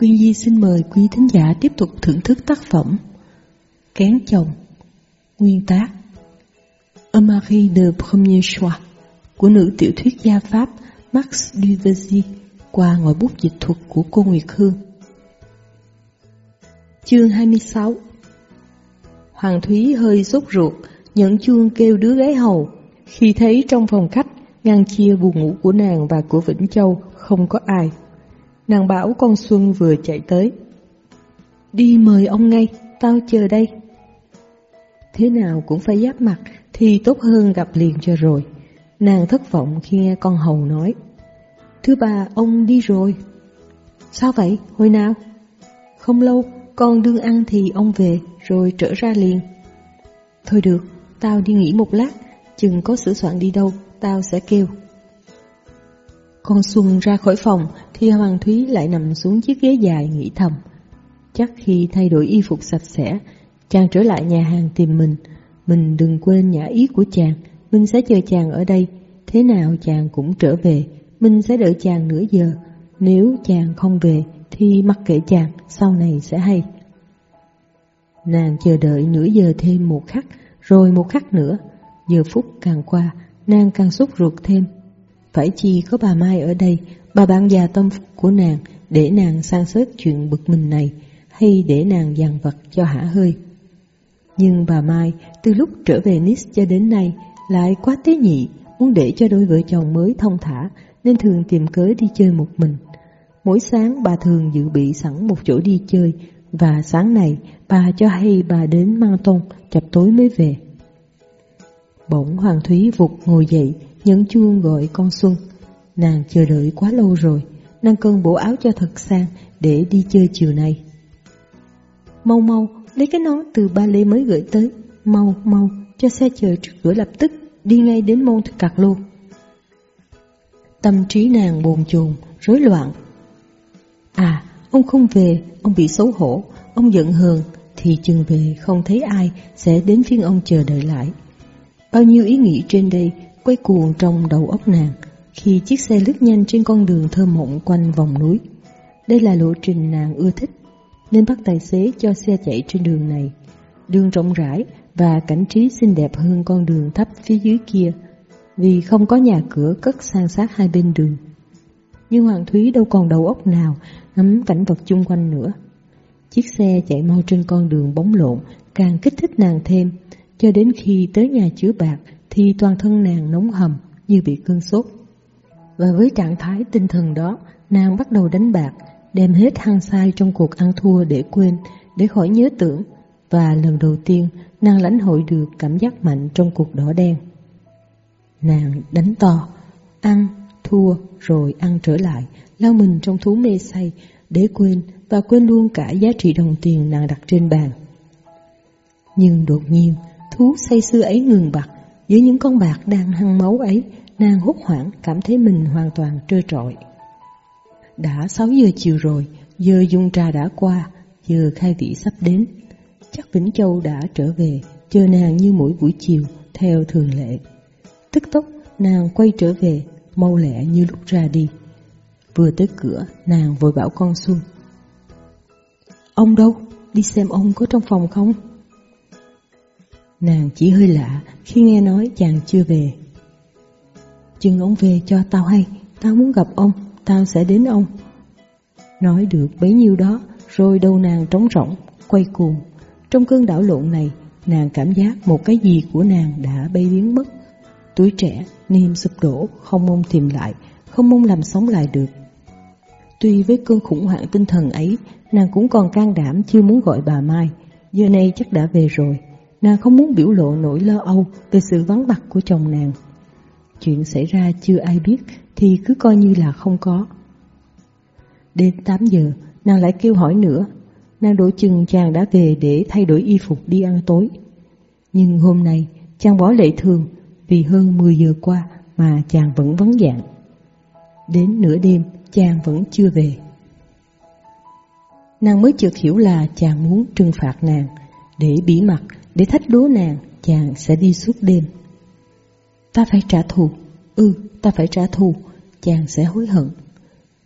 Quyên Di xin mời quý thính giả tiếp tục thưởng thức tác phẩm Kén chồng Nguyên tác Un de premier choix của nữ tiểu thuyết gia Pháp Max Duvezy qua ngòi bút dịch thuật của cô Nguyệt Hương. Chương 26 Hoàng Thúy hơi sốt ruột, nhẫn chuông kêu đứa gái hầu. Khi thấy trong phòng khách, ngăn chia buồn ngủ của nàng và của Vĩnh Châu không có ai. Nàng bảo con Xuân vừa chạy tới. Đi mời ông ngay, tao chờ đây. Thế nào cũng phải giáp mặt thì tốt hơn gặp liền cho rồi. Nàng thất vọng khi nghe con hầu nói. Thưa bà, ông đi rồi. Sao vậy? Hồi nào? Không lâu, con đương ăn thì ông về, rồi trở ra liền. Thôi được, tao đi nghỉ một lát, chừng có sửa soạn đi đâu, tao sẽ kêu. Con Xuân ra khỏi phòng thì Hoàng Thúy lại nằm xuống chiếc ghế dài nghĩ thầm. Chắc khi thay đổi y phục sạch sẽ, chàng trở lại nhà hàng tìm mình. Mình đừng quên nhã ý của chàng, mình sẽ chờ chàng ở đây. Thế nào chàng cũng trở về, mình sẽ đợi chàng nửa giờ. Nếu chàng không về thì mặc kệ chàng, sau này sẽ hay. Nàng chờ đợi nửa giờ thêm một khắc, rồi một khắc nữa. Giờ phút càng qua, nàng càng sốt ruột thêm. Phải chi có bà Mai ở đây, bà bạn già tâm phục của nàng, để nàng san sớt chuyện bực mình này, hay để nàng dằn vật cho hả hơi. Nhưng bà Mai, từ lúc trở về Nice cho đến nay, lại quá tế nhị, muốn để cho đôi vợ chồng mới thông thả, nên thường tìm cớ đi chơi một mình. Mỗi sáng bà thường dự bị sẵn một chỗ đi chơi, và sáng này bà cho hay bà đến Mang Tông, chập tối mới về. Bỗng Hoàng Thúy vụt ngồi dậy, nhấn chuông gọi con Xuân. Nàng chờ đợi quá lâu rồi, nàng cần bộ áo cho thật sang để đi chơi chiều nay. Mau mau, lấy cái nón từ ba lê mới gửi tới, mau mau, cho xe chờ trước cửa lập tức, đi ngay đến môn thực cạc luôn. Tâm trí nàng bồn chồn, rối loạn. À, ông không về, ông bị xấu hổ, ông giận hờn, thì chừng về không thấy ai sẽ đến phiên ông chờ đợi lại. Bao nhiêu ý nghĩ trên đây quay cuồng trong đầu óc nàng khi chiếc xe lướt nhanh trên con đường thơ mộng quanh vòng núi. Đây là lộ trình nàng ưa thích, nên bắt tài xế cho xe chạy trên đường này. Đường rộng rãi và cảnh trí xinh đẹp hơn con đường thấp phía dưới kia, vì không có nhà cửa cất san sát hai bên đường. Nhưng Hoàng Thúy đâu còn đầu óc nào ngắm cảnh vật chung quanh nữa. Chiếc xe chạy mau trên con đường bóng lộn càng kích thích nàng thêm, cho đến khi tới nhà chứa bạc thì toàn thân nàng nóng hầm như bị cơn sốt. Và với trạng thái tinh thần đó, nàng bắt đầu đánh bạc, đem hết hăng sai trong cuộc ăn thua để quên, để khỏi nhớ tưởng. Và lần đầu tiên, nàng lãnh hội được cảm giác mạnh trong cuộc đỏ đen. Nàng đánh to, ăn, thua, rồi ăn trở lại, lao mình trong thú mê say, để quên và quên luôn cả giá trị đồng tiền nàng đặt trên bàn. Nhưng đột nhiên, thú say sưa ấy ngừng bặt, dưới những con bạc đang hăng máu ấy, nàng hốt hoảng cảm thấy mình hoàn toàn trơ trọi. Đã 6 giờ chiều rồi, giờ dung trà đã qua, giờ khai vị sắp đến. Chắc Vĩnh Châu đã trở về, chờ nàng như mỗi buổi chiều, theo thường lệ. Tức tốc, nàng quay trở về, mau lẹ như lúc ra đi. Vừa tới cửa, nàng vội bảo con Xuân. Ông đâu? Đi xem ông có trong phòng không? Nàng chỉ hơi lạ khi nghe nói chàng chưa về. Chừng ông về cho tao hay, tao muốn gặp ông, tao sẽ đến ông. Nói được bấy nhiêu đó, rồi đầu nàng trống rỗng, quay cuồng. Trong cơn đảo lộn này, nàng cảm giác một cái gì của nàng đã bay biến mất. Tuổi trẻ, niềm sụp đổ, không mong tìm lại, không mong làm sống lại được. Tuy với cơn khủng hoảng tinh thần ấy, nàng cũng còn can đảm chưa muốn gọi bà Mai, giờ này chắc đã về rồi. Nàng không muốn biểu lộ nỗi lo âu về sự vắng mặt của chồng nàng. Chuyện xảy ra chưa ai biết thì cứ coi như là không có. Đến 8 giờ, nàng lại kêu hỏi nữa. Nàng đổ chừng chàng đã về để thay đổi y phục đi ăn tối. Nhưng hôm nay, chàng bỏ lệ thường vì hơn 10 giờ qua mà chàng vẫn vắng dạng. Đến nửa đêm, chàng vẫn chưa về. Nàng mới chợt hiểu là chàng muốn trừng phạt nàng, để bỉ mặt để thách đố nàng, chàng sẽ đi suốt đêm. Ta phải trả thù, ừ, ta phải trả thù, chàng sẽ hối hận.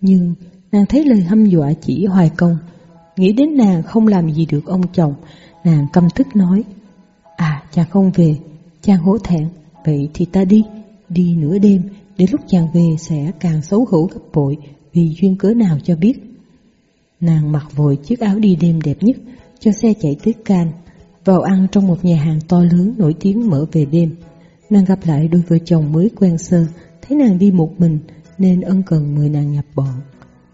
Nhưng Nàng thấy lời hăm dọa chỉ hoài công. Nghĩ đến nàng không làm gì được ông chồng Nàng căm tức nói À chàng không về. Chàng hổ thẹn. Vậy thì ta đi. Đi nửa đêm Để lúc chàng về sẽ càng xấu hổ gấp bội Vì duyên cớ nào cho biết. Nàng mặc vội chiếc áo đi đêm đẹp nhất Cho xe chạy tới can Vào ăn trong một nhà hàng to lớn Nổi tiếng mở về đêm. Nàng gặp lại đôi vợ chồng mới quen sơ, Thấy nàng đi một mình, Nên ân cần mời nàng nhập bọn.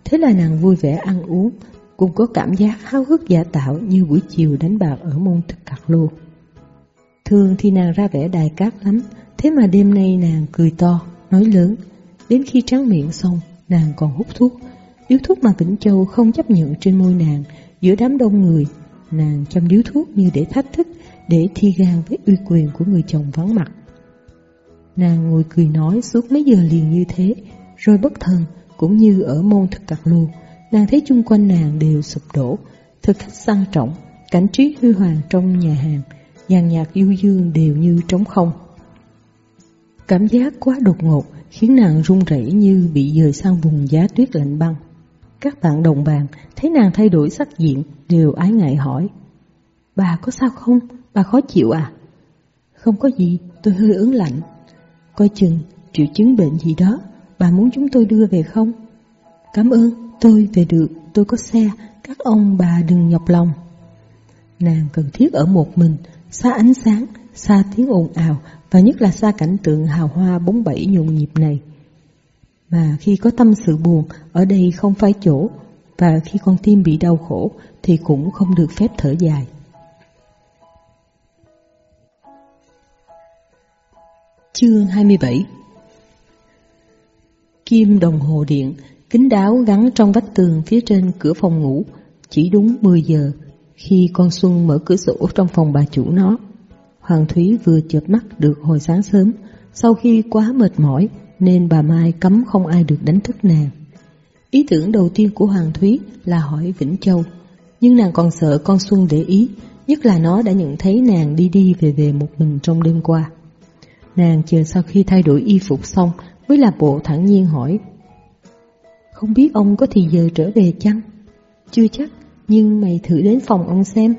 Thế là nàng vui vẻ ăn uống, Cũng có cảm giác háo hức giả tạo Như buổi chiều đánh bạc ở môn thực cạc lô. Thường thì nàng ra vẻ đài cát lắm, Thế mà đêm nay nàng cười to, Nói lớn. Đến khi tráng miệng xong, Nàng còn hút thuốc. Điếu thuốc mà Vĩnh Châu không chấp nhận trên môi nàng, Giữa đám đông người, Nàng chăm điếu thuốc như để thách thức, Để thi gan với uy quyền của người chồng vắng mặt. Nàng ngồi cười nói suốt mấy giờ liền như thế Rồi bất thần cũng như ở môn thực cặt lô Nàng thấy chung quanh nàng đều sụp đổ Thực khách sang trọng Cảnh trí huy hoàng trong nhà hàng Dàn nhạc du dương đều như trống không Cảm giác quá đột ngột Khiến nàng run rẩy như bị dời sang vùng giá tuyết lạnh băng Các bạn đồng bàn thấy nàng thay đổi sắc diện Đều ái ngại hỏi Bà có sao không? Bà khó chịu à? Không có gì, tôi hơi ớn lạnh Coi chừng, triệu chứng bệnh gì đó Bà muốn chúng tôi đưa về không? Cảm ơn, tôi về được, tôi có xe Các ông bà đừng nhọc lòng. Nàng cần thiết ở một mình Xa ánh sáng, xa tiếng ồn ào Và nhất là xa cảnh tượng hào hoa bóng bẩy nhộn nhịp này. Mà khi có tâm sự buồn Ở đây không phải chỗ Và khi con tim bị đau khổ Thì cũng không được phép thở dài. Chương 27 Kim đồng hồ điện, kính đáo gắn trong vách tường phía trên cửa phòng ngủ, chỉ đúng 10 giờ, khi con Xuân mở cửa sổ trong phòng bà chủ nó. Hoàng Thúy vừa chợp mắt được hồi sáng sớm, sau khi quá mệt mỏi nên bà Mai cấm không ai được đánh thức nàng. Ý tưởng đầu tiên của Hoàng Thúy là hỏi Vĩnh Châu, nhưng nàng còn sợ con Xuân để ý, nhất là nó đã nhận thấy nàng đi đi về về một mình trong đêm qua. Nàng chờ sau khi thay đổi y phục xong mới là bộ thẳng nhiên hỏi. Không biết ông có thì giờ trở về chăng? Chưa chắc, nhưng mày thử đến phòng ông xem.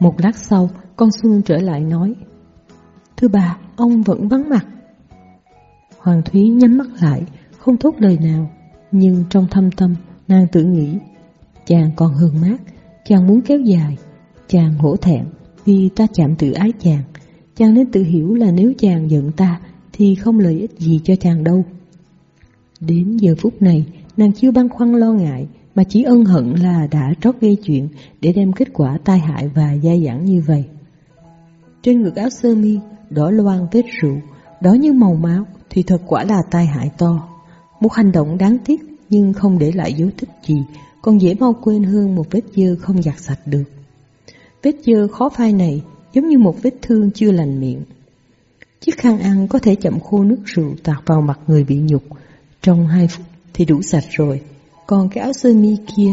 Một lát sau, con Xuân trở lại nói. Thưa bà, ông vẫn vắng mặt. Hoàng Thúy nhắm mắt lại, không thốt lời nào, nhưng trong thâm tâm, nàng tự nghĩ. Chàng còn hương mát, chàng muốn kéo dài, chàng hổ thẹn vì ta chạm tự ái chàng, Chàng nên tự hiểu là nếu chàng giận ta, Thì không lợi ích gì cho chàng đâu. Đến giờ phút này, Nàng chưa băn khoăn lo ngại, Mà chỉ ân hận là đã trót gây chuyện Để đem kết quả tai hại và dai dẳng như vậy. Trên ngực áo sơ mi, Đỏ loang vết rượu Đỏ như màu máu, Thì thật quả là tai hại to. Một hành động đáng tiếc, Nhưng không để lại dấu tích gì, Còn dễ mau quên hơn một vết dơ không giặt sạch được. Vết dơ khó phai này giống như một vết thương chưa lành miệng. Chiếc khăn ăn có thể chậm khô nước rượu tạt vào mặt người bị nhục, trong hai phút thì đủ sạch rồi. Còn cái áo sơ mi kia,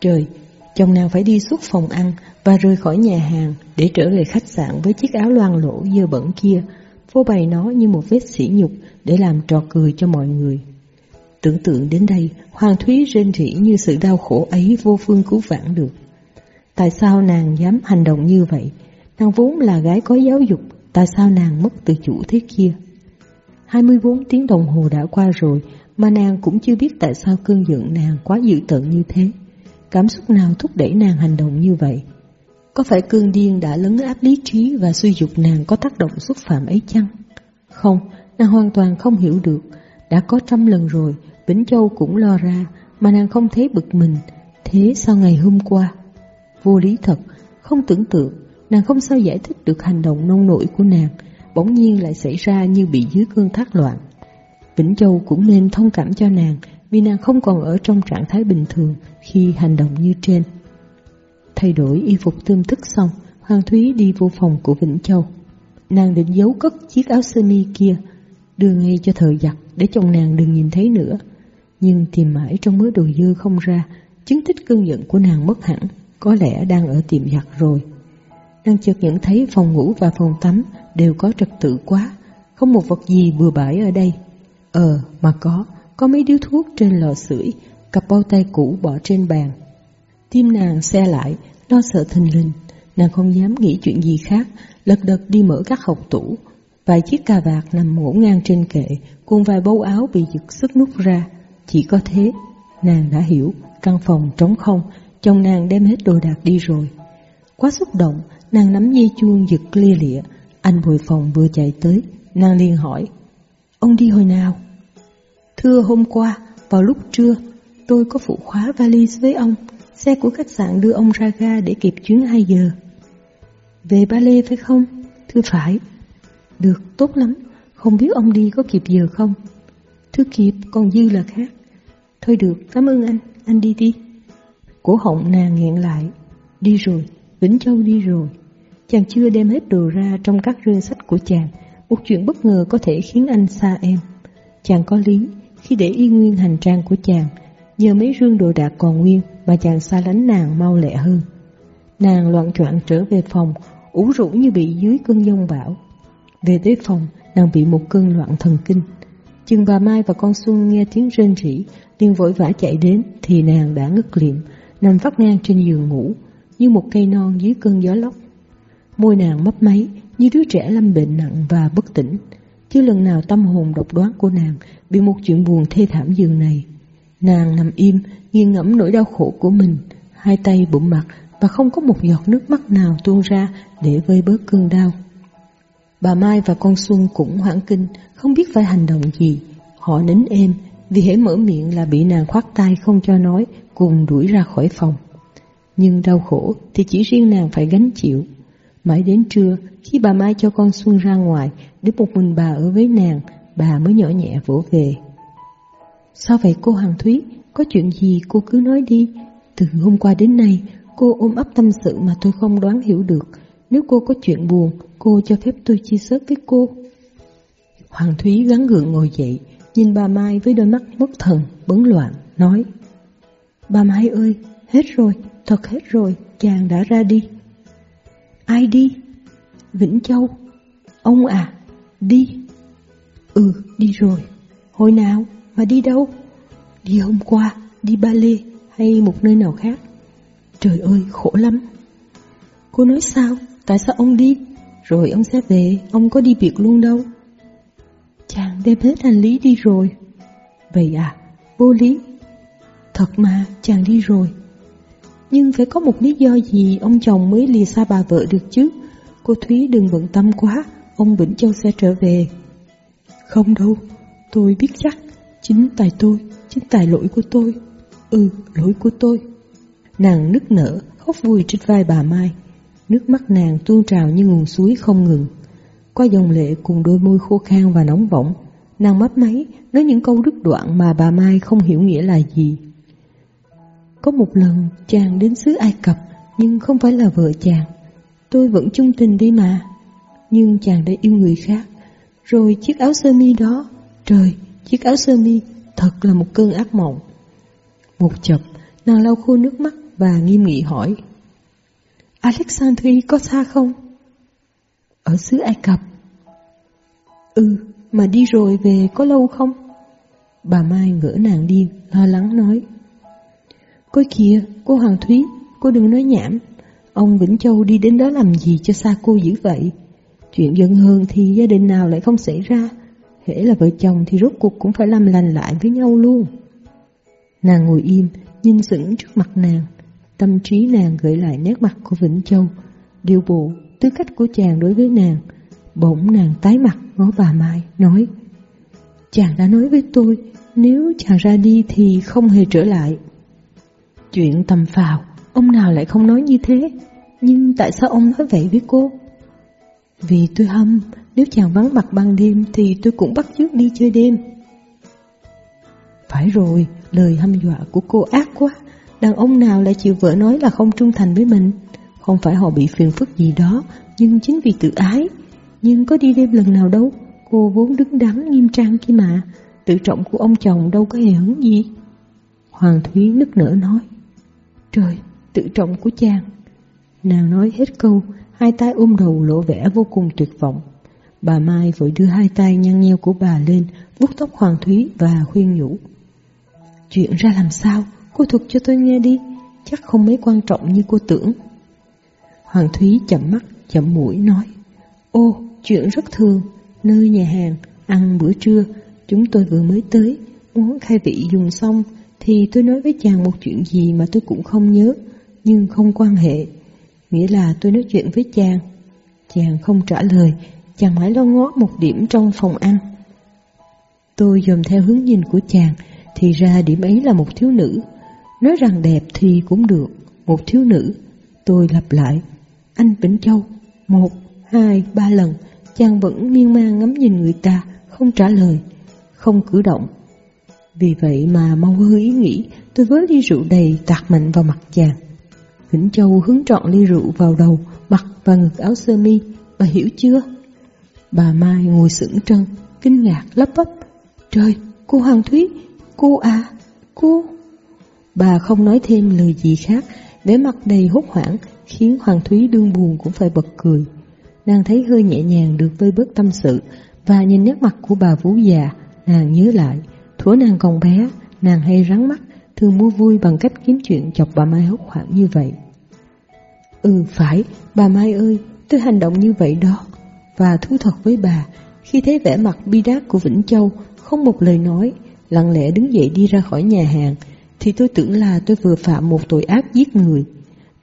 trời, chồng nàng phải đi suốt phòng ăn và rời khỏi nhà hàng để trở về khách sạn với chiếc áo loang lỗ dơ bẩn kia, phô bày nó như một vết sỉ nhục để làm trò cười cho mọi người. Tưởng tượng đến đây, Hoàng Thúy rên rỉ như sự đau khổ ấy vô phương cứu vãn được. Tại sao nàng dám hành động như vậy? Nàng vốn là gái có giáo dục, tại sao nàng mất tự chủ thế kia? 24 tiếng đồng hồ đã qua rồi, mà nàng cũng chưa biết tại sao cơn giận nàng quá dữ tợn như thế. Cảm xúc nào thúc đẩy nàng hành động như vậy? Có phải cơn điên đã lấn áp lý trí và suy dục nàng có tác động xúc phạm ấy chăng? Không, nàng hoàn toàn không hiểu được. Đã có trăm lần rồi, Vĩnh Châu cũng lo ra, mà nàng không thấy bực mình. Thế sao ngày hôm qua? Vô lý thật, không tưởng tượng Nàng không sao giải thích được hành động nông nổi của nàng, bỗng nhiên lại xảy ra như bị dưới cơn thác loạn. Vĩnh Châu cũng nên thông cảm cho nàng vì nàng không còn ở trong trạng thái bình thường khi hành động như trên. Thay đổi y phục tươm thức xong, Hoàng Thúy đi vô phòng của Vĩnh Châu. Nàng định giấu cất chiếc áo sơ mi kia, đưa ngay cho thợ giặt để chồng nàng đừng nhìn thấy nữa. Nhưng tìm mãi trong mớ đồ dư không ra, chứng tích cơn giận của nàng mất hẳn, có lẽ đang ở tiệm giặt rồi. Đang chợt nhận thấy phòng ngủ và phòng tắm đều có trật tự quá, không một vật gì bừa bãi ở đây. Ờ, mà có, có mấy điếu thuốc trên lò sưởi, cặp bao tay cũ bỏ trên bàn. Tim nàng xe lại, lo sợ thình lình, nàng không dám nghĩ chuyện gì khác, lật đật đi mở các hộc tủ. Vài chiếc cà vạt nằm ngổn ngang trên kệ, cùng vài bấu áo bị giật sức nút ra. Chỉ có thế, nàng đã hiểu, căn phòng trống không, chồng nàng đem hết đồ đạc đi rồi. Quá xúc động, nàng nắm dây chuông giật lia lịa, anh bồi phòng vừa chạy tới, nàng liền hỏi, ông đi hồi nào? Thưa hôm qua, vào lúc trưa, tôi có phụ khóa vali với ông, xe của khách sạn đưa ông ra ga để kịp chuyến 2 giờ. Về Ba Lê phải không? Thưa phải. Được, tốt lắm, không biết ông đi có kịp giờ không? Thưa kịp, còn dư là khác. Thôi được, cảm ơn anh, anh đi đi. Cổ họng nàng nghẹn lại. Đi rồi, Vĩnh Châu đi rồi. Chàng chưa đem hết đồ ra trong các rương sách của chàng. Một chuyện bất ngờ có thể khiến anh xa em. Chàng có lý khi để y nguyên hành trang của chàng. Nhờ mấy rương đồ đạc còn nguyên mà chàng xa lánh nàng mau lẹ hơn. Nàng loạn choạng trở về phòng, ủ rũ như bị dưới cơn giông bão. Về tới phòng, nàng bị một cơn loạn thần kinh. Chừng bà Mai và con Xuân nghe tiếng rên rỉ, liền vội vã chạy đến thì nàng đã ngất liệm, nằm vắt ngang trên giường ngủ, như một cây non dưới cơn gió lốc. Môi nàng mấp máy như đứa trẻ lâm bệnh nặng và bất tỉnh. Chưa lần nào tâm hồn độc đoán của nàng bị một chuyện buồn thê thảm giường này. Nàng nằm im, nghiêng ngẫm nỗi đau khổ của mình, hai tay bụng mặt và không có một giọt nước mắt nào tuôn ra để vơi bớt cơn đau. Bà Mai và con Xuân cũng hoảng kinh, không biết phải hành động gì. Họ nín êm, vì hễ mở miệng là bị nàng khoát tay không cho nói, cùng đuổi ra khỏi phòng. Nhưng đau khổ thì chỉ riêng nàng phải gánh chịu. Mãi đến trưa, khi bà Mai cho con Xuân ra ngoài, để một mình bà ở với nàng, bà mới nhỏ nhẹ vỗ về. Sao vậy cô Hằng Thúy? Có chuyện gì cô cứ nói đi. Từ hôm qua đến nay, cô ôm ấp tâm sự mà tôi không đoán hiểu được. Nếu cô có chuyện buồn, cô cho phép tôi chia sớt với cô. Hoàng Thúy gắn gượng ngồi dậy, nhìn bà Mai với đôi mắt mất thần, bấn loạn, nói Bà Mai ơi, hết rồi, thật hết rồi, chàng đã ra đi. Ai đi? Vĩnh Châu. Ông à, đi. Ừ, đi rồi. Hồi nào? Mà đi đâu? Đi hôm qua, đi Ba Lê hay một nơi nào khác? Trời ơi, khổ lắm. Cô nói sao? Tại sao ông đi? Rồi ông sẽ về, ông có đi việc luôn đâu. Chàng đem hết hành lý đi rồi. Vậy à, vô lý. Thật mà, chàng đi rồi. Nhưng phải có một lý do gì ông chồng mới lìa xa bà vợ được chứ. Cô Thúy đừng bận tâm quá, ông Vĩnh Châu sẽ trở về. Không đâu, tôi biết chắc, chính tại tôi, chính tại lỗi của tôi. Ừ, lỗi của tôi. Nàng nức nở, khóc vui trên vai bà Mai. Nước mắt nàng tuôn trào như nguồn suối không ngừng. Qua dòng lệ cùng đôi môi khô khan và nóng bỏng, nàng mấp máy nói những câu đứt đoạn mà bà Mai không hiểu nghĩa là gì. Có một lần chàng đến xứ Ai Cập nhưng không phải là vợ chàng. Tôi vẫn chung tình đi mà. Nhưng chàng đã yêu người khác. Rồi chiếc áo sơ mi đó, trời, chiếc áo sơ mi thật là một cơn ác mộng. Một chập, nàng lau khô nước mắt và nghiêm nghị hỏi. Alexandri có xa không? Ở xứ Ai Cập. Ừ, mà đi rồi về có lâu không? Bà Mai ngỡ nàng đi, lo lắng nói. Coi kìa, cô Hoàng Thúy, cô đừng nói nhảm. Ông Vĩnh Châu đi đến đó làm gì cho xa cô dữ vậy? Chuyện giận hơn thì gia đình nào lại không xảy ra. Hễ là vợ chồng thì rốt cuộc cũng phải làm lành lại với nhau luôn. Nàng ngồi im, nhìn sững trước mặt nàng. Tâm trí nàng gợi lại nét mặt của Vĩnh Châu, điều bộ, tư cách của chàng đối với nàng. Bỗng nàng tái mặt ngó bà Mai, nói Chàng đã nói với tôi, nếu chàng ra đi thì không hề trở lại. Chuyện tầm phào, ông nào lại không nói như thế, nhưng tại sao ông nói vậy với cô? Vì tôi hâm, nếu chàng vắng mặt ban đêm thì tôi cũng bắt chước đi chơi đêm. Phải rồi, lời hăm dọa của cô ác quá. Đàn ông nào lại chịu vợ nói là không trung thành với mình? Không phải họ bị phiền phức gì đó Nhưng chính vì tự ái. Nhưng có đi đêm lần nào đâu Cô vốn đứng đắn nghiêm trang kia mà. Tự trọng của ông chồng đâu có hề hứng gì. Hoàng Thúy nức nở nói. Trời, tự trọng của chàng Nàng nói hết câu Hai tay ôm đầu lộ vẻ vô cùng tuyệt vọng Bà Mai vội đưa hai tay nhăn nheo của bà lên vuốt tóc Hoàng Thúy và khuyên nhủ Chuyện ra làm sao? Cô thuật cho tôi nghe đi, chắc không mấy quan trọng như cô tưởng. Hoàng Thúy chậm mắt, chậm mũi nói, Ô, chuyện rất thường, nơi nhà hàng, ăn bữa trưa, chúng tôi vừa mới tới, muốn khai vị dùng xong, thì tôi nói với chàng một chuyện gì mà tôi cũng không nhớ, nhưng không quan hệ. Nghĩa là tôi nói chuyện với chàng. Chàng không trả lời, chàng mãi lo ngó một điểm trong phòng ăn. Tôi dòm theo hướng nhìn của chàng, thì ra điểm ấy là một thiếu nữ. Nói rằng đẹp thì cũng được, một thiếu nữ. Tôi lặp lại, anh Vĩnh Châu, một, hai, ba lần, chàng vẫn miên man ngắm nhìn người ta, không trả lời, không cử động. Vì vậy mà mau hư ý nghĩ, tôi với ly rượu đầy tạt mạnh vào mặt chàng. Vĩnh Châu hướng trọn ly rượu vào đầu, mặt và ngực áo sơ mi, bà hiểu chưa? Bà Mai ngồi sững trân, kinh ngạc lấp bấp. Trời, cô Hoàng Thúy, cô à, cô... Bà không nói thêm lời gì khác, vẻ mặt đầy hốt hoảng, khiến Hoàng Thúy đương buồn cũng phải bật cười. Nàng thấy hơi nhẹ nhàng được vơi bớt tâm sự, và nhìn nét mặt của bà vú già, nàng nhớ lại, thuở nàng còn bé, nàng hay rắn mắt, thường mua vui bằng cách kiếm chuyện chọc bà Mai hốt hoảng như vậy. Ừ phải, bà Mai ơi, tôi hành động như vậy đó. Và thú thật với bà, khi thấy vẻ mặt bi đát của Vĩnh Châu, không một lời nói, lặng lẽ đứng dậy đi ra khỏi nhà hàng, thì tôi tưởng là tôi vừa phạm một tội ác giết người.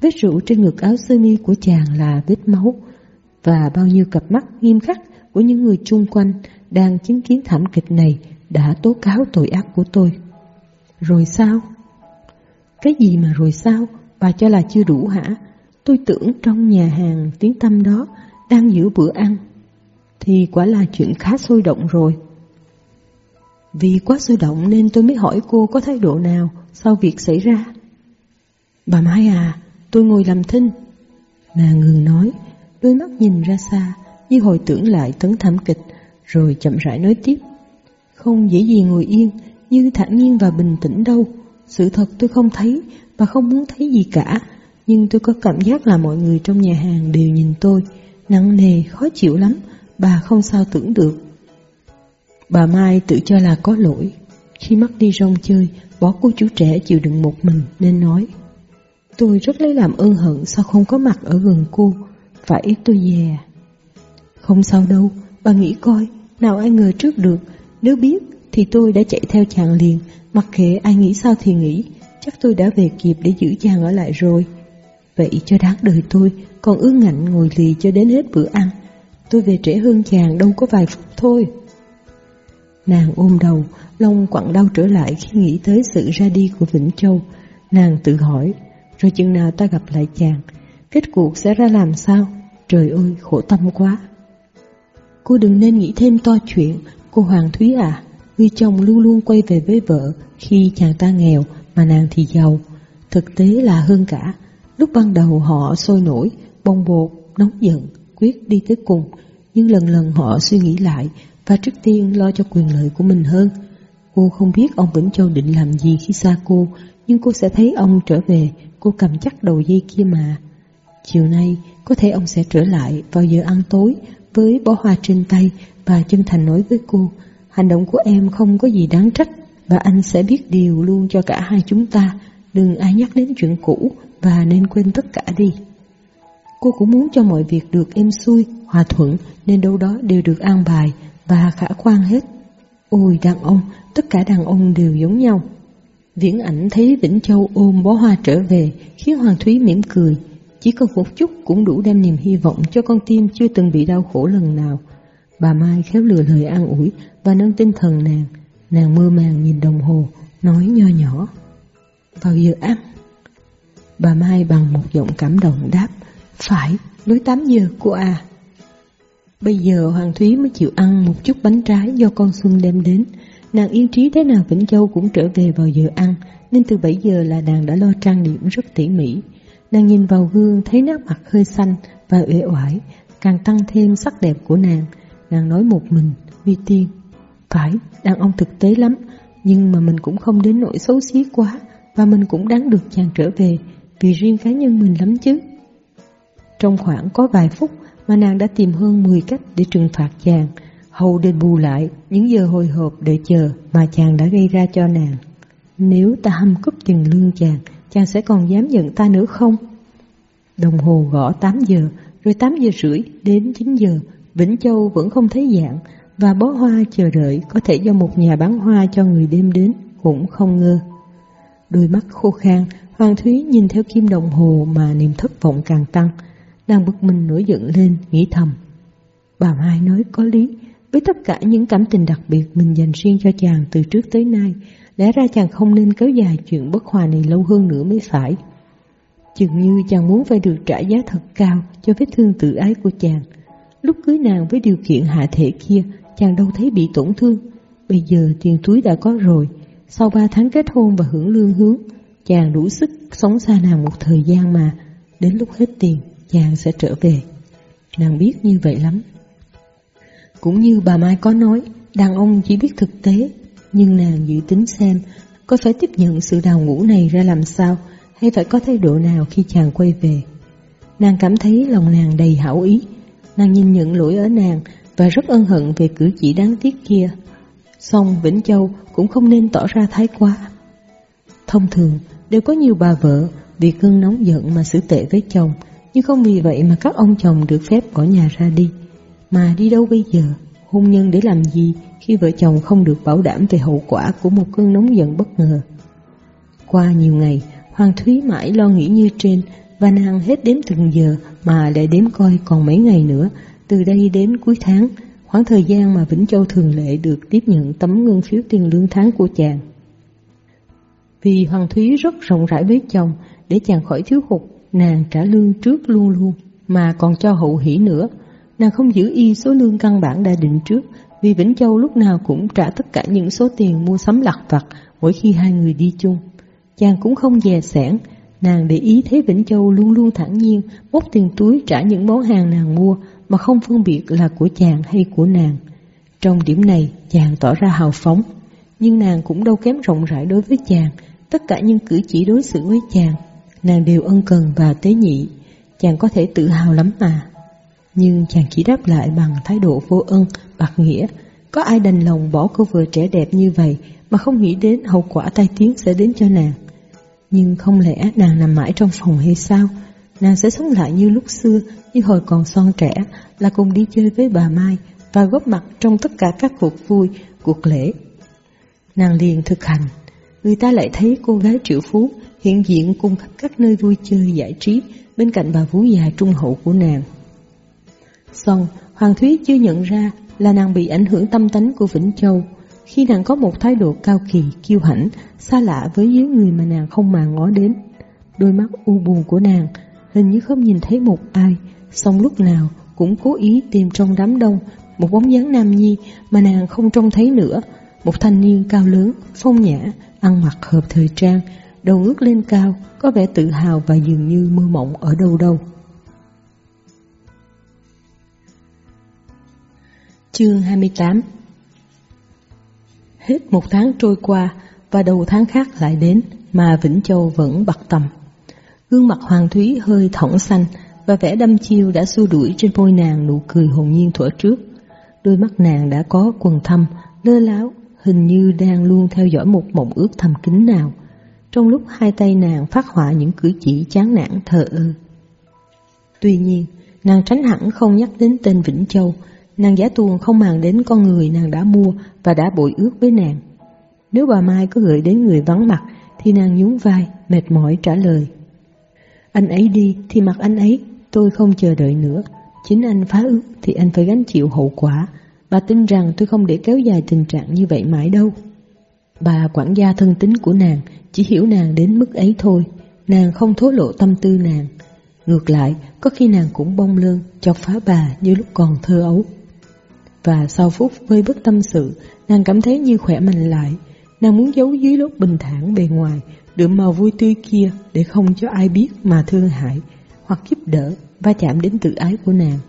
Vết rượu trên ngực áo sơ mi của chàng là vết máu, và bao nhiêu cặp mắt nghiêm khắc của những người chung quanh đang chứng kiến thảm kịch này đã tố cáo tội ác của tôi. Rồi sao? Cái gì mà rồi sao? Bà cho là chưa đủ hả? Tôi tưởng trong nhà hàng tiếng tâm đó đang giữ bữa ăn. Thì quả là chuyện khá sôi động rồi. Vì quá sôi động nên tôi mới hỏi cô có thái độ nào sau việc xảy ra. Bà Mai à, tôi ngồi làm thinh. Nàng ngừng nói, đôi mắt nhìn ra xa như hồi tưởng lại tấn thảm kịch rồi chậm rãi nói tiếp. Không dễ gì ngồi yên, như thản nhiên và bình tĩnh đâu. Sự thật tôi không thấy và không muốn thấy gì cả, nhưng tôi có cảm giác là mọi người trong nhà hàng đều nhìn tôi, nặng nề, khó chịu lắm, bà không sao tưởng được. Bà Mai tự cho là có lỗi, khi mất đi rong chơi, bỏ cô chú trẻ chịu đựng một mình nên nói. Tôi rất lấy làm ơn hận sao không có mặt ở gần cô, phải tôi về. Không sao đâu, bà nghĩ coi, nào ai ngờ trước được, nếu biết thì tôi đã chạy theo chàng liền, mặc kệ ai nghĩ sao thì nghĩ, chắc tôi đã về kịp để giữ chàng ở lại rồi. Vậy cho đáng đời tôi, còn ương ngạnh ngồi lì cho đến hết bữa ăn. Tôi về trễ hơn chàng đâu có vài phút thôi. Nàng ôm đầu, lòng quặn đau trở lại khi nghĩ tới sự ra đi của Vĩnh Châu. Nàng tự hỏi, rồi chừng nào ta gặp lại chàng, kết cuộc sẽ ra làm sao? Trời ơi, khổ tâm quá. Cô đừng nên nghĩ thêm to chuyện, cô Hoàng Thúy à. Người chồng luôn luôn quay về với vợ khi chàng ta nghèo mà nàng thì giàu. Thực tế là hơn cả. Lúc ban đầu họ sôi nổi, bồng bột, nóng giận, quyết đi tới cùng. Nhưng lần lần họ suy nghĩ lại và trước tiên lo cho quyền lợi của mình hơn. Cô không biết ông Vĩnh Châu định làm gì khi xa cô, nhưng cô sẽ thấy ông trở về, cô cầm chắc đầu dây kia mà. Chiều nay, có thể ông sẽ trở lại vào giờ ăn tối với bó hoa trên tay và chân thành nói với cô, hành động của em không có gì đáng trách và anh sẽ biết điều luôn cho cả hai chúng ta, đừng ai nhắc đến chuyện cũ và nên quên tất cả đi. Cô cũng muốn cho mọi việc được êm xuôi, hòa thuận nên đâu đó đều được an bài và khả quan hết. Ôi đàn ông, tất cả đàn ông đều giống nhau. Viễn ảnh thấy Vĩnh Châu ôm bó hoa trở về khiến Hoàng Thúy mỉm cười. Chỉ cần một chút cũng đủ đem niềm hy vọng cho con tim chưa từng bị đau khổ lần nào. Bà Mai khéo lừa lời an ủi và nâng tinh thần nàng. Nàng mơ màng nhìn đồng hồ, nói nho nhỏ. Vào giờ ăn. Bà Mai bằng một giọng cảm động đáp. Phải, đối 8 giờ cô à. Bây giờ Hoàng Thúy mới chịu ăn một chút bánh trái do con Xuân đem đến. Nàng yên trí thế nào Vĩnh Châu cũng trở về vào giờ ăn, nên từ 7 giờ là nàng đã lo trang điểm rất tỉ mỉ. Nàng nhìn vào gương thấy nét mặt hơi xanh và uể oải, càng tăng thêm sắc đẹp của nàng. Nàng nói một mình, Vi Tiên, phải, đàn ông thực tế lắm, nhưng mà mình cũng không đến nỗi xấu xí quá, và mình cũng đáng được chàng trở về, vì riêng cá nhân mình lắm chứ. Trong khoảng có vài phút mà nàng đã tìm hơn 10 cách để trừng phạt chàng, hầu đền bù lại những giờ hồi hộp để chờ mà chàng đã gây ra cho nàng. Nếu ta hâm cúp tiền lương chàng, chàng sẽ còn dám giận ta nữa không? Đồng hồ gõ 8 giờ, rồi 8 giờ rưỡi đến 9 giờ, Vĩnh Châu vẫn không thấy dạng, và bó hoa chờ đợi có thể do một nhà bán hoa cho người đêm đến cũng không ngơ. Đôi mắt khô khan, Hoàng Thúy nhìn theo kim đồng hồ mà niềm thất vọng càng tăng. đang bực mình nổi giận lên, nghĩ thầm. Bà Mai nói có lý, với tất cả những cảm tình đặc biệt mình dành riêng cho chàng từ trước tới nay, lẽ ra chàng không nên kéo dài chuyện bất hòa này lâu hơn nữa mới phải. Chừng như chàng muốn phải được trả giá thật cao cho vết thương tự ái của chàng. Lúc cưới nàng với điều kiện hạ thể kia, chàng đâu thấy bị tổn thương. Bây giờ tiền túi đã có rồi, sau ba tháng kết hôn và hưởng lương hướng, chàng đủ sức sống xa nàng một thời gian mà, đến lúc hết tiền, chàng sẽ trở về. Nàng biết như vậy lắm. Cũng như bà Mai có nói, đàn ông chỉ biết thực tế, nhưng nàng dự tính xem có phải tiếp nhận sự đào ngũ này ra làm sao, hay phải có thái độ nào khi chàng quay về. Nàng cảm thấy lòng nàng đầy hảo ý, nàng nhìn nhận lỗi ở nàng và rất ân hận về cử chỉ đáng tiếc kia. Song Vĩnh Châu cũng không nên tỏ ra thái quá. Thông thường, đều có nhiều bà vợ vì cơn nóng giận mà xử tệ với chồng, nhưng không vì vậy mà các ông chồng được phép bỏ nhà ra đi. Mà đi đâu bây giờ? Hôn nhân để làm gì khi vợ chồng không được bảo đảm về hậu quả của một cơn nóng giận bất ngờ? Qua nhiều ngày, Hoàng Thúy mãi lo nghĩ như trên và nàng hết đếm từng giờ mà lại đếm coi còn mấy ngày nữa, từ đây đến cuối tháng, khoảng thời gian mà Vĩnh Châu thường lệ được tiếp nhận tấm ngân phiếu tiền lương tháng của chàng. Vì Hoàng Thúy rất rộng rãi với chồng, để chàng khỏi thiếu hụt, nàng trả lương trước luôn luôn, mà còn cho hậu hỷ nữa. Nàng không giữ y số lương căn bản đã định trước, vì Vĩnh Châu lúc nào cũng trả tất cả những số tiền mua sắm lặt vặt mỗi khi hai người đi chung. Chàng cũng không dè sẻn, nàng để ý thấy Vĩnh Châu luôn luôn thẳng nhiên bốc tiền túi trả những món hàng nàng mua mà không phân biệt là của chàng hay của nàng. Trong điểm này chàng tỏ ra hào phóng, nhưng nàng cũng đâu kém rộng rãi đối với chàng, tất cả những cử chỉ đối xử với chàng, nàng đều ân cần và tế nhị, chàng có thể tự hào lắm mà. Nhưng chàng chỉ đáp lại bằng thái độ vô ân, bạc nghĩa, có ai đành lòng bỏ cô vừa trẻ đẹp như vậy mà không nghĩ đến hậu quả tai tiếng sẽ đến cho nàng. Nhưng không lẽ nàng nằm mãi trong phòng hay sao? Nàng sẽ sống lại như lúc xưa, như hồi còn son trẻ, là cùng đi chơi với bà Mai và góp mặt trong tất cả các cuộc vui, cuộc lễ. Nàng liền thực hành, người ta lại thấy cô gái triệu phú hiện diện cùng khắp các nơi vui chơi giải trí bên cạnh bà vú già trung hậu của nàng. Xong, Hoàng Thúy chưa nhận ra là nàng bị ảnh hưởng tâm tánh của Vĩnh Châu, khi nàng có một thái độ cao kỳ, kiêu hãnh, xa lạ với những người mà nàng không màng ngó đến. Đôi mắt u buồn của nàng hình như không nhìn thấy một ai, song lúc nào cũng cố ý tìm trong đám đông một bóng dáng nam nhi mà nàng không trông thấy nữa, một thanh niên cao lớn, phong nhã, ăn mặc hợp thời trang, đầu ngước lên cao, có vẻ tự hào và dường như mơ mộng ở đâu đâu. Chương 28 Hết một tháng trôi qua và đầu tháng khác lại đến mà Vĩnh Châu vẫn bặt tầm. Gương mặt Hoàng Thúy hơi thỏng xanh và vẻ đâm chiêu đã xua đuổi trên môi nàng nụ cười hồn nhiên thuở trước. Đôi mắt nàng đã có quần thâm, lơ láo, hình như đang luôn theo dõi một mộng ước thầm kín nào. Trong lúc hai tay nàng phát họa những cử chỉ chán nản thờ ơ. Tuy nhiên, nàng tránh hẳn không nhắc đến tên Vĩnh Châu, nàng giả tuồng không màng đến con người nàng đã mua và đã bội ước với nàng. Nếu bà Mai có gửi đến người vắng mặt, thì nàng nhún vai, mệt mỏi trả lời. Anh ấy đi thì mặc anh ấy, tôi không chờ đợi nữa. Chính anh phá ước thì anh phải gánh chịu hậu quả. Bà tin rằng tôi không để kéo dài tình trạng như vậy mãi đâu. Bà quản gia thân tính của nàng chỉ hiểu nàng đến mức ấy thôi. Nàng không thố lộ tâm tư nàng. Ngược lại, có khi nàng cũng bông lơn, chọc phá bà như lúc còn thơ ấu. Và sau phút vơi bất tâm sự, nàng cảm thấy như khỏe mạnh lại. Nàng muốn giấu dưới lớp bình thản bề ngoài đượm màu vui tươi kia để không cho ai biết mà thương hại hoặc giúp đỡ va chạm đến tự ái của nàng.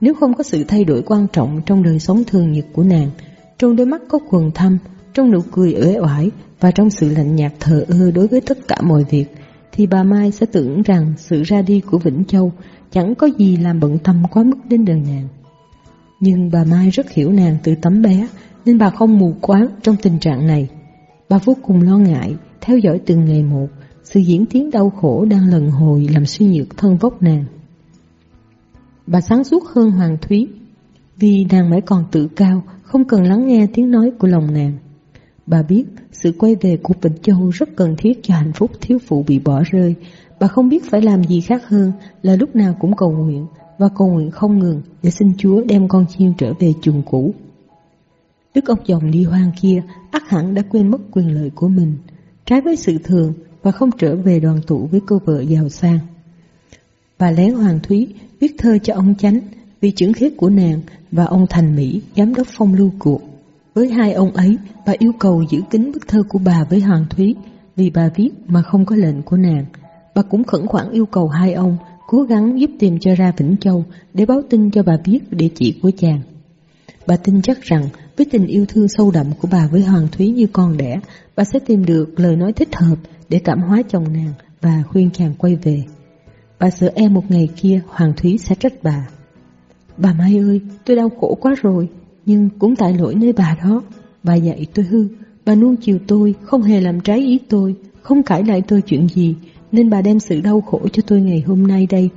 Nếu không có sự thay đổi quan trọng trong đời sống thường nhật của nàng, trong đôi mắt có quần thâm, trong nụ cười uể oải và trong sự lạnh nhạt thờ ơ đối với tất cả mọi việc, thì bà Mai sẽ tưởng rằng sự ra đi của Vĩnh Châu chẳng có gì làm bận tâm quá mức đến đời nàng. Nhưng bà Mai rất hiểu nàng từ tấm bé, nên bà không mù quáng trong tình trạng này. Bà vô cùng lo ngại, theo dõi từng ngày một, sự diễn tiến đau khổ đang lần hồi làm suy nhược thân vóc nàng. Bà sáng suốt hơn Hoàng Thúy, vì nàng mới còn tự cao, không cần lắng nghe tiếng nói của lòng nàng. Bà biết sự quay về của Vĩnh Châu rất cần thiết cho hạnh phúc thiếu phụ bị bỏ rơi. Bà không biết phải làm gì khác hơn là lúc nào cũng cầu nguyện và cầu nguyện không ngừng để xin Chúa đem con chiên trở về chuồng cũ. Đức ông chồng ly hoang kia ắt hẳn đã quên mất quyền lợi của mình, trái với sự thường và không trở về đoàn tụ với cô vợ giàu sang. Bà lén Hoàng Thúy viết thơ cho ông Chánh vì chứng khiết của nàng và ông Thành Mỹ, giám đốc phong lưu cuộc. Với hai ông ấy, bà yêu cầu giữ kín bức thơ của bà với Hoàng Thúy vì bà viết mà không có lệnh của nàng. Bà cũng khẩn khoản yêu cầu hai ông cố gắng giúp tìm cho ra Vĩnh Châu để báo tin cho bà biết địa chỉ của chàng. Bà tin chắc rằng với tình yêu thương sâu đậm của bà với Hoàng Thúy như con đẻ, bà sẽ tìm được lời nói thích hợp để cảm hóa chồng nàng và khuyên chàng quay về. Bà sợ em một ngày kia Hoàng Thúy sẽ trách bà. Bà Mai ơi, tôi đau khổ quá rồi, nhưng cũng tại lỗi nơi bà đó. Bà dạy tôi hư, bà nuông chiều tôi, không hề làm trái ý tôi, không cãi lại tôi chuyện gì, nên bà đem sự đau khổ cho tôi ngày hôm nay đây.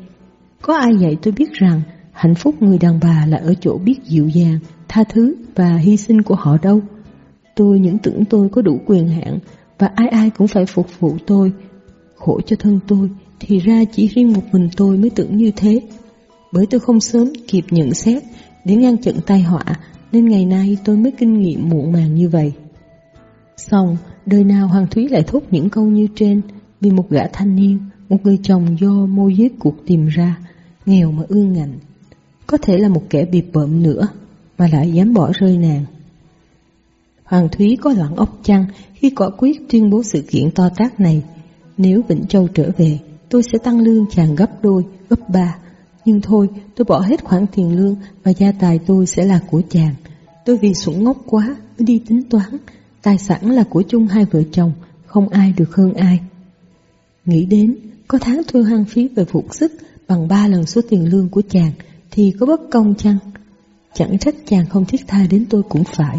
Có ai dạy tôi biết rằng hạnh phúc người đàn bà là ở chỗ biết dịu dàng, tha thứ và hy sinh của họ đâu. Tôi những tưởng tôi có đủ quyền hạn và ai ai cũng phải phục vụ tôi. Khổ cho thân tôi, thì ra chỉ riêng một mình tôi mới tưởng như thế. Bởi tôi không sớm kịp nhận xét để ngăn chặn tai họa nên ngày nay tôi mới kinh nghiệm muộn màng như vậy. Xong, đời nào Hoàng Thúy lại thốt những câu như trên vì một gã thanh niên, một người chồng do môi giới cuộc tìm ra, nghèo mà ương ngạnh. Có thể là một kẻ bị bợm nữa mà lại dám bỏ rơi nàng. Hoàng Thúy có loạn ốc chăng khi quả quyết tuyên bố sự kiện to tác này. Nếu Vĩnh Châu trở về, tôi sẽ tăng lương chàng gấp đôi, gấp ba. Nhưng thôi, tôi bỏ hết khoản tiền lương và gia tài tôi sẽ là của chàng. Tôi vì sủng ngốc quá mới đi tính toán. Tài sản là của chung hai vợ chồng, không ai được hơn ai. Nghĩ đến, có tháng tôi hăng phí về phục sức bằng ba lần số tiền lương của chàng thì có bất công chăng? Chẳng trách chàng không thiết tha đến tôi cũng phải.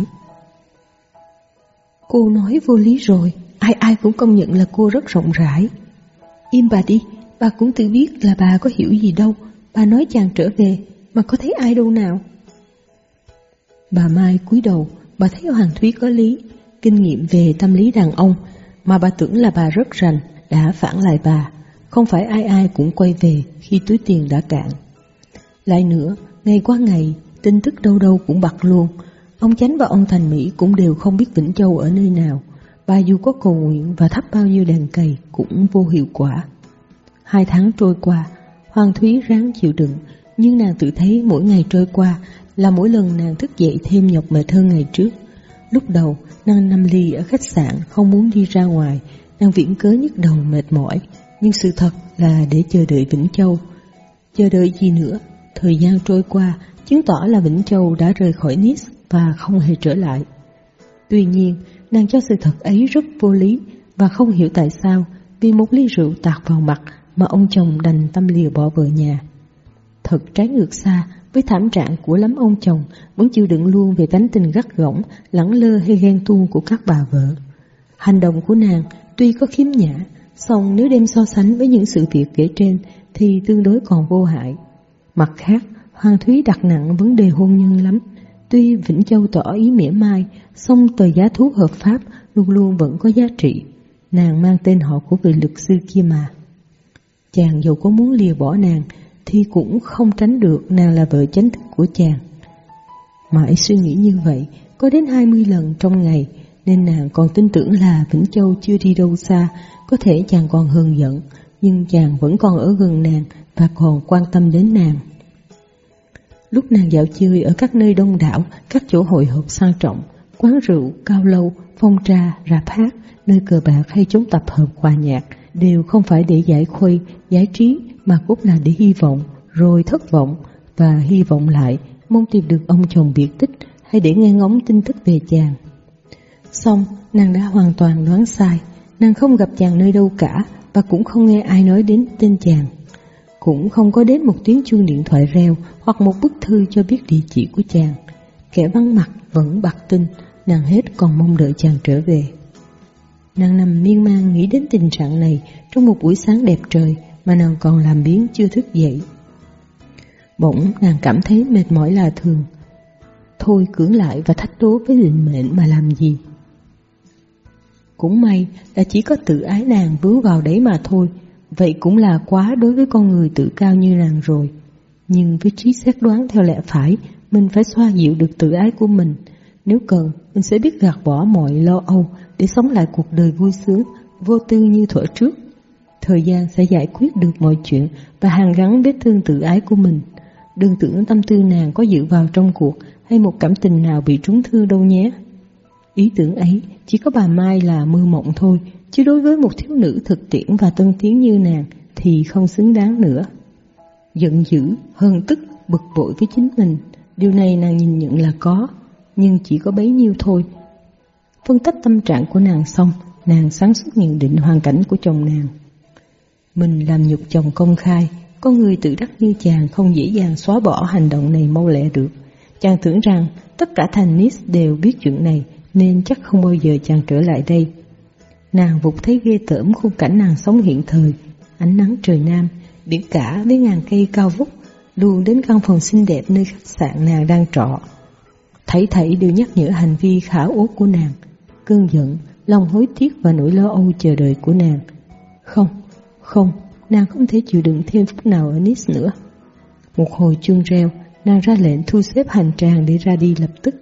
Cô nói vô lý rồi, ai ai cũng công nhận là cô rất rộng rãi. Im bà đi, bà cũng tự biết là bà có hiểu gì đâu, bà nói chàng trở về, mà có thấy ai đâu nào. Bà Mai cúi đầu, bà thấy Hoàng Thúy có lý, kinh nghiệm về tâm lý đàn ông, mà bà tưởng là bà rất rành, đã phản lại bà, không phải ai ai cũng quay về khi túi tiền đã cạn. Lại nữa, ngày qua ngày, tin tức đâu đâu cũng bật luôn, ông Chánh và ông Thành Mỹ cũng đều không biết Vĩnh Châu ở nơi nào, bà dù có cầu nguyện và thắp bao nhiêu đèn cầy cũng vô hiệu quả. Hai tháng trôi qua, Hoàng Thúy ráng chịu đựng, nhưng nàng tự thấy mỗi ngày trôi qua là mỗi lần nàng thức dậy thêm nhọc mệt hơn ngày trước. Lúc đầu, nàng nằm ly ở khách sạn không muốn đi ra ngoài, nàng viễn cớ nhức đầu mệt mỏi, nhưng sự thật là để chờ đợi Vĩnh Châu. Chờ đợi gì nữa? Thời gian trôi qua, chứng tỏ là Vĩnh Châu đã rời khỏi Nice và không hề trở lại. Tuy nhiên, nàng cho sự thật ấy rất vô lý và không hiểu tại sao vì một ly rượu tạt vào mặt mà ông chồng đành tâm liều bỏ vợ nhà. Thật trái ngược xa với thảm trạng của lắm ông chồng vẫn chịu đựng luôn về tánh tình gắt gỏng, lẳng lơ hay ghen tuông của các bà vợ. Hành động của nàng tuy có khiếm nhã, song nếu đem so sánh với những sự việc kể trên thì tương đối còn vô hại. Mặt khác, Hoàng Thúy đặt nặng vấn đề hôn nhân lắm. Tuy Vĩnh Châu tỏ ý mỉa mai, song tờ giá thuốc hợp pháp luôn luôn vẫn có giá trị. Nàng mang tên họ của vị luật sư kia mà. Chàng dù có muốn lìa bỏ nàng thì cũng không tránh được nàng là vợ chánh thức của chàng. Mãi suy nghĩ như vậy, có đến 20 lần trong ngày, nên nàng còn tin tưởng là Vĩnh Châu chưa đi đâu xa, có thể chàng còn hờn giận, nhưng chàng vẫn còn ở gần nàng và còn quan tâm đến nàng. Lúc nàng dạo chơi ở các nơi đông đảo, các chỗ hội họp sang trọng, quán rượu, cao lâu, phong trà, rạp hát, nơi cờ bạc hay chúng tập hợp hòa nhạc, đều không phải để giải khuây, giải trí mà cốt là để hy vọng, rồi thất vọng và hy vọng lại, mong tìm được ông chồng biệt tích hay để nghe ngóng tin tức về chàng. Xong, nàng đã hoàn toàn đoán sai, nàng không gặp chàng nơi đâu cả và cũng không nghe ai nói đến tên chàng. Cũng không có đến một tiếng chuông điện thoại reo hoặc một bức thư cho biết địa chỉ của chàng. Kẻ vắng mặt vẫn bạc tin, nàng hết còn mong đợi chàng trở về. Nàng nằm miên man nghĩ đến tình trạng này trong một buổi sáng đẹp trời mà nàng còn làm biến chưa thức dậy. Bỗng nàng cảm thấy mệt mỏi là thường. Thôi cưỡng lại và thách đố với định mệnh mà làm gì. Cũng may là chỉ có tự ái nàng vướng vào đấy mà thôi, vậy cũng là quá đối với con người tự cao như nàng rồi. Nhưng với trí xét đoán theo lẽ phải, mình phải xoa dịu được tự ái của mình. Nếu cần, mình sẽ biết gạt bỏ mọi lo âu để sống lại cuộc đời vui sướng, vô tư như thuở trước. Thời gian sẽ giải quyết được mọi chuyện và hàn gắn vết thương tự ái của mình. Đừng tưởng tâm tư nàng có dự vào trong cuộc hay một cảm tình nào bị trúng thương đâu nhé. Ý tưởng ấy chỉ có bà Mai là mơ mộng thôi, chứ đối với một thiếu nữ thực tiễn và tân tiến như nàng thì không xứng đáng nữa. Giận dữ, hơn tức, bực bội với chính mình, điều này nàng nhìn nhận là có, nhưng chỉ có bấy nhiêu thôi. Phân tích tâm trạng của nàng xong, nàng sáng suốt nhận định hoàn cảnh của chồng nàng. Mình làm nhục chồng công khai, con người tự đắc như chàng không dễ dàng xóa bỏ hành động này mau lẹ được. Chàng tưởng rằng tất cả thành Nis đều biết chuyện này nên chắc không bao giờ chàng trở lại đây. Nàng vụt thấy ghê tởm khung cảnh nàng sống hiện thời, ánh nắng trời nam, biển cả với ngàn cây cao vút, luôn đến căn phòng xinh đẹp nơi khách sạn nàng đang trọ. Thảy thảy đều nhắc nhở hành vi khả ố của nàng, cơn giận, lòng hối tiếc và nỗi lo âu chờ đợi của nàng. Không, không, nàng không thể chịu đựng thêm phút nào ở Nice nữa. Một hồi chuông reo, nàng ra lệnh thu xếp hành trang để ra đi lập tức.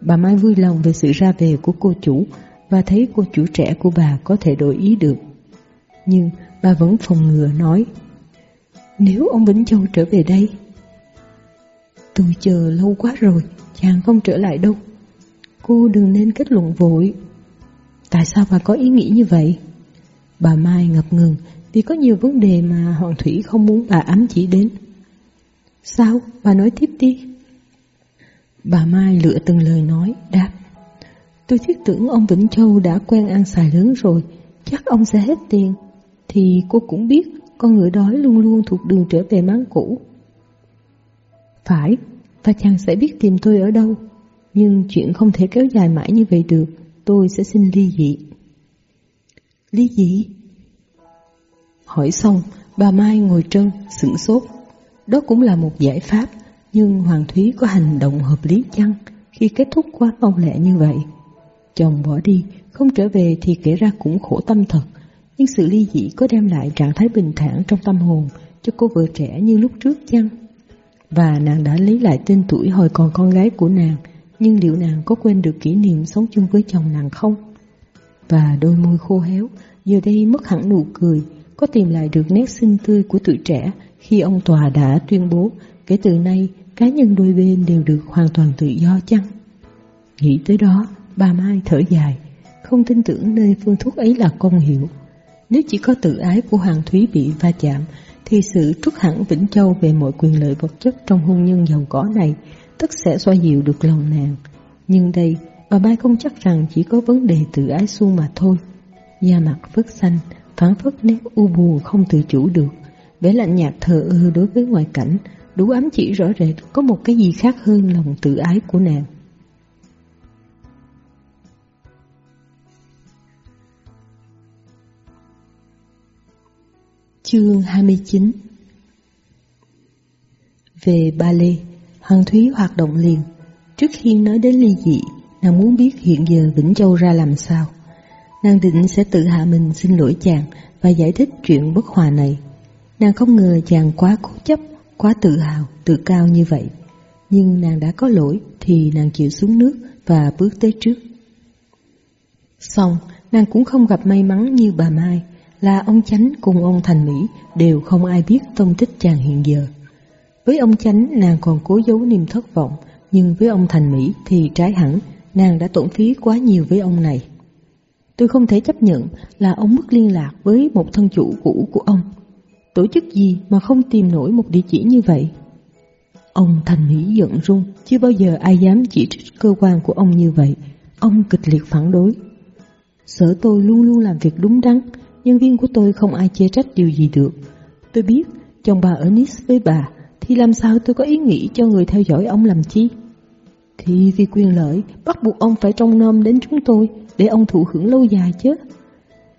Bà Mai vui lòng về sự ra về của cô chủ và thấy cô chủ trẻ của bà có thể đổi ý được. Nhưng bà vẫn phòng ngừa nói, Nếu ông Vĩnh Châu trở về đây, Tôi chờ lâu quá rồi, Chàng không trở lại đâu Cô đừng nên kết luận vội Tại sao bà có ý nghĩ như vậy? Bà Mai ngập ngừng, vì có nhiều vấn đề mà Hoàng Thủy không muốn bà ám chỉ đến. Sao? Bà nói tiếp đi. Bà Mai lựa từng lời nói, đáp. Tôi thiết tưởng ông Vĩnh Châu đã quen ăn xài lớn rồi, chắc ông sẽ hết tiền. Thì cô cũng biết, con ngựa đói luôn luôn thuộc đường trở về máng cũ. Phải, và chàng sẽ biết tìm tôi ở đâu. Nhưng chuyện không thể kéo dài mãi như vậy được, tôi sẽ xin ly dị. Ly dị? Hỏi xong, bà Mai ngồi trân, sửng sốt. Đó cũng là một giải pháp, nhưng Hoàng Thúy có hành động hợp lý chăng khi kết thúc quá mau lẹ như vậy? Chồng bỏ đi, không trở về thì kể ra cũng khổ tâm thật, nhưng sự ly dị có đem lại trạng thái bình thản trong tâm hồn cho cô vợ trẻ như lúc trước chăng? Và nàng đã lấy lại tên tuổi hồi còn con gái của nàng, nhưng liệu nàng có quên được kỷ niệm sống chung với chồng nàng không? Và đôi môi khô héo, giờ đây mất hẳn nụ cười, có tìm lại được nét xinh tươi của tuổi trẻ khi ông tòa đã tuyên bố kể từ nay cá nhân đôi bên đều được hoàn toàn tự do chăng? Nghĩ tới đó, bà Mai thở dài, không tin tưởng nơi phương thuốc ấy là công hiệu. Nếu chỉ có tự ái của Hoàng Thúy bị va chạm, thì sự trút hẳn Vĩnh Châu về mọi quyền lợi vật chất trong hôn nhân giàu có này tất sẽ xoa dịu được lòng nàng. Nhưng đây, bà Mai không chắc rằng chỉ có vấn đề tự ái suông mà thôi. Da mặt phớt xanh, phản phất nét u buồn không tự chủ được, vẻ lạnh nhạt thờ ơ đối với ngoại cảnh, đủ ám chỉ rõ rệt có một cái gì khác hơn lòng tự ái của nàng. Chương 29 Về ba lê, Hoàng Thúy hoạt động liền. Trước khi nói đến ly dị, nàng muốn biết hiện giờ Vĩnh Châu ra làm sao. Nàng định sẽ tự hạ mình xin lỗi chàng và giải thích chuyện bất hòa này. Nàng không ngờ chàng quá cố chấp, quá tự hào, tự cao như vậy. Nhưng nàng đã có lỗi thì nàng chịu xuống nước và bước tới trước. Xong, nàng cũng không gặp may mắn như bà Mai, là ông Chánh cùng ông Thành Mỹ đều không ai biết tông tích chàng hiện giờ. Với ông Chánh nàng còn cố giấu niềm thất vọng, nhưng với ông Thành Mỹ thì trái hẳn, nàng đã tổn phí quá nhiều với ông này. Tôi không thể chấp nhận là ông mất liên lạc với một thân chủ cũ của ông. Tổ chức gì mà không tìm nổi một địa chỉ như vậy? Ông Thành Mỹ giận run, chưa bao giờ ai dám chỉ trích cơ quan của ông như vậy. Ông kịch liệt phản đối. Sở tôi luôn luôn làm việc đúng đắn, nhân viên của tôi không ai chê trách điều gì được. Tôi biết, chồng bà ở Nice với bà, thì làm sao tôi có ý nghĩ cho người theo dõi ông làm chi? Thì vì quyền lợi, bắt buộc ông phải trông nom đến chúng tôi để ông thụ hưởng lâu dài chứ.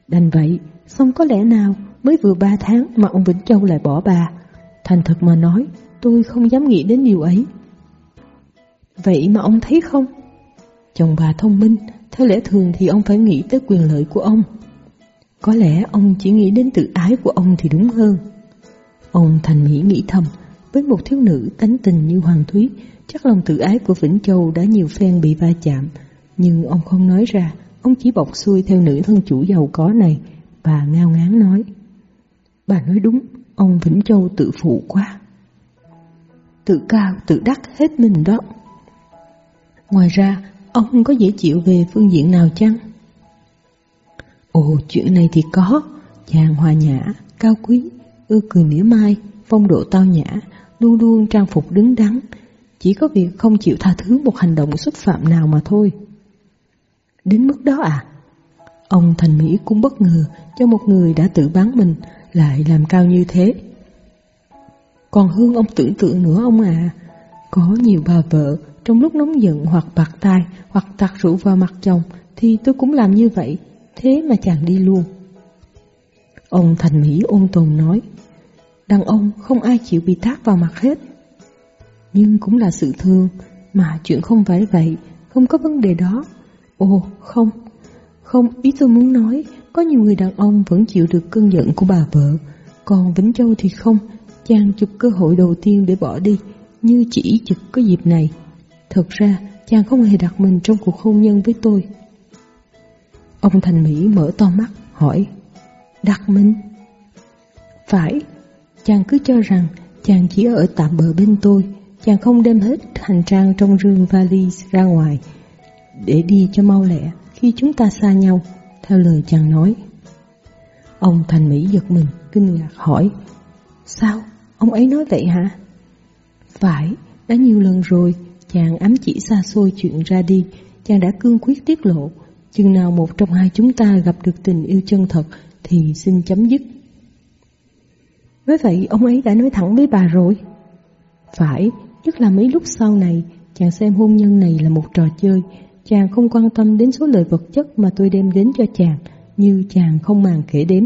Đành vậy, xong có lẽ nào mới vừa ba tháng mà ông Vĩnh Châu lại bỏ bà. Thành thật mà nói, tôi không dám nghĩ đến điều ấy. Vậy mà ông thấy không? Chồng bà thông minh, theo lẽ thường thì ông phải nghĩ tới quyền lợi của ông. Có lẽ ông chỉ nghĩ đến tự ái của ông thì đúng hơn. Ông Thành Mỹ nghĩ thầm, với một thiếu nữ tánh tình như Hoàng Thúy, chắc lòng tự ái của Vĩnh Châu đã nhiều phen bị va chạm. Nhưng ông không nói ra, ông chỉ bọc xuôi theo nữ thân chủ giàu có này, và ngao ngán nói. Bà nói đúng, ông Vĩnh Châu tự phụ quá. Tự cao, tự đắc hết mình đó. Ngoài ra, ông có dễ chịu về phương diện nào chăng? Ồ, chuyện này thì có. Chàng hòa nhã, cao quý, ưa cười mỉa mai, phong độ tao nhã, luôn luôn trang phục đứng đắn. Chỉ có việc không chịu tha thứ một hành động xúc phạm nào mà thôi. Đến mức đó à? Ông Thành Mỹ cũng bất ngờ cho một người đã tự bán mình lại làm cao như thế. Còn hơn ông tưởng tượng nữa ông à, có nhiều bà vợ trong lúc nóng giận hoặc bạc tai hoặc tạt rượu vào mặt chồng thì tôi cũng làm như vậy, thế mà chàng đi luôn. Ông Thành Mỹ ôn tồn nói, đàn ông không ai chịu bị tác vào mặt hết. Nhưng cũng là sự thương, mà chuyện không phải vậy, không có vấn đề đó. Ồ, không, không, ý tôi muốn nói, có nhiều người đàn ông vẫn chịu được cơn giận của bà vợ, còn Vĩnh Châu thì không, chàng chụp cơ hội đầu tiên để bỏ đi, như chỉ chụp có dịp này. Thật ra, chàng không hề đặt mình trong cuộc hôn nhân với tôi. Ông Thành Mỹ mở to mắt, hỏi, đặt mình? Phải, chàng cứ cho rằng chàng chỉ ở tạm bờ bên tôi, chàng không đem hết hành trang trong rương vali ra ngoài, để đi cho mau lẹ khi chúng ta xa nhau, theo lời chàng nói. Ông Thành Mỹ giật mình, kinh ngạc hỏi, sao, ông ấy nói vậy hả? Phải, đã nhiều lần rồi, chàng ám chỉ xa xôi chuyện ra đi, chàng đã cương quyết tiết lộ, chừng nào một trong hai chúng ta gặp được tình yêu chân thật thì xin chấm dứt. Với vậy ông ấy đã nói thẳng với bà rồi. Phải, nhất là mấy lúc sau này, chàng xem hôn nhân này là một trò chơi, chàng không quan tâm đến số lời vật chất mà tôi đem đến cho chàng, như chàng không màng kể đếm.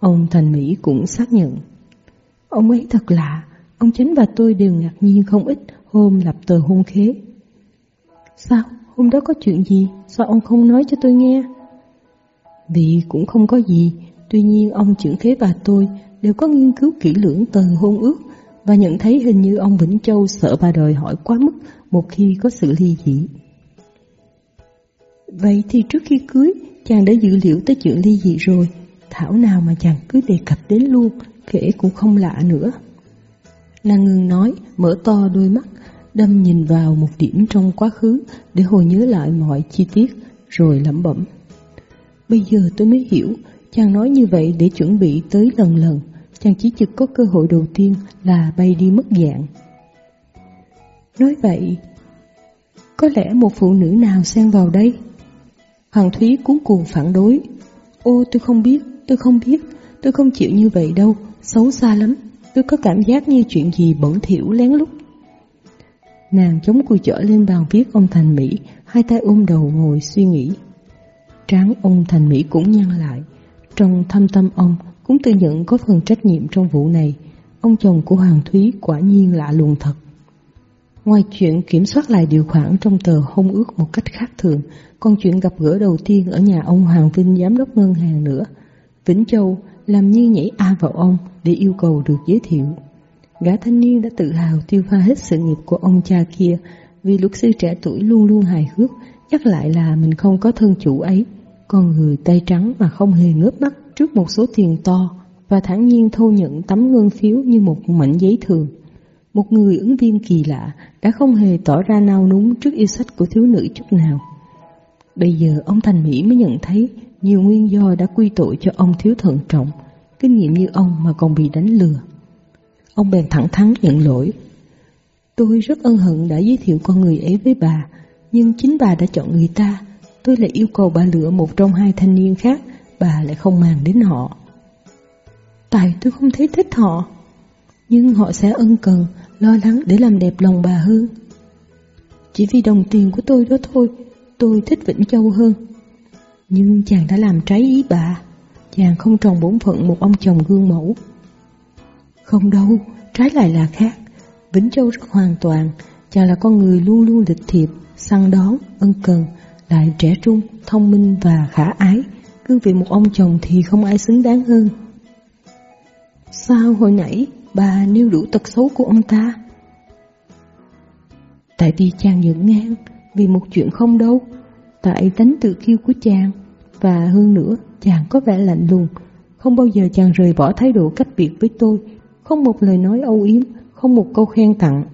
Ông Thành Mỹ cũng xác nhận. Ông ấy thật lạ, ông Chánh và tôi đều ngạc nhiên không ít hôm lập tờ hôn khế. Sao? Hôm đó có chuyện gì? Sao ông không nói cho tôi nghe? Vì cũng không có gì, tuy nhiên ông trưởng khế và tôi đều có nghiên cứu kỹ lưỡng tờ hôn ước và nhận thấy hình như ông Vĩnh Châu sợ bà đòi hỏi quá mức một khi có sự ly dị. Vậy thì trước khi cưới, chàng đã dự liệu tới chuyện ly dị rồi, thảo nào mà chàng cứ đề cập đến luôn, kể cũng không lạ nữa. Lan ngừng nói, mở to đôi mắt, đâm nhìn vào một điểm trong quá khứ để hồi nhớ lại mọi chi tiết, rồi lẩm bẩm. Bây giờ tôi mới hiểu, chàng nói như vậy để chuẩn bị tới lần lần, chàng chỉ trực có cơ hội đầu tiên là bay đi mất dạng. Nói vậy, có lẽ một phụ nữ nào xen vào đây? Hoàng Thúy cuốn cuồng phản đối. Ô tôi không biết, tôi không biết, tôi không chịu như vậy đâu, xấu xa lắm. Tôi có cảm giác như chuyện gì bẩn thỉu lén lút. Nàng chống cùi chở lên bàn viết ông Thành Mỹ, hai tay ôm đầu ngồi suy nghĩ. Tráng ông Thành Mỹ cũng nhăn lại. Trong thâm tâm ông cũng tự nhận có phần trách nhiệm trong vụ này. Ông chồng của Hoàng Thúy quả nhiên lạ lùng thật. Ngoài chuyện kiểm soát lại điều khoản trong tờ hôn ước một cách khác thường, còn chuyện gặp gỡ đầu tiên ở nhà ông Hoàng Vinh giám đốc ngân hàng nữa. Vĩnh Châu làm như nhảy A vào ông để yêu cầu được giới thiệu. Gã thanh niên đã tự hào tiêu pha hết sự nghiệp của ông cha kia vì luật sư trẻ tuổi luôn luôn hài hước, chắc lại là mình không có thân chủ ấy. Con người tay trắng mà không hề ngớp mắt trước một số tiền to và thản nhiên thu nhận tấm ngân phiếu như một mảnh giấy thường. Một người ứng viên kỳ lạ đã không hề tỏ ra nao núng trước yêu sách của thiếu nữ chút nào. Bây giờ ông Thành Mỹ mới nhận thấy nhiều nguyên do đã quy tội cho ông thiếu thận trọng, kinh nghiệm như ông mà còn bị đánh lừa. Ông bèn thẳng thắn nhận lỗi. Tôi rất ân hận đã giới thiệu con người ấy với bà, nhưng chính bà đã chọn người ta. Tôi lại yêu cầu bà lựa một trong hai thanh niên khác, bà lại không màng đến họ. Tại tôi không thấy thích họ, nhưng họ sẽ ân cần, lo lắng để làm đẹp lòng bà hơn. Chỉ vì đồng tiền của tôi đó thôi, tôi thích Vĩnh Châu hơn. Nhưng chàng đã làm trái ý bà, chàng không tròn bổn phận một ông chồng gương mẫu. Không đâu, trái lại là khác. Vĩnh Châu rất hoàn toàn, chàng là con người luôn luôn lịch thiệp, săn đón, ân cần, lại trẻ trung, thông minh và khả ái. Cương vị một ông chồng thì không ai xứng đáng hơn. Sao hồi nãy bà nêu đủ tật xấu của ông ta? Tại vì chàng giận ngang, vì một chuyện không đâu, tại tánh tự kiêu của chàng, và hơn nữa chàng có vẻ lạnh lùng, không bao giờ chàng rời bỏ thái độ cách biệt với tôi, không một lời nói âu yếm, không một câu khen tặng.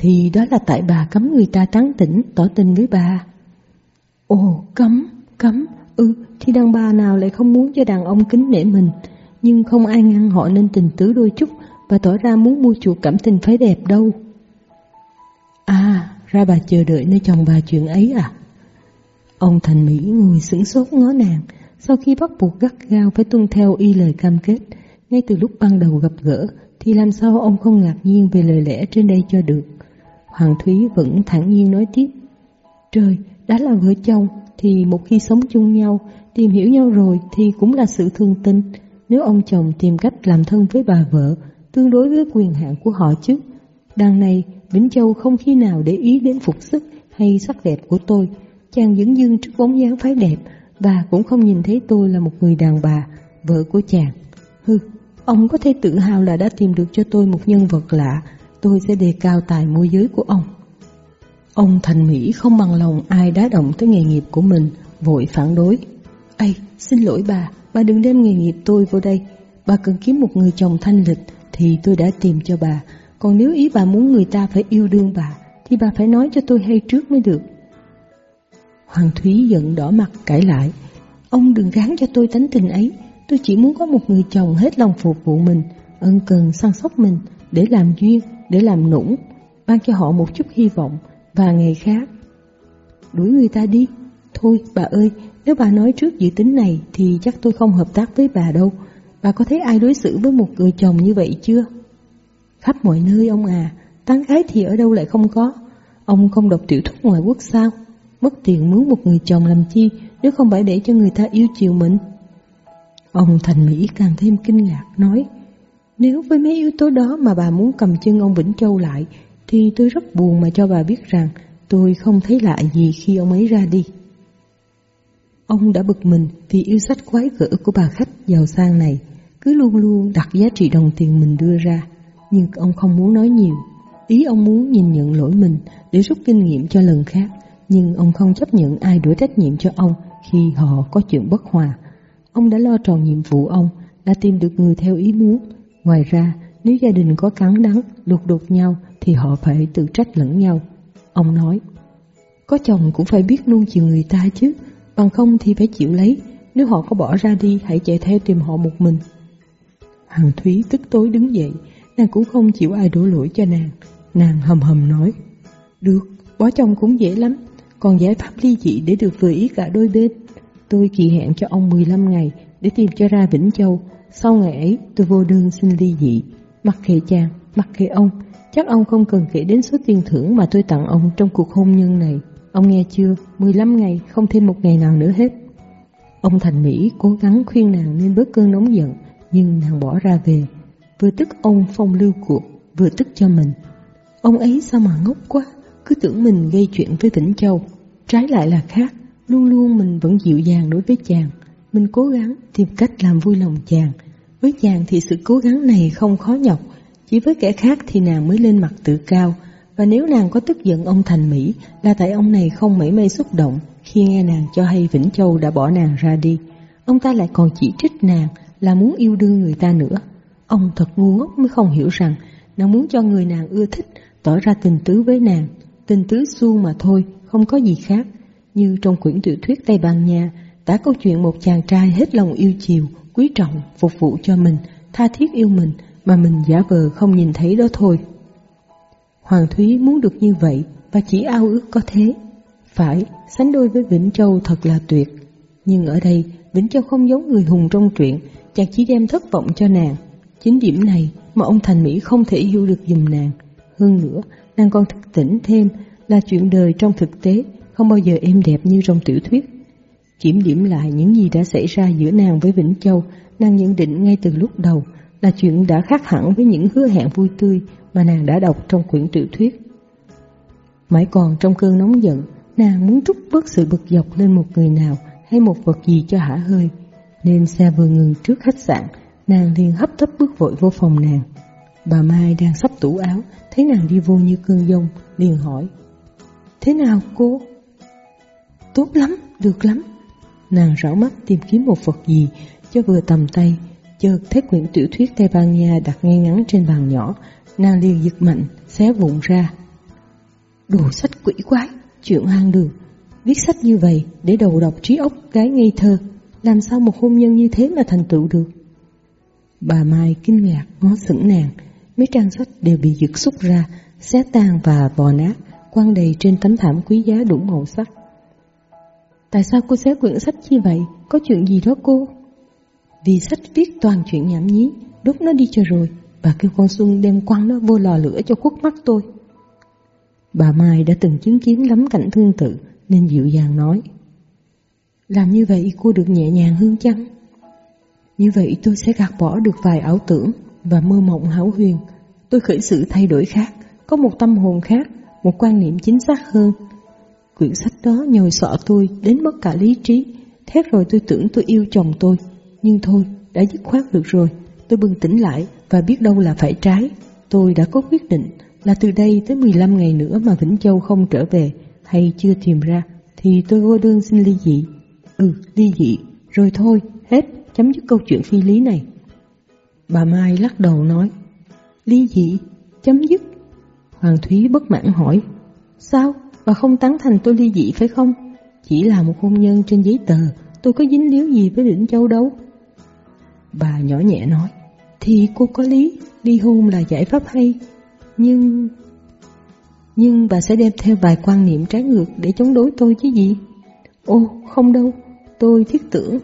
Thì đó là tại bà cấm người ta tán tỉnh, tỏ tình với bà. Ồ, cấm, cấm, ừ, thì đàn bà nào lại không muốn cho đàn ông kính nể mình, nhưng không ai ngăn họ nên tình tứ đôi chút và tỏ ra muốn mua chuộc cảm tình phái đẹp đâu. À, ra bà chờ đợi nơi chồng bà chuyện ấy à? Ông Thành Mỹ ngồi sững sốt ngó nàng, sau khi bắt buộc gắt gao phải tuân theo y lời cam kết, ngay từ lúc ban đầu gặp gỡ, thì làm sao ông không ngạc nhiên về lời lẽ trên đây cho được. Hoàng Thúy vẫn thản nhiên nói tiếp. Trời, đã là vợ chồng, thì một khi sống chung nhau, tìm hiểu nhau rồi thì cũng là sự thương tình. Nếu ông chồng tìm cách làm thân với bà vợ, tương đối với quyền hạn của họ chứ. Đằng này, Vĩnh Châu không khi nào để ý đến phục sức hay sắc đẹp của tôi. Chàng dững dưng trước bóng dáng phái đẹp và cũng không nhìn thấy tôi là một người đàn bà, vợ của chàng. Hừ, ông có thể tự hào là đã tìm được cho tôi một nhân vật lạ, tôi sẽ đề cao tài môi giới của ông. Ông Thành Mỹ không bằng lòng ai đá động tới nghề nghiệp của mình, vội phản đối. Ây, xin lỗi bà, bà đừng đem nghề nghiệp tôi vô đây. Bà cần kiếm một người chồng thanh lịch thì tôi đã tìm cho bà. Còn nếu ý bà muốn người ta phải yêu đương bà, thì bà phải nói cho tôi hay trước mới được. Hoàng Thúy giận đỏ mặt cãi lại. Ông đừng gán cho tôi tánh tình ấy. Tôi chỉ muốn có một người chồng hết lòng phục vụ mình, ân cần săn sóc mình, để làm duyên, để làm nũng, ban cho họ một chút hy vọng và ngày khác. Đuổi người ta đi. Thôi bà ơi, nếu bà nói trước dự tính này thì chắc tôi không hợp tác với bà đâu. Bà có thấy ai đối xử với một người chồng như vậy chưa? Khắp mọi nơi ông à, tán gái thì ở đâu lại không có. Ông không đọc tiểu thuyết ngoại quốc sao? Mất tiền mướn một người chồng làm chi nếu không phải để cho người ta yêu chiều mình? Ông Thành Mỹ càng thêm kinh ngạc nói Nếu với mấy yếu tố đó mà bà muốn cầm chân ông Vĩnh Châu lại thì tôi rất buồn mà cho bà biết rằng Tôi không thấy lạ gì khi ông ấy ra đi. Ông đã bực mình vì yêu sách quái gở của bà khách giàu sang này. Cứ luôn luôn đặt giá trị đồng tiền mình đưa ra. Nhưng ông không muốn nói nhiều. Ý ông muốn nhìn nhận lỗi mình để rút kinh nghiệm cho lần khác. Nhưng ông không chấp nhận ai đuổi trách nhiệm cho ông khi họ có chuyện bất hòa. Ông đã lo tròn nhiệm vụ ông, đã tìm được người theo ý muốn. Ngoài ra, nếu gia đình có cắn đắng, đột đột nhau thì họ phải tự trách lẫn nhau. Ông nói, có chồng cũng phải biết nuông chiều người ta chứ, bằng không thì phải chịu lấy. Nếu họ có bỏ ra đi, hãy chạy theo tìm họ một mình. Hằng Thúy tức tối đứng dậy, nàng cũng không chịu ai đổ lỗi cho nàng. Nàng hầm hầm nói, được, bỏ chồng cũng dễ lắm, còn giải pháp ly dị để được vừa ý cả đôi bên. Tôi kỳ hẹn cho ông 15 ngày để tìm cho ra Vĩnh Châu. Sau ngày ấy tôi vô đơn xin ly dị. Mặc kệ chàng, mặc kệ ông, chắc ông không cần kể đến số tiền thưởng mà tôi tặng ông trong cuộc hôn nhân này. Ông nghe chưa, 15 ngày, không thêm một ngày nào nữa hết. Ông Thành Mỹ cố gắng khuyên nàng nên bớt cơn nóng giận, nhưng nàng bỏ ra về. Vừa tức ông phong lưu cuộc, vừa tức cho mình. Ông ấy sao mà ngốc quá, cứ tưởng mình gây chuyện với Vĩnh Châu. Trái lại là khác, Luôn luôn mình vẫn dịu dàng đối với chàng Mình cố gắng tìm cách làm vui lòng chàng Với chàng thì sự cố gắng này không khó nhọc chỉ với kẻ khác thì nàng mới lên mặt tự cao. Và nếu nàng có tức giận ông Thành Mỹ Là tại ông này không mảy may xúc động Khi nghe nàng cho hay Vĩnh Châu đã bỏ nàng ra đi Ông ta lại còn chỉ trích nàng Là muốn yêu đương người ta nữa. Ông thật ngu ngốc mới không hiểu rằng Nàng muốn cho người nàng ưa thích Tỏ ra tình tứ với nàng. Tình tứ suông mà thôi Không có gì khác. Như trong quyển tiểu thuyết Tây Ban Nha, tả câu chuyện một chàng trai hết lòng yêu chiều, quý trọng, phục vụ cho mình, tha thiết yêu mình mà mình giả vờ không nhìn thấy đó thôi. Hoàng Thúy muốn được như vậy và chỉ ao ước có thế. Phải, sánh đôi với Vĩnh Châu thật là tuyệt. Nhưng ở đây, Vĩnh Châu không giống người hùng trong truyện, chàng chỉ đem thất vọng cho nàng. Chính điểm này mà ông Thành Mỹ không thể hiểu được dùm nàng. Hơn nữa nàng còn thức tỉnh thêm là chuyện đời trong thực tế không bao giờ êm đẹp như trong tiểu thuyết. Kiểm điểm lại những gì đã xảy ra giữa nàng với Vĩnh Châu, nàng nhận định ngay từ lúc đầu là chuyện đã khác hẳn với những hứa hẹn vui tươi mà nàng đã đọc trong quyển tiểu thuyết. Mãi còn trong cơn nóng giận, nàng muốn trút bớt sự bực dọc lên một người nào hay một vật gì cho hả hơi. Nên xe vừa ngừng trước khách sạn, nàng liền hấp tấp bước vội vô phòng nàng. Bà Mai đang sắp tủ áo, thấy nàng đi vô như cơn giông, liền hỏi. Thế nào cô? Tốt lắm, được lắm. Nàng rảo mắt tìm kiếm một vật gì cho vừa tầm tay, chợt thấy quyển tiểu thuyết Tây Ban Nha đặt ngay ngắn trên bàn nhỏ, nàng liền giật mạnh, xé vụn ra. Đồ sách quỷ quái, chuyện hoang đường, viết sách như vậy để đầu độc trí óc gái ngây thơ, làm sao một hôn nhân như thế mà thành tựu được? Bà Mai kinh ngạc ngó sững nàng, mấy trang sách đều bị giật xúc ra, xé tan và vò nát, quăng đầy trên tấm thảm quý giá đủ màu sắc. Tại sao cô xé quyển sách như vậy? Có chuyện gì đó cô? Vì sách viết toàn chuyện nhảm nhí, đốt nó đi cho rồi, bà kêu con Xuân đem quăng nó vô lò lửa cho khuất mắt tôi. Bà Mai đã từng chứng kiến lắm cảnh tương tự nên dịu dàng nói. Làm như vậy cô được nhẹ nhàng hơn chăng? Như vậy tôi sẽ gạt bỏ được vài ảo tưởng và mơ mộng hão huyền. Tôi khởi sự thay đổi khác, có một tâm hồn khác, một quan niệm chính xác hơn. Quyển sách đó nhồi sọ tôi đến mất cả lý trí, thế rồi tôi tưởng tôi yêu chồng tôi. Nhưng thôi, đã dứt khoát được rồi, tôi bừng tỉnh lại và biết đâu là phải trái. Tôi đã có quyết định là từ đây tới 15 ngày nữa mà Vĩnh Châu không trở về hay chưa tìm ra thì tôi vô đơn xin ly dị. Ừ, ly dị, rồi thôi, hết, chấm dứt câu chuyện phi lý này. Bà Mai lắc đầu nói, ly dị, chấm dứt. Hoàng Thúy bất mãn hỏi, sao, bà không tán thành tôi ly dị phải không? Chỉ là một hôn nhân trên giấy tờ, tôi có dính líu gì với Vĩnh Châu đâu. Bà nhỏ nhẹ nói, thì cô có lý, ly hôn là giải pháp hay, nhưng... Nhưng bà sẽ đem theo vài quan niệm trái ngược để chống đối tôi chứ gì? Ô, không đâu, tôi thiết tưởng,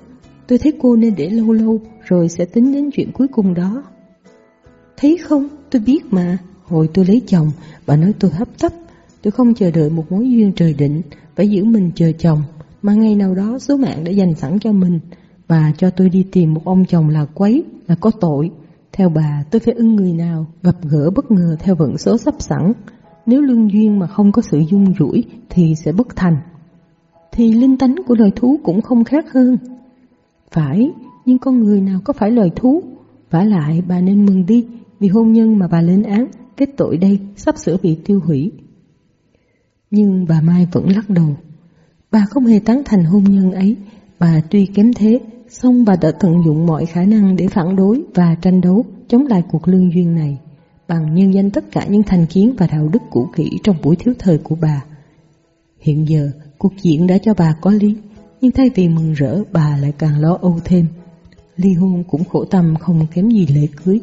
tôi thấy cô nên để lâu lâu rồi sẽ tính đến chuyện cuối cùng đó. Thấy không, tôi biết mà, hồi tôi lấy chồng, bà nói tôi hấp tấp, tôi không chờ đợi một mối duyên trời định, phải giữ mình chờ chồng, mà ngày nào đó số mạng đã dành sẵn cho mình, và cho tôi đi tìm một ông chồng là quấy, là có tội. Theo bà, tôi phải ưng người nào, gặp gỡ bất ngờ theo vận số sắp sẵn. Nếu lương duyên mà không có sự dung rủi thì sẽ bất thành. Thì linh tánh của loài thú cũng không khác hơn. Phải, nhưng con người nào có phải loài thú? vả lại bà nên mừng đi, vì hôn nhân mà bà lên án, kết tội đây sắp sửa bị tiêu hủy. Nhưng bà Mai vẫn lắc đầu. Bà không hề tán thành hôn nhân ấy, bà tuy kém thế Song bà đã tận dụng mọi khả năng để phản đối và tranh đấu chống lại cuộc lương duyên này bằng nhân danh tất cả những thành kiến và đạo đức cũ kỹ trong buổi thiếu thời của bà. Hiện giờ, cuộc diện đã cho bà có lý, nhưng thay vì mừng rỡ bà lại càng lo âu thêm. Ly hôn cũng khổ tâm không kém gì lễ cưới.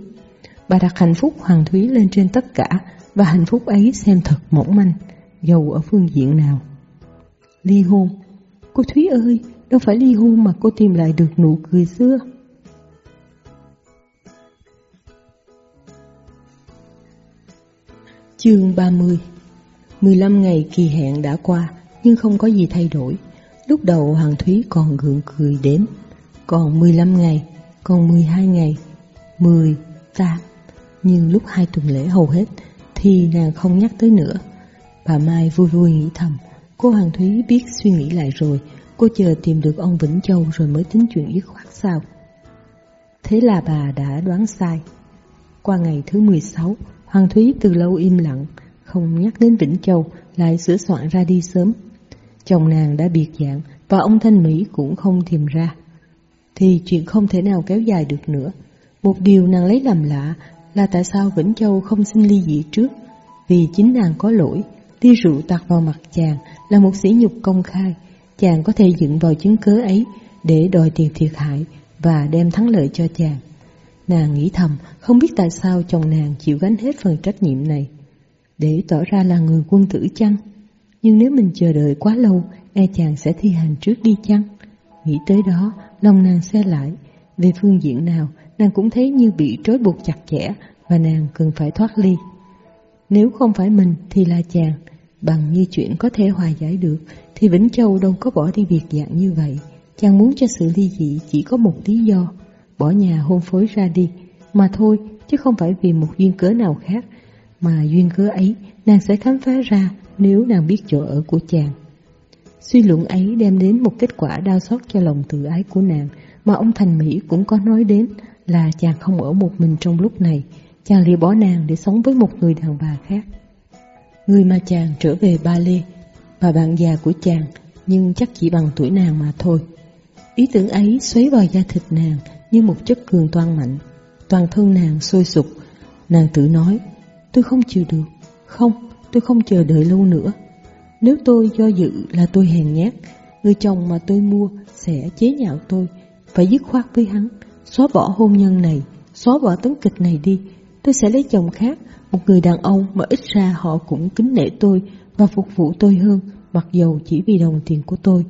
Bà đặt hạnh phúc Hoàng Thúy lên trên tất cả và hạnh phúc ấy xem thật mỏng manh, dầu ở phương diện nào. Ly hôn Cô Thúy ơi, Đâu phải ly hôn mà cô tìm lại được nụ cười xưa. Chương 30 15 ngày kỳ hẹn đã qua Nhưng không có gì thay đổi. Lúc đầu Hoàng Thúy còn gượng cười đếm Còn 15 ngày Còn 12 ngày 10, 8 Nhưng lúc hai tuần lễ hầu hết Thì nàng không nhắc tới nữa. Bà Mai vui vui nghĩ thầm Cô Hoàng Thúy biết suy nghĩ lại rồi Cô chờ tìm được ông Vĩnh Châu rồi mới tính chuyện dứt khoát sao. Thế là bà đã đoán sai. Qua ngày thứ 16, Hoàng Thúy từ lâu im lặng, không nhắc đến Vĩnh Châu, lại sửa soạn ra đi sớm. Chồng nàng đã biệt dạng và ông Thanh Mỹ cũng không tìm ra. Thì chuyện không thể nào kéo dài được nữa. Một điều nàng lấy làm lạ là tại sao Vĩnh Châu không xin ly dị trước, vì chính nàng có lỗi, ly rượu tạt vào mặt chàng là một sỉ nhục công khai, chàng có thể dựng vào chứng cớ ấy để đòi tiền thiệt hại và đem thắng lợi cho chàng. Nàng nghĩ thầm, không biết tại sao chồng nàng chịu gánh hết phần trách nhiệm này. Để tỏ ra là người quân tử chăng? Nhưng nếu mình chờ đợi quá lâu, e chàng sẽ thi hành trước đi chăng? Nghĩ tới đó, lòng nàng xe lại. Về phương diện nào, nàng cũng thấy như bị trói buộc chặt chẽ và nàng cần phải thoát ly. Nếu không phải mình thì là chàng, bằng như chuyện có thể hòa giải được, thì Vĩnh Châu đâu có bỏ đi việc dạng như vậy. Chàng muốn cho sự ly dị chỉ có một lý do, bỏ nhà hôn phối ra đi, mà thôi, chứ không phải vì một duyên cớ nào khác, mà duyên cớ ấy nàng sẽ khám phá ra nếu nàng biết chỗ ở của chàng. Suy luận ấy đem đến một kết quả đau xót cho lòng tự ái của nàng, mà ông Thành Mỹ cũng có nói đến là chàng không ở một mình trong lúc này, chàng lìa bỏ nàng để sống với một người đàn bà khác. Người mà chàng trở về Ba Lê, và bạn già của chàng, nhưng chắc chỉ bằng tuổi nàng mà thôi. Ý tưởng ấy xoáy vào da thịt nàng như một chất cường toan mạnh. Toàn thân nàng sôi sục, nàng tự nói, tôi không chịu được, không, tôi không chờ đợi lâu nữa. Nếu tôi do dự là tôi hèn nhát, người chồng mà tôi mua sẽ chế nhạo tôi, phải dứt khoát với hắn, xóa bỏ hôn nhân này, xóa bỏ tấn kịch này đi. Tôi sẽ lấy chồng khác, một người đàn ông mà ít ra họ cũng kính nể tôi và phục vụ tôi hơn, mặc dầu chỉ vì đồng tiền của tôi.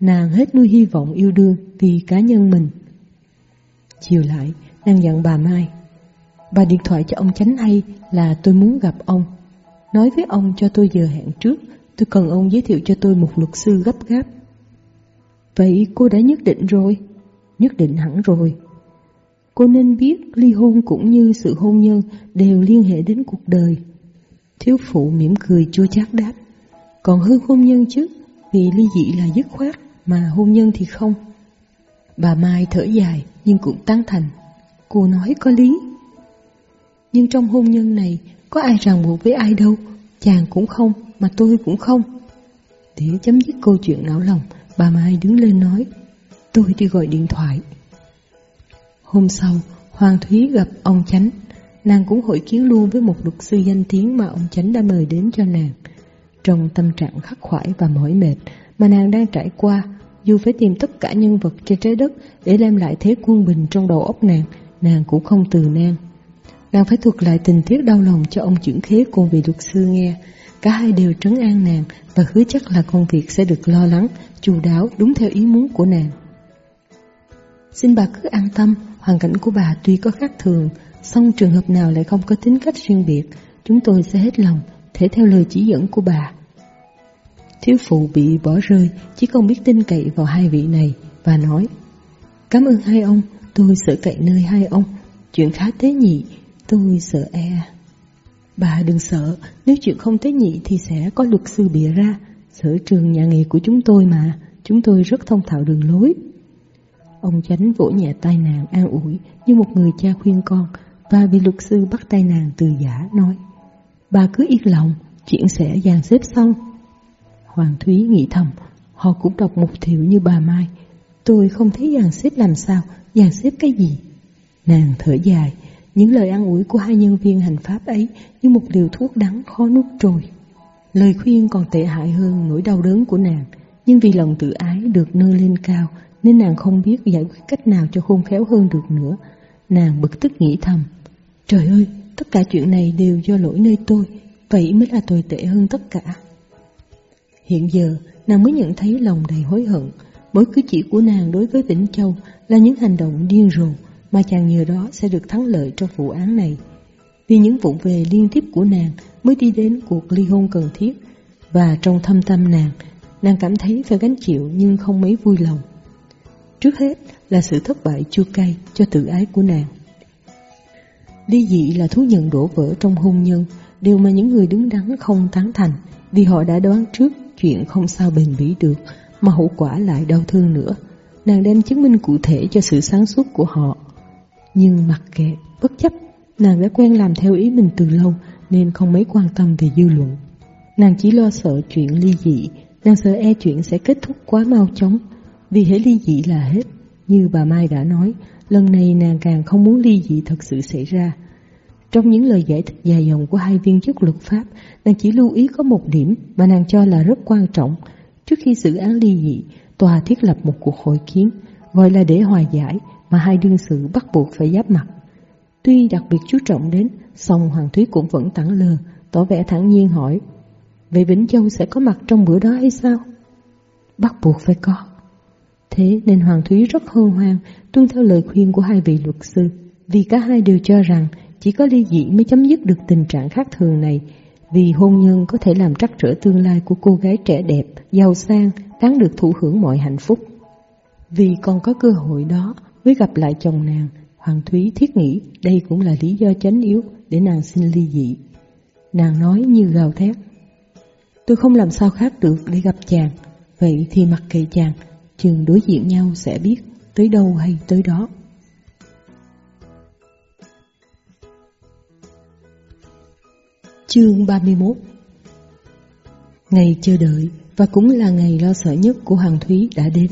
Nàng hết nuôi hy vọng yêu đương vì cá nhân mình. Chiều lại, nàng dặn bà Mai. Bà điện thoại cho ông Chánh hay là tôi muốn gặp ông. Nói với ông cho tôi giờ hẹn trước, tôi cần ông giới thiệu cho tôi một luật sư gấp gáp. Vậy cô đã nhất định rồi? Nhất định hẳn rồi. Cô nên biết ly hôn cũng như sự hôn nhân đều liên hệ đến cuộc đời. Thiếu phụ mỉm cười chua chát đáp. Còn hơn hôn nhân chứ, vì ly dị là dứt khoát, mà hôn nhân thì không. Bà Mai thở dài nhưng cũng tán thành. Cô nói có lý. Nhưng trong hôn nhân này có ai ràng buộc với ai đâu, chàng cũng không, mà tôi cũng không. Để chấm dứt câu chuyện não lòng, bà Mai đứng lên nói, tôi đi gọi điện thoại. Hôm sau, Hoàng Thúy gặp ông Chánh, nàng cũng hội kiến luôn với một luật sư danh tiếng mà ông Chánh đã mời đến cho nàng. Trong tâm trạng khắc khoải và mỏi mệt mà nàng đang trải qua, dù phải tìm tất cả nhân vật trên trái đất để đem lại thế quân bình trong đầu óc nàng, nàng cũng không từ nan. Nàng phải thuật lại tình tiết đau lòng cho ông chuyển khế cùng vị luật sư nghe. Cả hai đều trấn an nàng và hứa chắc là công việc sẽ được lo lắng, chu đáo đúng theo ý muốn của nàng. Xin bà cứ an tâm, hoàn cảnh của bà tuy có khác thường, xong trường hợp nào lại không có tính cách riêng biệt, chúng tôi sẽ hết lòng, thể theo lời chỉ dẫn của bà. Thiếu phụ bị bỏ rơi, chỉ không biết tin cậy vào hai vị này và nói Cảm ơn hai ông, tôi sợ cậy nơi hai ông, chuyện khá tế nhị, tôi sợ e. Bà đừng sợ, nếu chuyện không tế nhị thì sẽ có luật sư bịa ra, sở trường nhà nghề của chúng tôi mà, chúng tôi rất thông thạo đường lối. Ông chánh vỗ nhẹ tay nàng an ủi như một người cha khuyên con và vị luật sư bắt tay nàng từ giả nói Bà cứ yên lòng, chuyện sẽ dàn xếp xong. Hoàng Thúy nghĩ thầm, họ cũng đọc một thiệu như bà Mai. Tôi không thấy dàn xếp làm sao, dàn xếp cái gì. Nàng thở dài, những lời an ủi của hai nhân viên hành pháp ấy như một liều thuốc đắng khó nuốt trôi. Lời khuyên còn tệ hại hơn nỗi đau đớn của nàng, nhưng vì lòng tự ái được nâng lên cao nên nàng không biết giải quyết cách nào cho khôn khéo hơn được nữa. Nàng bực tức nghĩ thầm, trời ơi, tất cả chuyện này đều do lỗi nơi tôi, vậy mới là tồi tệ hơn tất cả. Hiện giờ, nàng mới nhận thấy lòng đầy hối hận, mỗi cử chỉ của nàng đối với Vĩnh Châu là những hành động điên rồ mà chàng nhờ đó sẽ được thắng lợi trong vụ án này. Vì những vụ về liên tiếp của nàng mới đi đến cuộc ly hôn cần thiết và trong thâm tâm nàng, nàng cảm thấy phải gánh chịu nhưng không mấy vui lòng. Trước hết là sự thất bại chua cay cho tự ái của nàng. Ly dị là thú nhận đổ vỡ trong hôn nhân, điều mà những người đứng đắn không tán thành vì họ đã đoán trước chuyện không sao bền bỉ được mà hậu quả lại đau thương nữa. Nàng đem chứng minh cụ thể cho sự sáng suốt của họ. Nhưng mặc kệ, bất chấp, nàng đã quen làm theo ý mình từ lâu nên không mấy quan tâm về dư luận. Nàng chỉ lo sợ chuyện ly dị, nàng sợ e chuyện sẽ kết thúc quá mau chóng, vì hễ ly dị là hết. Như bà Mai đã nói, lần này nàng càng không muốn ly dị thật sự xảy ra. Trong những lời giải thích dài dòng của hai viên chức luật pháp, nàng chỉ lưu ý có một điểm mà nàng cho là rất quan trọng. Trước khi xử án ly dị, tòa thiết lập một cuộc hội kiến, gọi là để hòa giải mà hai đương sự bắt buộc phải giáp mặt. Tuy đặc biệt chú trọng đến, song Hoàng Thúy cũng vẫn tẳng lờ, tỏ vẻ thẳng nhiên hỏi, Vậy Vĩnh Châu sẽ có mặt trong bữa đó hay sao? Bắt buộc phải có. Thế nên Hoàng Thúy rất hân hoan tuân theo lời khuyên của hai vị luật sư, vì cả hai đều cho rằng chỉ có ly dị mới chấm dứt được tình trạng khác thường này, vì hôn nhân có thể làm trắc trở tương lai của cô gái trẻ đẹp, giàu sang, đáng được thụ hưởng mọi hạnh phúc. Vì còn có cơ hội đó, mới gặp lại chồng nàng, Hoàng Thúy thiết nghĩ đây cũng là lý do chánh yếu để nàng xin ly dị. Nàng nói như gào thét. Tôi không làm sao khác được để gặp chàng, vậy thì mặc kệ chàng, chừng đối diện nhau sẽ biết tới đâu hay tới đó. Chương 31 Ngày chờ đợi và cũng là ngày lo sợ nhất của Hoàng Thúy đã đến.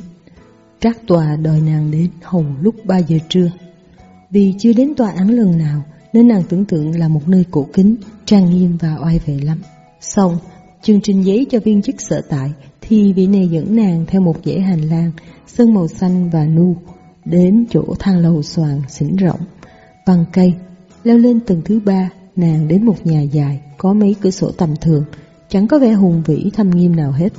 các tòa đòi nàng đến hầu lúc 3 giờ trưa. Vì chưa đến tòa án lần nào nên nàng tưởng tượng là một nơi cổ kính, trang nghiêm và oai vệ lắm. Xong, chương trình giấy cho viên chức sở tại thì vị này dẫn nàng theo một dãy hành lang, sơn màu xanh và nu, đến chỗ thang lầu xoàn xỉn rộng. Bằng cây, leo lên tầng thứ ba, nàng đến một nhà dài, có mấy cửa sổ tầm thường, chẳng có vẻ hùng vĩ thâm nghiêm nào hết.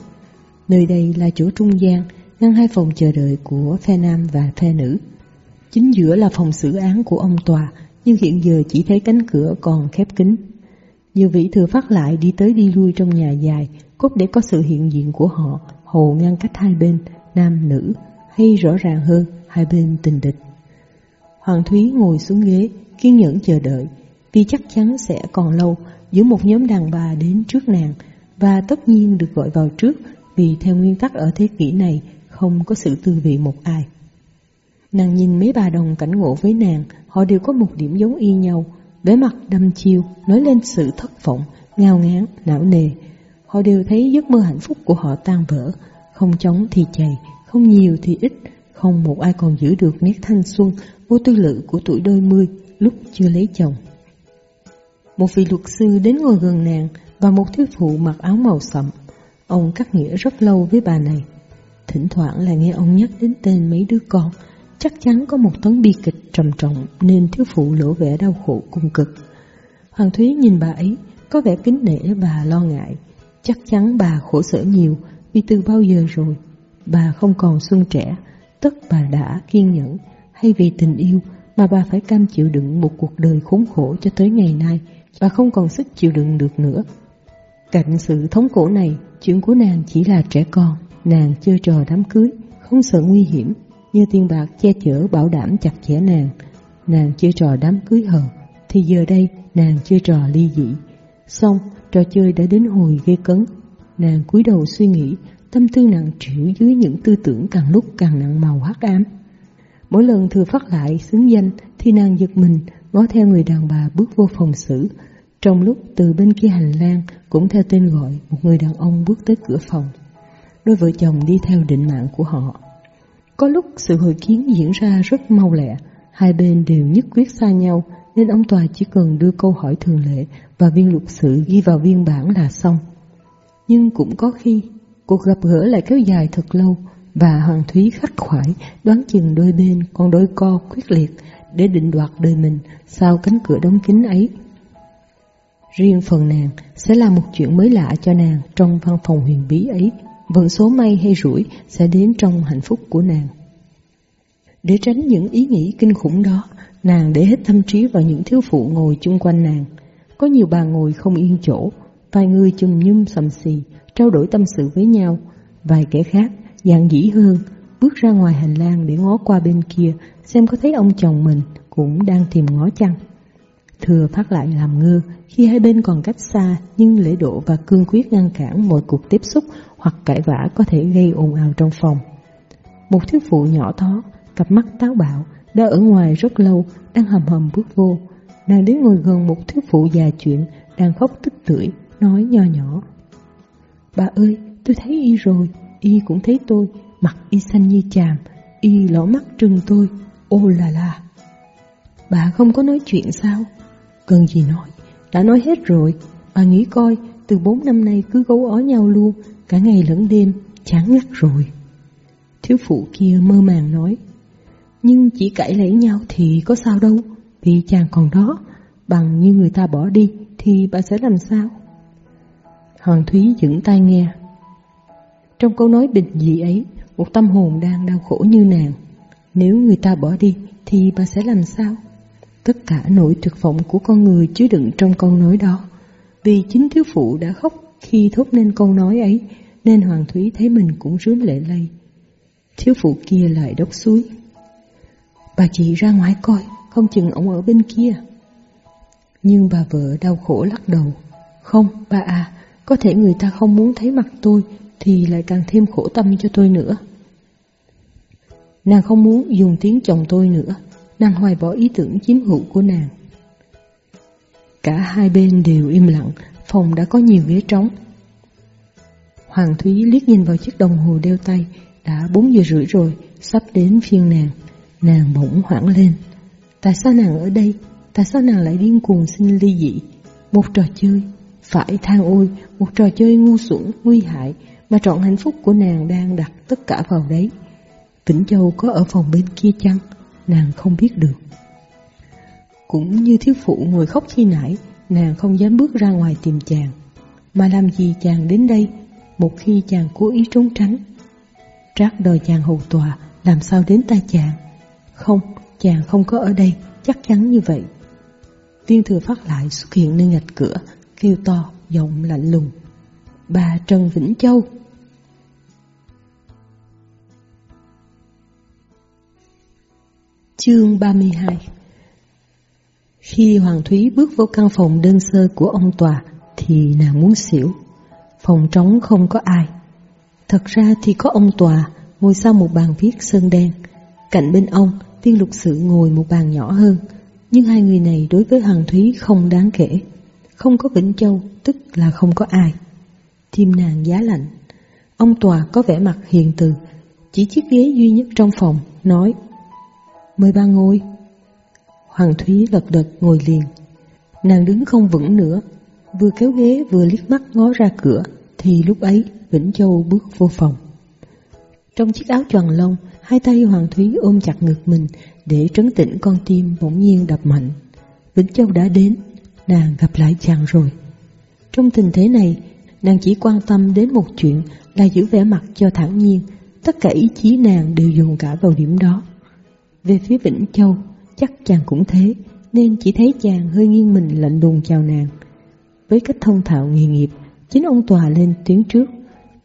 Nơi đây là chỗ trung gian, ngăn hai phòng chờ đợi của phe nam và phe nữ. Chính giữa là phòng xử án của ông tòa, nhưng hiện giờ chỉ thấy cánh cửa còn khép kín. Nhiều vị thừa phát lại đi tới đi lui trong nhà dài cốt để có sự hiện diện của họ hồ ngăn cách hai bên nam nữ hay rõ ràng hơn hai bên tình địch. Hoàng Thúy ngồi xuống ghế, kiên nhẫn chờ đợi, vì chắc chắn sẽ còn lâu giữa một nhóm đàn bà đến trước nàng và tất nhiên được gọi vào trước vì theo nguyên tắc ở thế kỷ này không có sự tư vị một ai. Nàng nhìn mấy bà đồng cảnh ngộ với nàng, họ đều có một điểm giống y nhau, vẻ mặt đâm chiêu, nói lên sự thất vọng, ngao ngán, não nề. Họ đều thấy giấc mơ hạnh phúc của họ tan vỡ, không chống thì chày, không nhiều thì ít, không một ai còn giữ được nét thanh xuân, vô tư lự của tuổi đôi mươi lúc chưa lấy chồng. Một vị luật sư đến ngồi gần nàng và một thiếu phụ mặc áo màu sậm. Ông cắt nghĩa rất lâu với bà này. Thỉnh thoảng là nghe ông nhắc đến tên mấy đứa con, chắc chắn có một tấn bi kịch trầm trọng nên thiếu phụ lỗ vẻ đau khổ cung cực. Hoàng Thúy nhìn bà ấy, có vẻ kính nể và lo ngại. Chắc chắn bà khổ sở nhiều vì từ bao giờ rồi, bà không còn xuân trẻ, tất bà đã kiên nhẫn hay vì tình yêu mà bà phải cam chịu đựng một cuộc đời khốn khổ cho tới ngày nay và không còn sức chịu đựng được nữa. Cạnh sự thống khổ này, chuyện của nàng chỉ là trẻ con, nàng chơi trò đám cưới, không sợ nguy hiểm, như tiền bạc che chở bảo đảm chặt chẽ nàng. Nàng chơi trò đám cưới hờ, thì giờ đây nàng chơi trò ly dị. Xong, trò chơi đã đến hồi gây cấn. Nàng cúi đầu suy nghĩ tâm tư nặng trĩu dưới những tư tưởng càng lúc càng nặng màu hắc ám. Mỗi lần thừa phát lại xứng danh thì nàng giật mình ngó theo người đàn bà bước vô phòng xử. Trong lúc từ bên kia hành lang cũng theo tên gọi một người đàn ông bước tới cửa phòng. Đôi vợ chồng đi theo định mạng của họ. Có lúc sự hội kiến diễn ra rất mau lẹ, hai bên đều nhất quyết xa nhau nên ông tòa chỉ cần đưa câu hỏi thường lệ và viên luật sự ghi vào viên bản là xong. Nhưng cũng có khi Cuộc gặp gỡ lại kéo dài thật lâu và Hoàng Thúy khắc khoải đoán chừng đôi bên còn đôi co quyết liệt để định đoạt đời mình sau cánh cửa đóng kín ấy. Riêng phần nàng sẽ là một chuyện mới lạ cho nàng trong văn phòng huyền bí ấy, vận số may hay rủi sẽ đến trong hạnh phúc của nàng. Để tránh những ý nghĩ kinh khủng đó, nàng để hết tâm trí vào những thiếu phụ ngồi chung quanh nàng. Có nhiều bà ngồi không yên chỗ, vài người chùm nhum sầm xì, trao đổi tâm sự với nhau. Vài kẻ khác, dạng dĩ hơn, bước ra ngoài hành lang để ngó qua bên kia xem có thấy ông chồng mình cũng đang tìm ngó chăng. Thừa phát lại làm ngơ khi hai bên còn cách xa nhưng lễ độ và cương quyết ngăn cản mọi cuộc tiếp xúc hoặc cãi vã có thể gây ồn ào trong phòng. Một thiếu phụ nhỏ thó, cặp mắt táo bạo, đã ở ngoài rất lâu, đang hầm hầm bước vô. Nàng đến ngồi gần một thiếu phụ già chuyện, đang khóc tức tưởi, nói nho nhỏ. Bà ơi, tôi thấy y rồi, y cũng thấy tôi, mặt y xanh như chàm, y lỏ mắt trừng tôi, ô là là. Bà không có nói chuyện sao? Cần gì nói, đã nói hết rồi, bà nghĩ coi, từ bốn năm nay cứ gấu ó nhau luôn, cả ngày lẫn đêm, chán ngắt rồi. Thiếu phụ kia mơ màng nói, nhưng chỉ cãi lấy nhau thì có sao đâu, vì chàng còn đó, bằng như người ta bỏ đi thì bà sẽ làm sao? Hoàng Thúy dựng tai nghe. Trong câu nói bình dị ấy, một tâm hồn đang đau khổ như nàng. Nếu người ta bỏ đi, thì bà sẽ làm sao? Tất cả nỗi tuyệt vọng của con người chứa đựng trong câu nói đó. Vì chính thiếu phụ đã khóc khi thốt nên câu nói ấy, nên Hoàng Thúy thấy mình cũng rướn lệ lây. Thiếu phụ kia lại đốc suối. Bà chị ra ngoài coi, không chừng ông ở bên kia. Nhưng bà vợ đau khổ lắc đầu. Không, bà à, có thể người ta không muốn thấy mặt tôi thì lại càng thêm khổ tâm cho tôi nữa. Nàng không muốn dùng tiếng chồng tôi nữa, nàng hoài bỏ ý tưởng chiếm hữu của nàng. Cả hai bên đều im lặng, phòng đã có nhiều ghế trống. Hoàng Thúy liếc nhìn vào chiếc đồng hồ đeo tay, đã 4 giờ rưỡi rồi, sắp đến phiên nàng. Nàng bỗng hoảng lên. Tại sao nàng ở đây? Tại sao nàng lại điên cuồng xin ly dị? Một trò chơi, phải than ôi, một trò chơi ngu xuẩn, nguy hại, mà trọn hạnh phúc của nàng đang đặt tất cả vào đấy. Vĩnh Châu có ở phòng bên kia chăng? Nàng không biết được. Cũng như thiếu phụ ngồi khóc khi nãy, nàng không dám bước ra ngoài tìm chàng. Mà làm gì chàng đến đây, một khi chàng cố ý trốn tránh? Trác đòi chàng hầu tòa, làm sao đến tay chàng? Không, chàng không có ở đây, chắc chắn như vậy. Tiên thừa phát lại xuất hiện nơi ngạch cửa, kêu to, giọng lạnh lùng. Bà Trần Vĩnh Châu Chương 32 Khi Hoàng Thúy bước vào căn phòng đơn sơ của ông Tòa thì nàng muốn xỉu. Phòng trống không có ai. Thật ra thì có ông Tòa ngồi sau một bàn viết sơn đen. Cạnh bên ông, tiên lục sự ngồi một bàn nhỏ hơn. Nhưng hai người này đối với Hoàng Thúy không đáng kể. Không có Vĩnh Châu tức là không có ai. Tim nàng giá lạnh. Ông Tòa có vẻ mặt hiền từ, chỉ chiếc ghế duy nhất trong phòng, nói Mời ba ngồi. Hoàng Thúy lật đật ngồi liền. Nàng đứng không vững nữa, vừa kéo ghế vừa liếc mắt ngó ra cửa, thì lúc ấy Vĩnh Châu bước vô phòng. Trong chiếc áo choàng lông, hai tay Hoàng Thúy ôm chặt ngực mình để trấn tĩnh con tim bỗng nhiên đập mạnh. Vĩnh Châu đã đến, nàng gặp lại chàng rồi. Trong tình thế này, nàng chỉ quan tâm đến một chuyện là giữ vẻ mặt cho thản nhiên, tất cả ý chí nàng đều dồn cả vào điểm đó. Về phía Vĩnh Châu, chắc chàng cũng thế, nên chỉ thấy chàng hơi nghiêng mình lạnh lùng chào nàng. Với cách thông thạo nghề nghiệp, chính ông Tòa lên tiếng trước.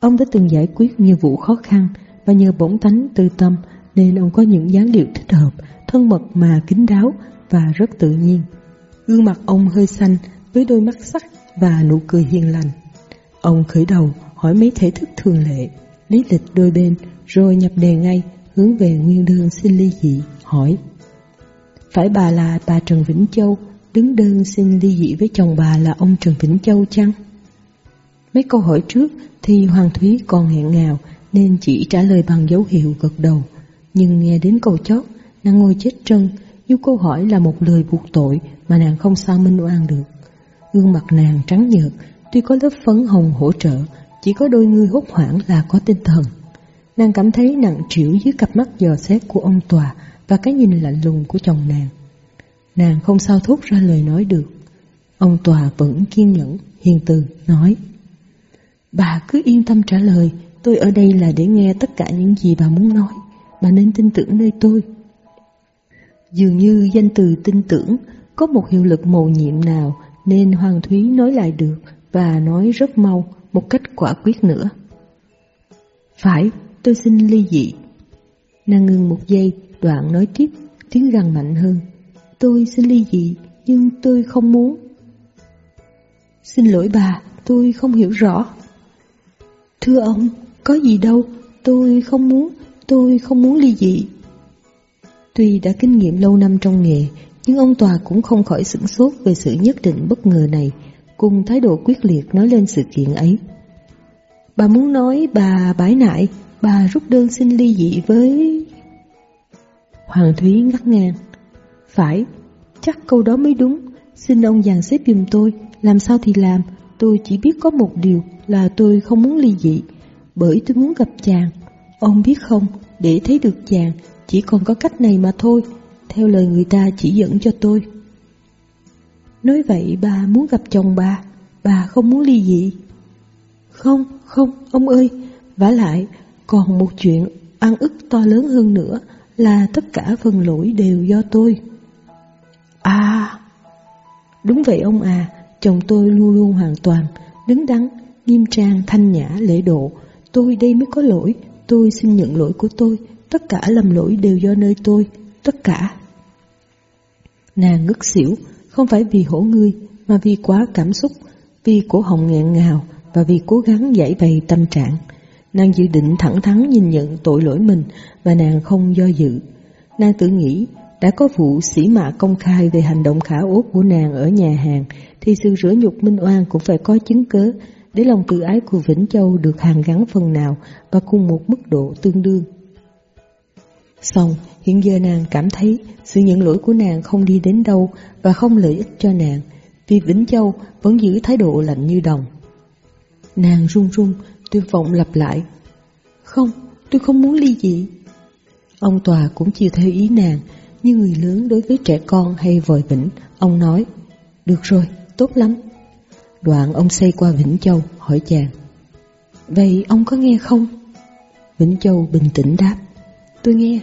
Ông đã từng giải quyết nhiều vụ khó khăn và nhờ bổn tánh tư tâm nên ông có những dáng điệu thích hợp, thân mật mà kín đáo và rất tự nhiên. Gương mặt ông hơi xanh với đôi mắt sắc và nụ cười hiền lành. Ông khởi đầu hỏi mấy thể thức thường lệ, lý lịch đôi bên rồi nhập đề ngay hướng về nguyên đơn xin ly dị, hỏi Phải bà là bà Trần Vĩnh Châu đứng đơn xin ly dị với chồng bà là ông Trần Vĩnh Châu chăng? Mấy câu hỏi trước thì Hoàng Thúy còn hẹn ngào nên chỉ trả lời bằng dấu hiệu gật đầu. Nhưng nghe đến câu chót, nàng ngồi chết trân, dù câu hỏi là một lời buộc tội mà nàng không sao minh oan được. Gương mặt nàng trắng nhợt, tuy có lớp phấn hồng hỗ trợ, chỉ có đôi ngươi hốt hoảng là có tinh thần. Nàng cảm thấy nặng trĩu dưới cặp mắt dò xét của ông Tòa và cái nhìn lạnh lùng của chồng nàng. Nàng không sao thốt ra lời nói được. Ông Tòa vẫn kiên nhẫn, hiền từ, nói Bà cứ yên tâm trả lời, tôi ở đây là để nghe tất cả những gì bà muốn nói. Bà nên tin tưởng nơi tôi. Dường như danh từ tin tưởng có một hiệu lực mầu nhiệm nào nên Hoàng Thúy nói lại được và nói rất mau, một cách quả quyết nữa. Phải, tôi xin ly dị. Nàng ngừng một giây, đoạn nói tiếp, tiếng gằn mạnh hơn. Tôi xin ly dị, nhưng tôi không muốn. Xin lỗi bà, tôi không hiểu rõ. Thưa ông, có gì đâu, tôi không muốn, tôi không muốn ly dị. Tuy đã kinh nghiệm lâu năm trong nghề, nhưng ông Tòa cũng không khỏi sửng sốt về sự nhất định bất ngờ này, cùng thái độ quyết liệt nói lên sự kiện ấy. Bà muốn nói bà bãi nại, bà rút đơn xin ly dị với... Hoàng Thúy ngắt ngang. Phải, chắc câu đó mới đúng. Xin ông dàn xếp giùm tôi, làm sao thì làm. Tôi chỉ biết có một điều là tôi không muốn ly dị, bởi tôi muốn gặp chàng. Ông biết không, để thấy được chàng, chỉ còn có cách này mà thôi, theo lời người ta chỉ dẫn cho tôi. Nói vậy bà muốn gặp chồng bà, bà không muốn ly dị. Không, không, ông ơi, vả lại, còn một chuyện ăn ức to lớn hơn nữa là tất cả phần lỗi đều do tôi. À, đúng vậy ông à, chồng tôi luôn luôn hoàn toàn, đứng đắn, nghiêm trang, thanh nhã, lễ độ. Tôi đây mới có lỗi, tôi xin nhận lỗi của tôi, tất cả lầm lỗi đều do nơi tôi, tất cả. Nàng ngất xỉu, không phải vì hổ ngươi, mà vì quá cảm xúc, vì cổ họng nghẹn ngào và vì cố gắng giải bày tâm trạng. Nàng dự định thẳng thắn nhìn nhận tội lỗi mình và nàng không do dự. Nàng tự nghĩ đã có vụ sĩ mạ công khai về hành động khả ốt của nàng ở nhà hàng thì sự rửa nhục minh oan cũng phải có chứng cớ để lòng tự ái của Vĩnh Châu được hàn gắn phần nào và cùng một mức độ tương đương. Xong, hiện giờ nàng cảm thấy sự nhận lỗi của nàng không đi đến đâu và không lợi ích cho nàng, vì Vĩnh Châu vẫn giữ thái độ lạnh như đồng. Nàng run run, tuyệt vọng lặp lại. Không, tôi không muốn ly dị. Ông Tòa cũng chiều theo ý nàng, như người lớn đối với trẻ con hay vòi vĩnh, ông nói, được rồi, tốt lắm. Đoạn ông xây qua Vĩnh Châu, hỏi chàng, Vậy ông có nghe không? Vĩnh Châu bình tĩnh đáp, tôi nghe.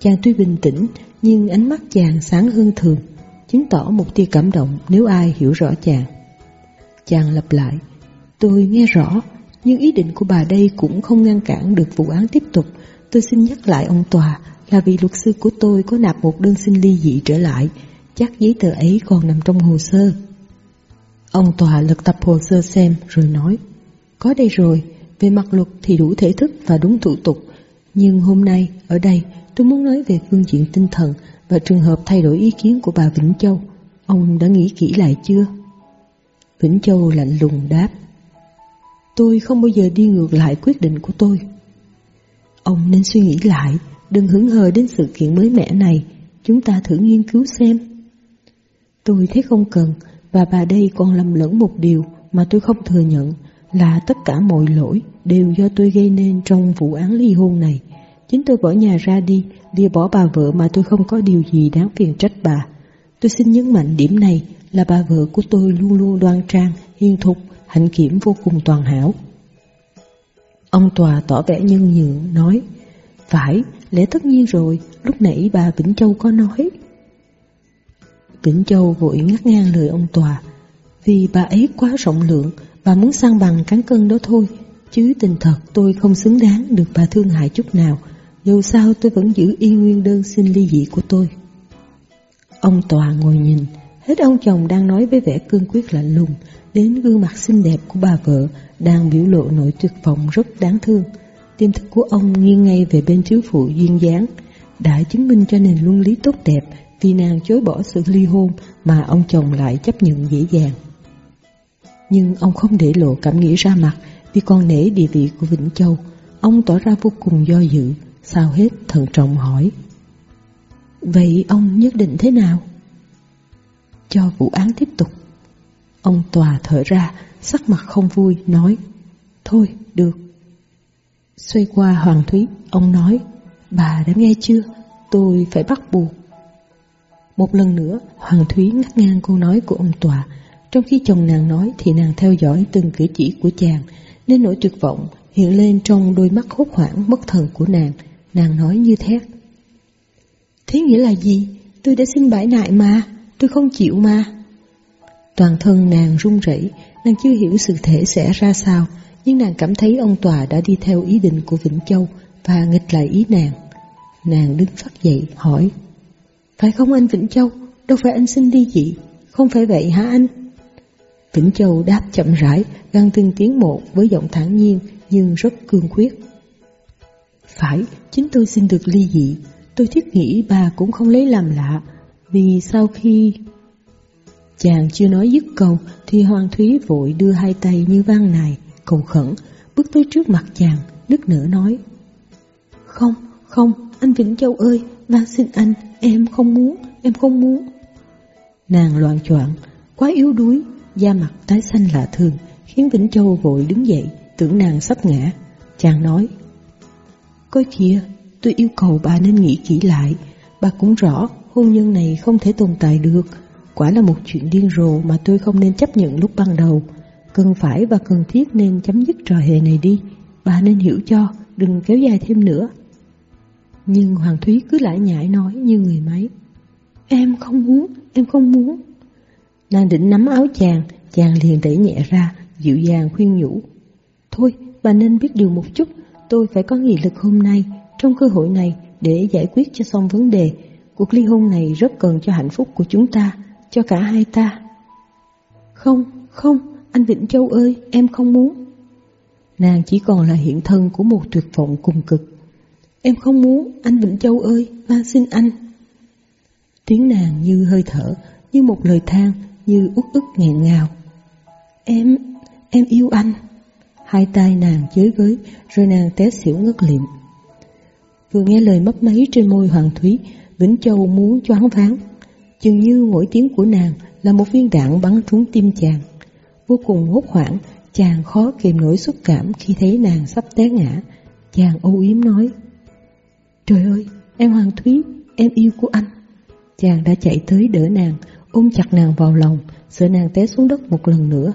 Chàng tuy bình tĩnh, nhưng ánh mắt chàng sáng hơn thường, chứng tỏ một tia cảm động nếu ai hiểu rõ chàng. Chàng lặp lại, tôi nghe rõ, nhưng ý định của bà đây cũng không ngăn cản được vụ án tiếp tục. Tôi xin nhắc lại ông Tòa là vì luật sư của tôi có nạp một đơn xin ly dị trở lại, chắc giấy tờ ấy còn nằm trong hồ sơ. Ông Tòa lật tập hồ sơ xem rồi nói, có đây rồi, về mặt luật thì đủ thể thức và đúng thủ tục, nhưng hôm nay ở đây tôi muốn nói về phương diện tinh thần và trường hợp thay đổi ý kiến của bà Vĩnh Châu. Ông đã nghĩ kỹ lại chưa? Vĩnh Châu lạnh lùng đáp, tôi không bao giờ đi ngược lại quyết định của tôi. Ông nên suy nghĩ lại Đừng hứng hờ đến sự kiện mới mẻ này, chúng ta thử nghiên cứu xem. Tôi thấy không cần, và bà đây còn lầm lẫn một điều mà tôi không thừa nhận là tất cả mọi lỗi đều do tôi gây nên trong vụ án ly hôn này. Chính tôi bỏ nhà ra đi, lìa bỏ bà vợ mà tôi không có điều gì đáng phiền trách bà. Tôi xin nhấn mạnh điểm này là bà vợ của tôi luôn luôn đoan trang, hiền thục, hạnh kiểm vô cùng toàn hảo. Ông Tòa tỏ vẻ nhân nhượng, nói Phải, Lẽ tất nhiên rồi, lúc nãy bà Vĩnh Châu có nói. Vĩnh Châu vội ngắt ngang lời ông Tòa, vì bà ấy quá rộng lượng, bà muốn sang bằng cán cân đó thôi, chứ tình thật tôi không xứng đáng được bà thương hại chút nào, dù sao tôi vẫn giữ y nguyên đơn xin ly dị của tôi. Ông Tòa ngồi nhìn, hết ông chồng đang nói với vẻ cương quyết lạnh lùng, đến gương mặt xinh đẹp của bà vợ đang biểu lộ nỗi tuyệt vọng rất đáng thương. Tiềm thức của ông nghiêng ngay về bên thiếu phụ duyên dáng, đã chứng minh cho nền luân lý tốt đẹp vì nàng chối bỏ sự ly hôn mà ông chồng lại chấp nhận dễ dàng. Nhưng ông không để lộ cảm nghĩ ra mặt vì còn nể địa vị của Vĩnh Châu, ông tỏ ra vô cùng do dự, sao hết thận trọng hỏi. Vậy ông nhất định thế nào? Cho vụ án tiếp tục. Ông tòa thở ra, sắc mặt không vui, nói Thôi, được, Xoay qua Hoàng Thúy, ông nói, bà đã nghe chưa, tôi phải bắt buộc. Một lần nữa, Hoàng Thúy ngắt ngang câu nói của ông Tòa, trong khi chồng nàng nói thì nàng theo dõi từng cử chỉ của chàng, nên nỗi tuyệt vọng hiện lên trong đôi mắt hốt hoảng mất thần của nàng, nàng nói như thét. Thế nghĩa là gì? Tôi đã xin bãi nại mà, tôi không chịu mà. Toàn thân nàng run rẩy, nàng chưa hiểu sự thể sẽ ra sao, nhưng nàng cảm thấy ông Tòa đã đi theo ý định của Vĩnh Châu và nghịch lại ý nàng. Nàng đứng phát dậy hỏi phải không anh Vĩnh Châu? Đâu phải anh xin đi dị, Không phải vậy hả anh? Vĩnh Châu đáp chậm rãi, găng từng tiếng một với giọng thản nhiên nhưng rất cương quyết. Phải, chính tôi xin được ly dị. Tôi thiết nghĩ bà cũng không lấy làm lạ, vì sau khi... Chàng chưa nói dứt câu thì Hoàng Thúy vội đưa hai tay như vang nài cầu khẩn, bước tới trước mặt chàng, nức nở nói. Không, không, anh Vĩnh Châu ơi, van xin anh, em không muốn, em không muốn. Nàng loạn choạng, quá yếu đuối, da mặt tái xanh lạ thường, khiến Vĩnh Châu vội đứng dậy, tưởng nàng sắp ngã. Chàng nói, Coi kìa, à, tôi yêu cầu bà nên nghĩ kỹ lại, bà cũng rõ hôn nhân này không thể tồn tại được, quả là một chuyện điên rồ mà tôi không nên chấp nhận lúc ban đầu. Cần phải và cần thiết nên chấm dứt trò hề này đi Bà nên hiểu cho Đừng kéo dài thêm nữa nhưng Hoàng Thúy cứ lại nhại nói như người máy Em không muốn, em không muốn. Nàng định nắm áo chàng, chàng liền đẩy nhẹ ra, dịu dàng khuyên nhủ. Thôi, bà nên biết điều một chút, tôi phải có nghị lực hôm nay, trong cơ hội này để giải quyết cho xong vấn đề. Cuộc ly hôn này rất cần cho hạnh phúc của chúng ta, cho cả hai ta. Không, không, anh Vĩnh Châu ơi, em không muốn. Nàng chỉ còn là hiện thân của một tuyệt vọng cùng cực. Em không muốn, anh Vĩnh Châu ơi, van xin anh. Tiếng nàng như hơi thở, như một lời than, như út ức nghẹn ngào. Em, em yêu anh. Hai tay nàng chới với, rồi nàng té xỉu ngất liệm. Vừa nghe lời mấp máy trên môi Hoàng Thúy, Vĩnh Châu muốn choáng váng. Chừng như mỗi tiếng của nàng là một viên đạn bắn trúng tim chàng. Vô cùng hốt hoảng, chàng khó kìm nổi xúc cảm khi thấy nàng sắp té ngã. Chàng âu yếm nói, Trời ơi, em Hoàng Thúy, em yêu của anh. Chàng đã chạy tới đỡ nàng, ôm chặt nàng vào lòng, sợ nàng té xuống đất một lần nữa.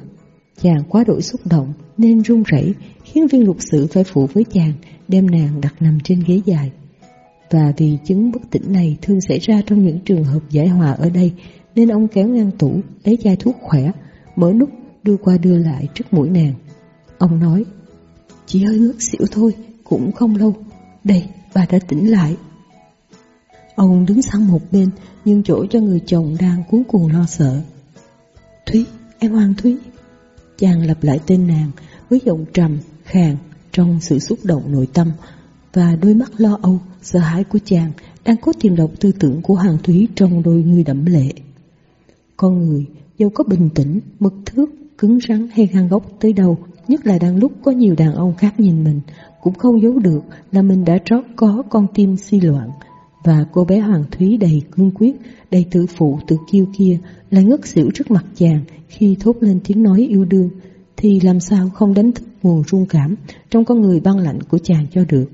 Chàng quá đổi xúc động nên run rẩy, khiến viên lục sự phải phụ với chàng, đem nàng đặt nằm trên ghế dài. Và vì chứng bất tỉnh này thường xảy ra trong những trường hợp giải hòa ở đây, nên ông kéo ngang tủ, lấy chai thuốc khỏe, mở nút đưa qua đưa lại trước mũi nàng. Ông nói, chỉ hơi ngất xỉu thôi, cũng không lâu. Đây, bà đã tỉnh lại. Ông đứng sang một bên, nhưng chỗ cho người chồng đang cuốn cuồng lo sợ. Thúy, em Hoàng Thúy. Chàng lặp lại tên nàng với giọng trầm, khàn, trong sự xúc động nội tâm, và đôi mắt lo âu, sợ hãi của chàng đang cố tìm đọc tư tưởng của Hoàng Thúy trong đôi người đẫm lệ. Con người, dẫu có bình tĩnh, mực thước, cứng rắn hay gan gốc tới đâu, nhất là đang lúc có nhiều đàn ông khác nhìn mình, cũng không giấu được là mình đã trót có con tim si loạn. Và cô bé Hoàng Thúy đầy cương quyết, đầy tự phụ tự kiêu kia lại ngất xỉu trước mặt chàng khi thốt lên tiếng nói yêu đương, thì làm sao không đánh thức nguồn rung cảm trong con người băng lạnh của chàng cho được.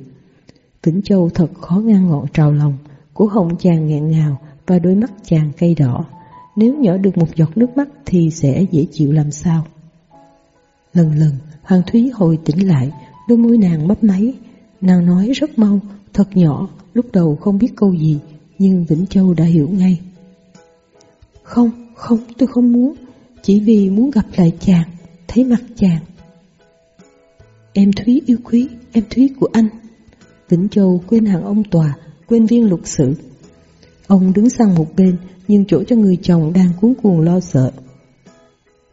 Vĩnh Châu thật khó ngăn ngọn trào lòng, của hồng chàng nghẹn ngào và đôi mắt chàng cay đỏ. Nếu nhỏ được một giọt nước mắt thì sẽ dễ chịu làm sao. Lần lần, Hoàng Thúy hồi tỉnh lại, đôi môi nàng mấp máy. Nàng nói rất mau, thật nhỏ, lúc đầu không biết câu gì, nhưng Vĩnh Châu đã hiểu ngay. Không, không, tôi không muốn, chỉ vì muốn gặp lại chàng, thấy mặt chàng. Em Thúy yêu quý, em Thúy của anh. Vĩnh Châu quên hàng ông tòa, quên viên lục sự. Ông đứng sang một bên, nhưng chỗ cho người chồng đang cuốn cuồng lo sợ.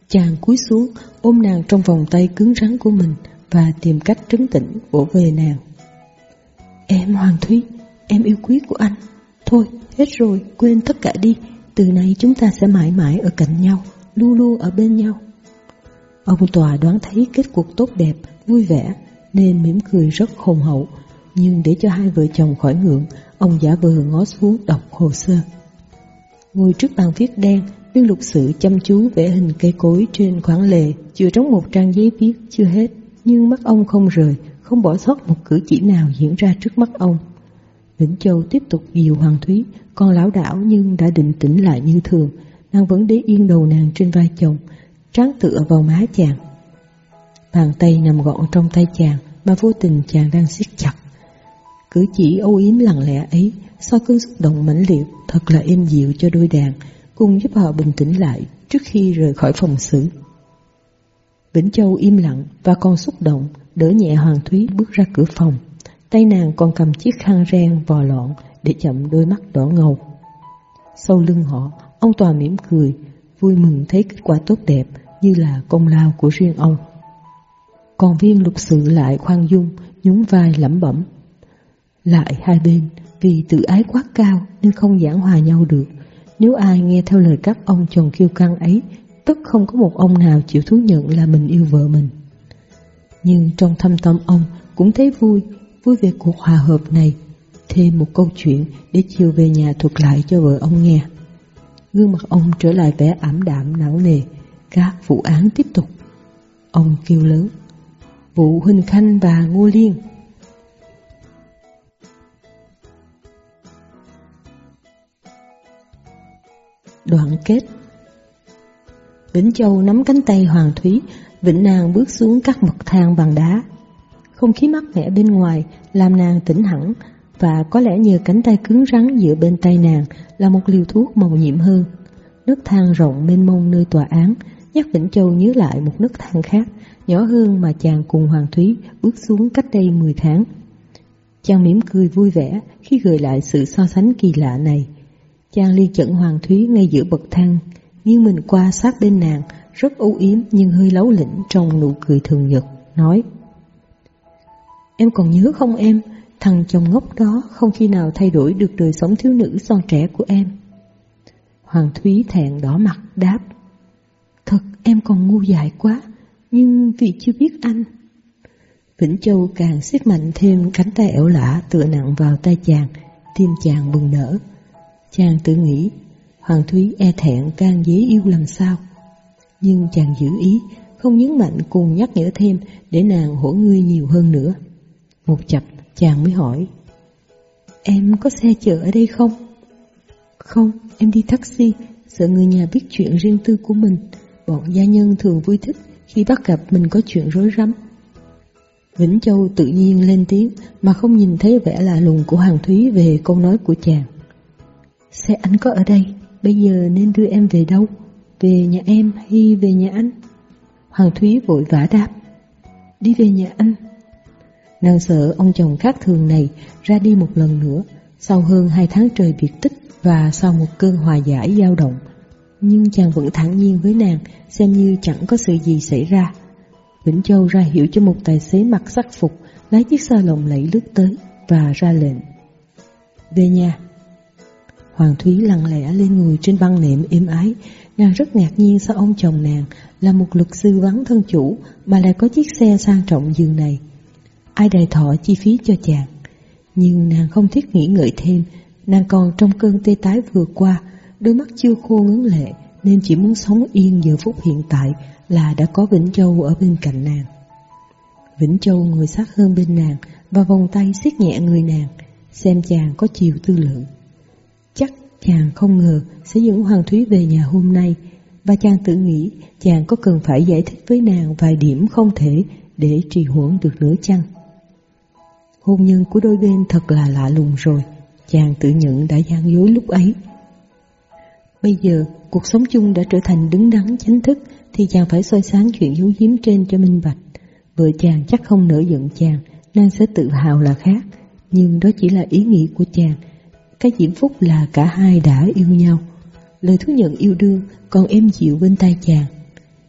Chàng cúi xuống, ôm nàng trong vòng tay cứng rắn của mình và tìm cách trấn tĩnh vỗ về nàng. Em Hoàng Thúy, em yêu quý của anh. Thôi, hết rồi, quên tất cả đi. Từ nay chúng ta sẽ mãi mãi ở cạnh nhau, luôn luôn ở bên nhau. Ông Tòa đoán thấy kết cuộc tốt đẹp, vui vẻ, nên mỉm cười rất hồn hậu. Nhưng để cho hai vợ chồng khỏi ngượng, ông giả vờ ngó xuống đọc hồ sơ. Ngồi trước bàn viết đen, viên lục sự chăm chú vẽ hình cây cối trên khoảng lề, chừa trống một trang giấy viết chưa hết. Nhưng mắt ông không rời, không bỏ sót một cử chỉ nào diễn ra trước mắt ông. Vĩnh Châu tiếp tục dìu Hoàng Thúy, con lão đảo nhưng đã định tĩnh lại như thường, nàng vẫn để yên đầu nàng trên vai chồng, tráng tựa vào má chàng. Bàn tay nằm gọn trong tay chàng mà vô tình chàng đang siết chặt. Cử chỉ âu yếm lặng lẽ ấy sau cơn xúc động mãnh liệt thật là êm dịu cho đôi đàn, cùng giúp họ bình tĩnh lại trước khi rời khỏi phòng xử. Vĩnh Châu im lặng và còn xúc động, đỡ nhẹ Hoàng Thúy bước ra cửa phòng. Tay nàng còn cầm chiếc khăn ren vò lọn để chậm đôi mắt đỏ ngầu. Sau lưng họ, ông Tòa mỉm cười, vui mừng thấy kết quả tốt đẹp như là công lao của riêng ông. Còn viên lục sự lại khoan dung, nhún vai lẩm bẩm. Lại hai bên, vì tự ái quá cao nên không giảng hòa nhau được. Nếu ai nghe theo lời các ông chồng kiêu căng ấy, tức không có một ông nào chịu thú nhận là mình yêu vợ mình. Nhưng trong thâm tâm ông cũng thấy vui, vui về cuộc hòa hợp này. Thêm một câu chuyện để chiều về nhà thuật lại cho vợ ông nghe. Gương mặt ông trở lại vẻ ảm đạm não nề, các vụ án tiếp tục. Ông kêu lớn, vụ Huỳnh Khanh và Ngô Liên. Đoạn kết Vĩnh Châu nắm cánh tay Hoàng Thúy, Vĩnh Nàng bước xuống các bậc thang bằng đá. Không khí mát mẻ bên ngoài làm nàng tỉnh hẳn và có lẽ nhờ cánh tay cứng rắn giữa bên tay nàng là một liều thuốc màu nhiệm hơn. Nước thang rộng mênh mông nơi tòa án, nhắc Vĩnh Châu nhớ lại một nước thang khác, nhỏ hơn mà chàng cùng Hoàng Thúy bước xuống cách đây 10 tháng. Chàng mỉm cười vui vẻ khi gợi lại sự so sánh kỳ lạ này. Chàng liên chẩn Hoàng Thúy ngay giữa bậc thang, nghiêng mình qua sát bên nàng, rất âu yếm nhưng hơi lấu lĩnh trong nụ cười thường nhật, nói Em còn nhớ không em, thằng chồng ngốc đó không khi nào thay đổi được đời sống thiếu nữ son trẻ của em. Hoàng Thúy thẹn đỏ mặt đáp Thật em còn ngu dại quá, nhưng vì chưa biết anh. Vĩnh Châu càng siết mạnh thêm cánh tay ẻo lả tựa nặng vào tay chàng, tim chàng bừng nở. Chàng tự nghĩ, Hoàng Thúy e thẹn can dễ yêu làm sao. Nhưng chàng giữ ý, không nhấn mạnh cùng nhắc nhở thêm để nàng hổ ngươi nhiều hơn nữa. Một chập, chàng mới hỏi, Em có xe chở ở đây không? Không, em đi taxi, sợ người nhà biết chuyện riêng tư của mình. Bọn gia nhân thường vui thích khi bắt gặp mình có chuyện rối rắm. Vĩnh Châu tự nhiên lên tiếng mà không nhìn thấy vẻ lạ lùng của Hoàng Thúy về câu nói của chàng. Xe anh có ở đây, bây giờ nên đưa em về đâu? Về nhà em hay về nhà anh? Hoàng Thúy vội vã đáp. Đi về nhà anh. Nàng sợ ông chồng khác thường này ra đi một lần nữa sau hơn hai tháng trời biệt tích và sau một cơn hòa giải dao động. Nhưng chàng vẫn thản nhiên với nàng, xem như chẳng có sự gì xảy ra. Vĩnh Châu ra hiệu cho một tài xế mặc sắc phục, lái chiếc xe lồng lẫy lướt tới và ra lệnh. Về nhà. Hoàng Thúy lặng lẽ lên ngồi trên băng nệm êm ái, nàng rất ngạc nhiên sao ông chồng nàng là một luật sư vắng thân chủ mà lại có chiếc xe sang trọng giường này. Ai đài thọ chi phí cho chàng. Nhưng nàng không thiết nghĩ ngợi thêm, nàng còn trong cơn tê tái vừa qua, đôi mắt chưa khô ngấn lệ nên chỉ muốn sống yên giờ phút hiện tại là đã có Vĩnh Châu ở bên cạnh nàng. Vĩnh Châu ngồi sát hơn bên nàng và vòng tay siết nhẹ người nàng, xem chàng có chiều tư lượng. Chàng không ngờ sẽ dẫn Hoàng Thúy về nhà hôm nay, và chàng tự nghĩ chàng có cần phải giải thích với nàng vài điểm không thể để trì hoãn được nữa chăng? Hôn nhân của đôi bên thật là lạ lùng rồi, chàng tự nhận đã gian dối lúc ấy. Bây giờ, cuộc sống chung đã trở thành đứng đắn chính thức thì chàng phải soi sáng chuyện giấu giếm trên cho minh bạch. Vợ chàng chắc không nỡ giận chàng, nàng sẽ tự hào là khác, nhưng đó chỉ là ý nghĩ của chàng. Cái diễm phúc là cả hai đã yêu nhau. Lời thú nhận yêu đương còn êm dịu bên tai chàng.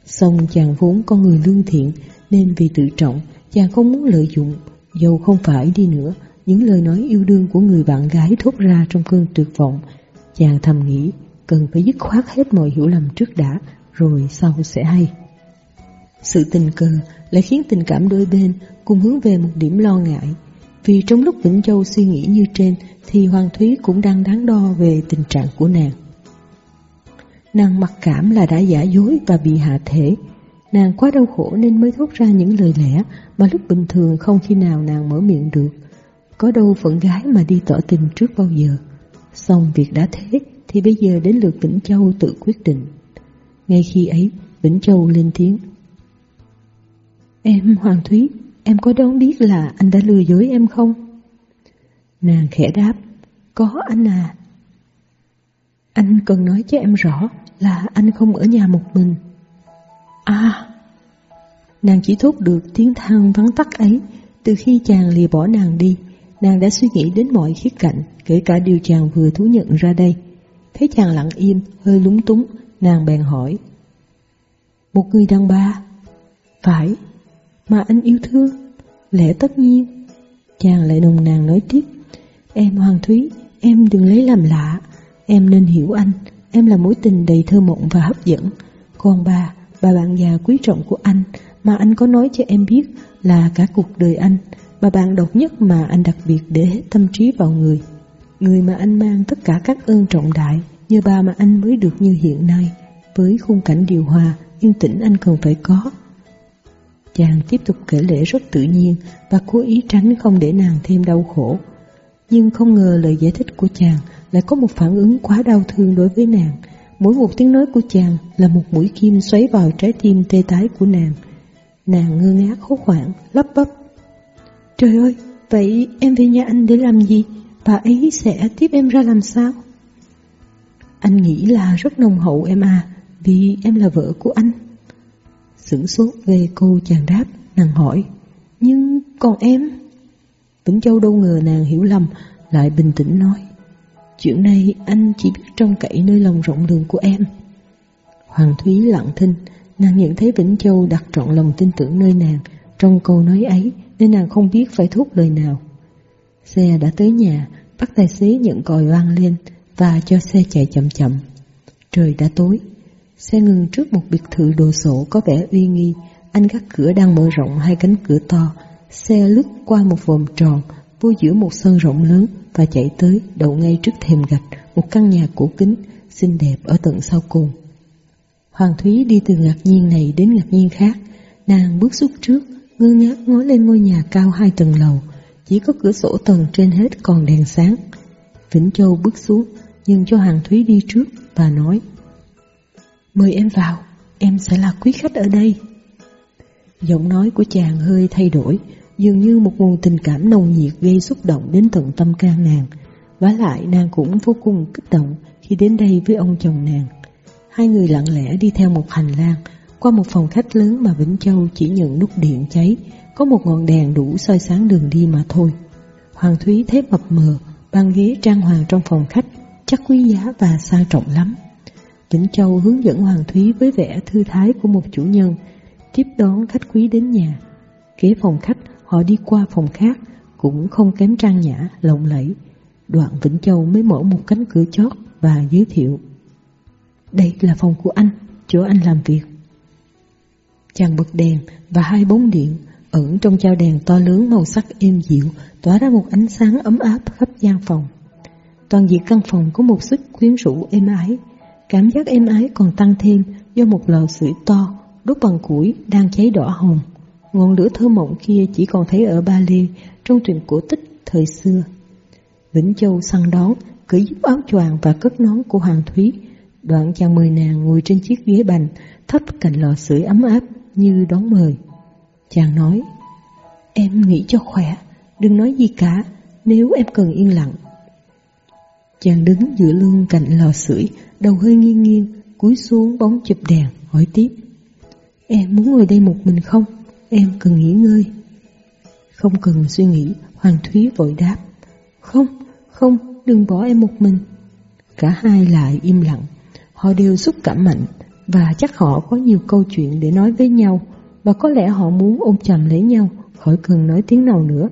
Xong chàng vốn con người lương thiện nên vì tự trọng chàng không muốn lợi dụng, dầu không phải đi nữa, những lời nói yêu đương của người bạn gái thốt ra trong cơn tuyệt vọng. Chàng thầm nghĩ cần phải dứt khoát hết mọi hiểu lầm trước đã, rồi sau sẽ hay. Sự tình cờ lại khiến tình cảm đôi bên cùng hướng về một điểm lo ngại, vì trong lúc Vĩnh Châu suy nghĩ như trên thì Hoàng Thúy cũng đang đáng đo về tình trạng của nàng. Nàng mặc cảm là đã giả dối và bị hạ thể, nàng quá đau khổ nên mới thốt ra những lời lẽ mà lúc bình thường không khi nào nàng mở miệng được. Có đâu phận gái mà đi tỏ tình trước bao giờ. Xong việc đã thế thì bây giờ đến lượt Vĩnh Châu tự quyết định. Ngay khi ấy, Vĩnh Châu lên tiếng. Em Hoàng Thúy, em có đoán biết là anh đã lừa dối em không? Nàng khẽ đáp, có anh à. Anh cần nói cho em rõ là anh không ở nhà một mình. À! Nàng chỉ thốt được tiếng than vắng tắt ấy từ khi chàng lìa bỏ nàng đi. Nàng đã suy nghĩ đến mọi khía cạnh, kể cả điều chàng vừa thú nhận ra đây. Thấy chàng lặng im, hơi lúng túng, nàng bèn hỏi. Một người đàn bà? Phải, mà anh yêu thương, lẽ tất nhiên. Chàng lại nồng nàng nói tiếp. Em Hoàng Thúy, em đừng lấy làm lạ, em nên hiểu anh, em là mối tình đầy thơ mộng và hấp dẫn. Còn bà, bà bạn già quý trọng của anh mà anh có nói cho em biết là cả cuộc đời anh, bà bạn độc nhất mà anh đặc biệt để hết tâm trí vào người. Người mà anh mang tất cả các ơn trọng đại, nhờ bà mà anh mới được như hiện nay, với khung cảnh điều hòa, yên tĩnh anh cần phải có. Chàng tiếp tục kể lễ rất tự nhiên và cố ý tránh không để nàng thêm đau khổ. Nhưng không ngờ lời giải thích của chàng lại có một phản ứng quá đau thương đối với nàng. Mỗi một tiếng nói của chàng là một mũi kim xoáy vào trái tim tê tái của nàng. Nàng ngơ ngác hốt hoảng, lấp bấp. Trời ơi, vậy em về nhà anh để làm gì? bà ấy sẽ tiếp em ra làm sao? Anh nghĩ là rất nồng hậu em à, vì em là vợ của anh. Sửng sốt về cô chàng đáp, nàng hỏi, nhưng còn em? Vĩnh Châu đâu ngờ nàng hiểu lầm, lại bình tĩnh nói, chuyện này anh chỉ biết trông cậy nơi lòng rộng lượng của em. Hoàng Thúy lặng thinh, nàng nhận thấy Vĩnh Châu đặt trọn lòng tin tưởng nơi nàng trong câu nói ấy nên nàng không biết phải thốt lời nào. Xe đã tới nhà, bắt tài xế nhận còi vang lên và cho xe chạy chậm chậm. Trời đã tối, xe ngừng trước một biệt thự đồ sộ có vẻ uy nghi, anh gác cửa đang mở rộng hai cánh cửa to, xe lướt qua một vòng tròn, vô giữa một sân rộng lớn và chạy tới đậu ngay trước thềm gạch một căn nhà cổ kính, xinh đẹp ở tận sau cùng. Hoàng Thúy đi từ ngạc nhiên này đến ngạc nhiên khác, nàng bước xuống trước, ngơ ngác ngó lên ngôi nhà cao hai tầng lầu, chỉ có cửa sổ tầng trên hết còn đèn sáng. Vĩnh Châu bước xuống, nhưng cho Hoàng Thúy đi trước và nói Mời em vào, em sẽ là quý khách ở đây. Giọng nói của chàng hơi thay đổi, dường như một nguồn tình cảm nồng nhiệt gây xúc động đến tận tâm can nàng. Và lại nàng cũng vô cùng kích động khi đến đây với ông chồng nàng. Hai người lặng lẽ đi theo một hành lang, qua một phòng khách lớn mà Vĩnh Châu chỉ nhận nút điện cháy, có một ngọn đèn đủ soi sáng đường đi mà thôi. Hoàng Thúy thấy mập mờ, băng ghế trang hoàng trong phòng khách, chắc quý giá và sang trọng lắm. Vĩnh Châu hướng dẫn Hoàng Thúy với vẻ thư thái của một chủ nhân, tiếp đón khách quý đến nhà. Kế phòng khách, họ đi qua phòng khác, cũng không kém trang nhã, lộng lẫy. Đoạn Vĩnh Châu mới mở một cánh cửa chót và giới thiệu. Đây là phòng của anh, chỗ anh làm việc. Chàng bật đèn và hai bóng điện ẩn trong chao đèn to lớn màu sắc êm dịu tỏa ra một ánh sáng ấm áp khắp gian phòng. Toàn diện căn phòng có một sức quyến rũ êm ái. Cảm giác êm ái còn tăng thêm do một lò sưởi to đốt bằng củi đang cháy đỏ hồng. Ngọn lửa thơ mộng kia chỉ còn thấy ở Ba Lê trong truyện cổ tích thời xưa. Vĩnh Châu săn đón, cởi giúp áo choàng và cất nón của Hoàng Thúy. Đoạn chàng mời nàng ngồi trên chiếc ghế bành, thấp cạnh lò sưởi ấm áp như đón mời. Chàng nói, em nghĩ cho khỏe, đừng nói gì cả, nếu em cần yên lặng. Chàng đứng giữa lưng cạnh lò sưởi, đầu hơi nghiêng nghiêng, cúi xuống bóng chụp đèn, hỏi tiếp. Em muốn ngồi đây một mình không? Em cần nghỉ ngơi. Không cần suy nghĩ, Hoàng Thúy vội đáp. Không, không, đừng bỏ em một mình. Cả hai lại im lặng, họ đều xúc cảm mạnh và chắc họ có nhiều câu chuyện để nói với nhau và có lẽ họ muốn ôm chầm lấy nhau khỏi cần nói tiếng nào nữa.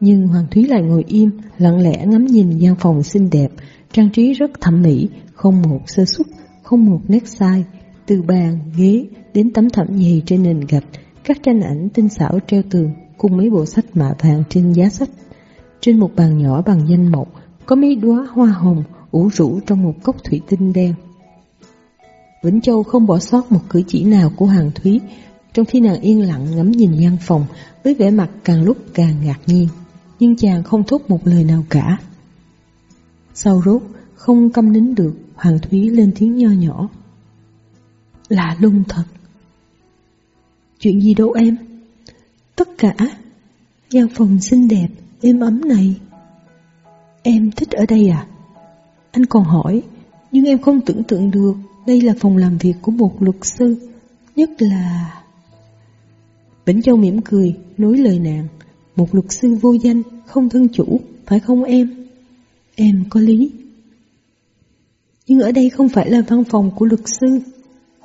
Nhưng Hoàng Thúy lại ngồi im, lặng lẽ ngắm nhìn gian phòng xinh đẹp, trang trí rất thẩm mỹ, không một sơ xuất, không một nét sai. Từ bàn, ghế đến tấm thảm dày trên nền gạch, các tranh ảnh tinh xảo treo tường cùng mấy bộ sách mạ vàng trên giá sách. Trên một bàn nhỏ bằng danh mộc có mấy đóa hoa hồng ủ rũ trong một cốc thủy tinh đen. Vĩnh Châu không bỏ sót một cử chỉ nào của Hàng Thúy, trong khi nàng yên lặng ngắm nhìn gian phòng với vẻ mặt càng lúc càng ngạc nhiên, nhưng chàng không thốt một lời nào cả. Sau rốt, không câm nín được, Hoàng Thúy lên tiếng nho nhỏ. Là lung thật. Chuyện gì đâu em? Tất cả, gian phòng xinh đẹp, êm ấm này. Em thích ở đây à? Anh còn hỏi, nhưng em không tưởng tượng được đây là phòng làm việc của một luật sư, nhất là... Vĩnh Châu mỉm cười, nối lời nàng, một luật sư vô danh, không thân chủ, phải không em? Em có lý. Nhưng ở đây không phải là văn phòng của luật sư.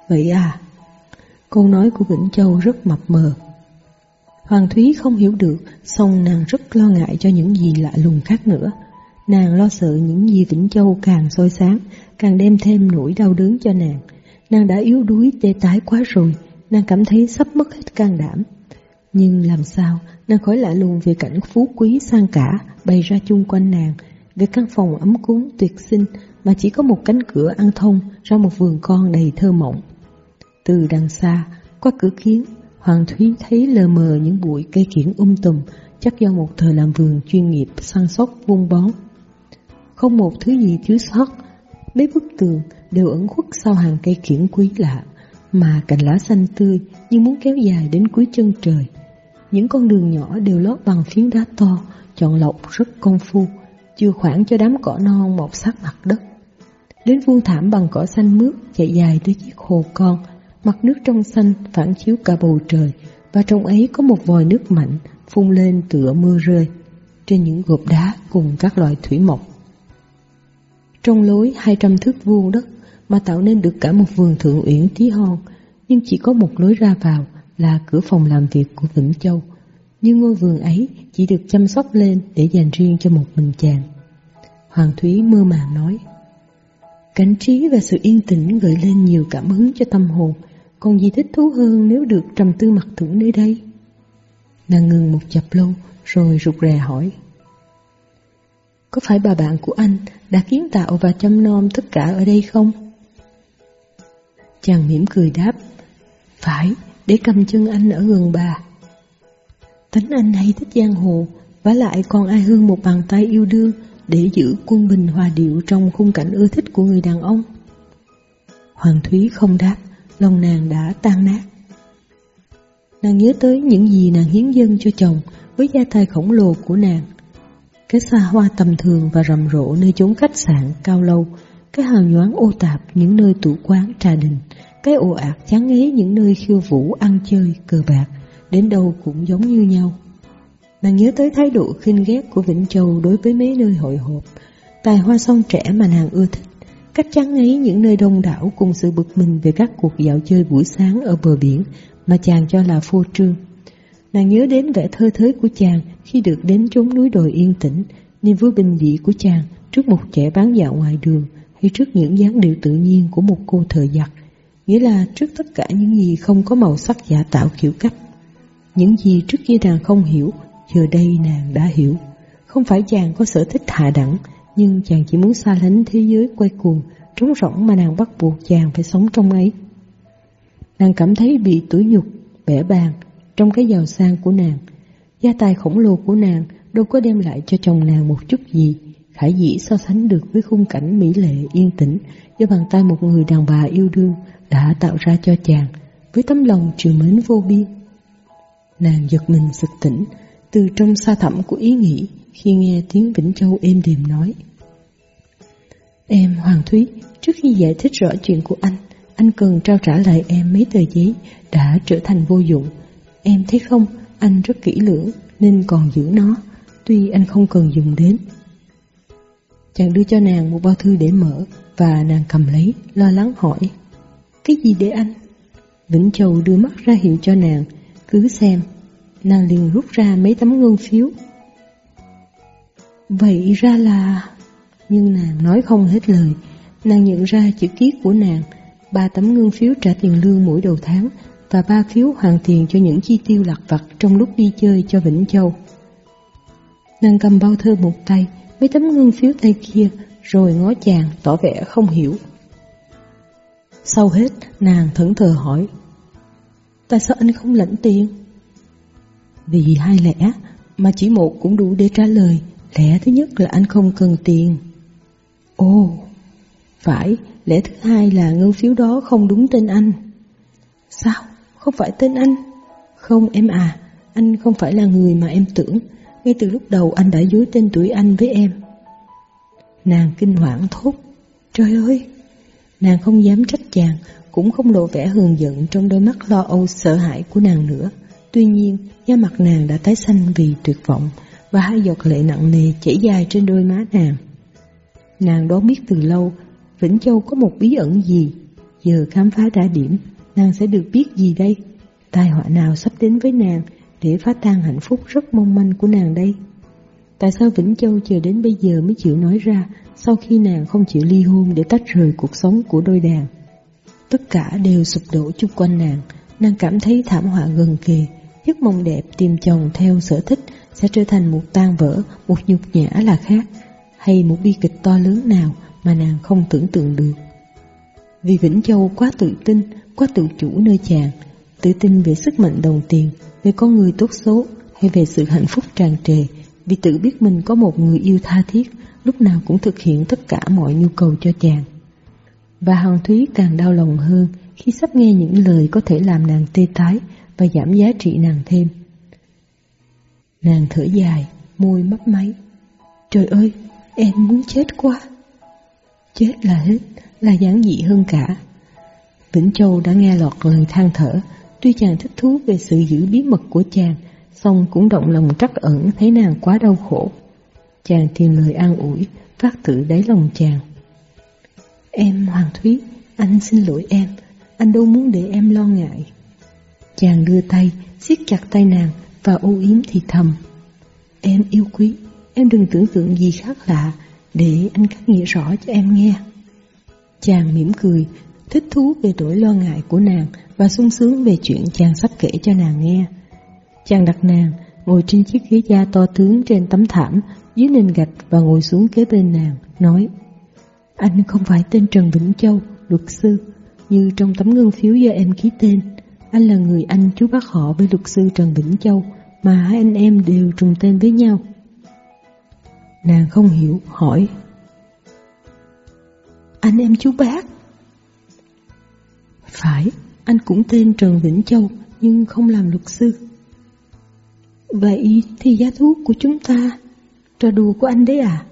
Vậy à? Câu nói của Vĩnh Châu rất mập mờ. Hoàng Thúy không hiểu được, song nàng rất lo ngại cho những gì lạ lùng khác nữa. Nàng lo sợ những gì Vĩnh Châu càng soi sáng, càng đem thêm nỗi đau đớn cho nàng. Nàng đã yếu đuối tê tái quá rồi, nàng cảm thấy sắp mất hết can đảm. Nhưng làm sao nàng khỏi lạ lùng về cảnh phú quý sang cả bày ra chung quanh nàng, về căn phòng ấm cúng tuyệt xinh mà chỉ có một cánh cửa ăn thông ra một vườn con đầy thơ mộng. Từ đằng xa, qua cửa kiến, Hoàng Thúy thấy lờ mờ những bụi cây kiển um tùm, chắc do một thời làm vườn chuyên nghiệp săn sóc vun bón. Không một thứ gì thiếu sót, mấy bức tường đều ẩn khuất sau hàng cây kiển quý lạ, mà cành lá xanh tươi như muốn kéo dài đến cuối chân trời. những con đường nhỏ đều lót bằng phiến đá to, chọn lọc rất công phu, chưa khoảng cho đám cỏ non mọc sát mặt đất. Đến vuông thảm bằng cỏ xanh mướt chạy dài tới chiếc hồ con, mặt nước trong xanh phản chiếu cả bầu trời, và trong ấy có một vòi nước mạnh phun lên tựa mưa rơi trên những gộp đá cùng các loài thủy mộc. Trong lối 200 thước vuông đất mà tạo nên được cả một vườn thượng uyển tí hon, nhưng chỉ có một lối ra vào là cửa phòng làm việc của Vĩnh Châu. Nhưng ngôi vườn ấy chỉ được chăm sóc lên để dành riêng cho một mình chàng. Hoàng Thúy mơ màng nói, Cảnh trí và sự yên tĩnh gợi lên nhiều cảm hứng cho tâm hồn, còn gì thích thú hơn nếu được trầm tư mặt tưởng nơi đây? Nàng ngừng một chập lâu rồi rụt rè hỏi. Có phải bà bạn của anh đã kiến tạo và chăm nom tất cả ở đây không? Chàng mỉm cười đáp, phải, để cầm chân anh ở gần bà. Tính anh hay thích giang hồ, và lại còn ai hơn một bàn tay yêu đương để giữ quân bình hòa điệu trong khung cảnh ưa thích của người đàn ông. Hoàng Thúy không đáp, lòng nàng đã tan nát. Nàng nhớ tới những gì nàng hiến dâng cho chồng với gia tài khổng lồ của nàng. Cái xa hoa tầm thường và rầm rộ nơi chốn khách sạn cao lâu, cái hào nhoáng ô tạp những nơi tủ quán trà đình, cái ồ ạt chán ngấy những nơi khiêu vũ ăn chơi cờ bạc, đến đâu cũng giống như nhau. Nàng nhớ tới thái độ khinh ghét của Vĩnh Châu đối với mấy nơi hội họp, tài hoa song trẻ mà nàng ưa thích, cách chán ấy những nơi đông đảo cùng sự bực mình về các cuộc dạo chơi buổi sáng ở bờ biển mà chàng cho là phô trương. Nàng nhớ đến vẻ thơ thới của chàng khi được đến chốn núi đồi yên tĩnh, niềm vui bình dị của chàng trước một trẻ bán dạo ngoài đường hay trước những dáng điệu tự nhiên của một cô thợ giặt, nghĩa là trước tất cả những gì không có màu sắc giả tạo kiểu cách. Những gì trước kia nàng không hiểu, giờ đây nàng đã hiểu. Không phải chàng có sở thích hạ đẳng, nhưng chàng chỉ muốn xa lánh thế giới quay cuồng, trống rỗng mà nàng bắt buộc chàng phải sống trong ấy. Nàng cảm thấy bị tủi nhục, bẻ bàng trong cái giàu sang của nàng. Gia tài khổng lồ của nàng đâu có đem lại cho chồng nàng một chút gì, khả dĩ so sánh được với khung cảnh mỹ lệ yên tĩnh do bàn tay một người đàn bà yêu đương đã tạo ra cho chàng với tấm lòng trừ mến vô biên. Nàng giật mình sực tỉnh từ trong xa thẳm của ý nghĩ khi nghe tiếng Vĩnh Châu êm đềm nói. Em Hoàng Thúy, trước khi giải thích rõ chuyện của anh, anh cần trao trả lại em mấy tờ giấy đã trở thành vô dụng. Em thấy không, anh rất kỹ lưỡng nên còn giữ nó, tuy anh không cần dùng đến. Chàng đưa cho nàng một bao thư để mở và nàng cầm lấy, lo lắng hỏi. Cái gì để anh? Vĩnh Châu đưa mắt ra hiệu cho nàng, cứ xem. Nàng liền rút ra mấy tấm ngân phiếu. Vậy ra là... Nhưng nàng nói không hết lời, nàng nhận ra chữ ký của nàng, ba tấm ngân phiếu trả tiền lương mỗi đầu tháng và ba phiếu hoàn tiền cho những chi tiêu lặt vặt trong lúc đi chơi cho Vĩnh Châu. Nàng cầm bao thơ một tay, mấy tấm ngân phiếu tay kia, rồi ngó chàng tỏ vẻ không hiểu. Sau hết, nàng thẫn thờ hỏi, Tại sao anh không lãnh tiền? Vì hai lẽ, mà chỉ một cũng đủ để trả lời. Lẽ thứ nhất là anh không cần tiền. Ồ, phải, lẽ thứ hai là ngân phiếu đó không đúng tên anh. Sao? Không phải tên anh? Không em à, anh không phải là người mà em tưởng. Ngay từ lúc đầu anh đã dối tên tuổi anh với em. Nàng kinh hoảng thốt. Trời ơi! Nàng không dám trách chàng, cũng không lộ vẻ hờn giận trong đôi mắt lo âu sợ hãi của nàng nữa. Tuy nhiên, da mặt nàng đã tái xanh vì tuyệt vọng và hai giọt lệ nặng nề chảy dài trên đôi má nàng. Nàng đoán biết từ lâu Vĩnh Châu có một bí ẩn gì, giờ khám phá ra điểm, nàng sẽ được biết gì đây? Tai họa nào sắp đến với nàng để phá tan hạnh phúc rất mong manh của nàng đây? Tại sao Vĩnh Châu chờ đến bây giờ mới chịu nói ra sau khi nàng không chịu ly hôn để tách rời cuộc sống của đôi đàn? Tất cả đều sụp đổ chung quanh nàng, nàng cảm thấy thảm họa gần kề, giấc mong đẹp tìm chồng theo sở thích sẽ trở thành một tan vỡ, một nhục nhã là khác, hay một bi kịch to lớn nào mà nàng không tưởng tượng được. Vì Vĩnh Châu quá tự tin, quá tự chủ nơi chàng, tự tin về sức mạnh đồng tiền, về con người tốt số hay về sự hạnh phúc tràn trề, vì tự biết mình có một người yêu tha thiết, lúc nào cũng thực hiện tất cả mọi nhu cầu cho chàng. Và Hoàng Thúy càng đau lòng hơn khi sắp nghe những lời có thể làm nàng tê tái và giảm giá trị nàng thêm. Nàng thở dài, môi mấp máy. Trời ơi, em muốn chết quá. Chết là hết, là giản dị hơn cả. Vĩnh Châu đã nghe lọt lời than thở, tuy chàng thích thú về sự giữ bí mật của chàng, song cũng động lòng trắc ẩn thấy nàng quá đau khổ. Chàng tìm lời an ủi, phát tự đáy lòng chàng. Em Hoàng Thúy, anh xin lỗi em, anh đâu muốn để em lo ngại. Chàng đưa tay, siết chặt tay nàng và ô yếm thì thầm. Em yêu quý, em đừng tưởng tượng gì khác lạ, để anh cắt nghĩa rõ cho em nghe. Chàng mỉm cười, thích thú về nỗi lo ngại của nàng và sung sướng về chuyện chàng sắp kể cho nàng nghe. Chàng đặt nàng ngồi trên chiếc ghế da to tướng trên tấm thảm dưới nền gạch và ngồi xuống kế bên nàng, nói Anh không phải tên Trần Vĩnh Châu, luật sư, như trong tấm ngân phiếu do em ký tên. Anh là người anh chú bác họ với luật sư Trần Vĩnh Châu mà hai anh em đều trùng tên với nhau. Nàng không hiểu, hỏi Anh em chú bác Phải, anh cũng tên Trần Vĩnh Châu nhưng không làm luật sư. Vậy thì giá thuốc của chúng ta, trò đùa của anh đấy à?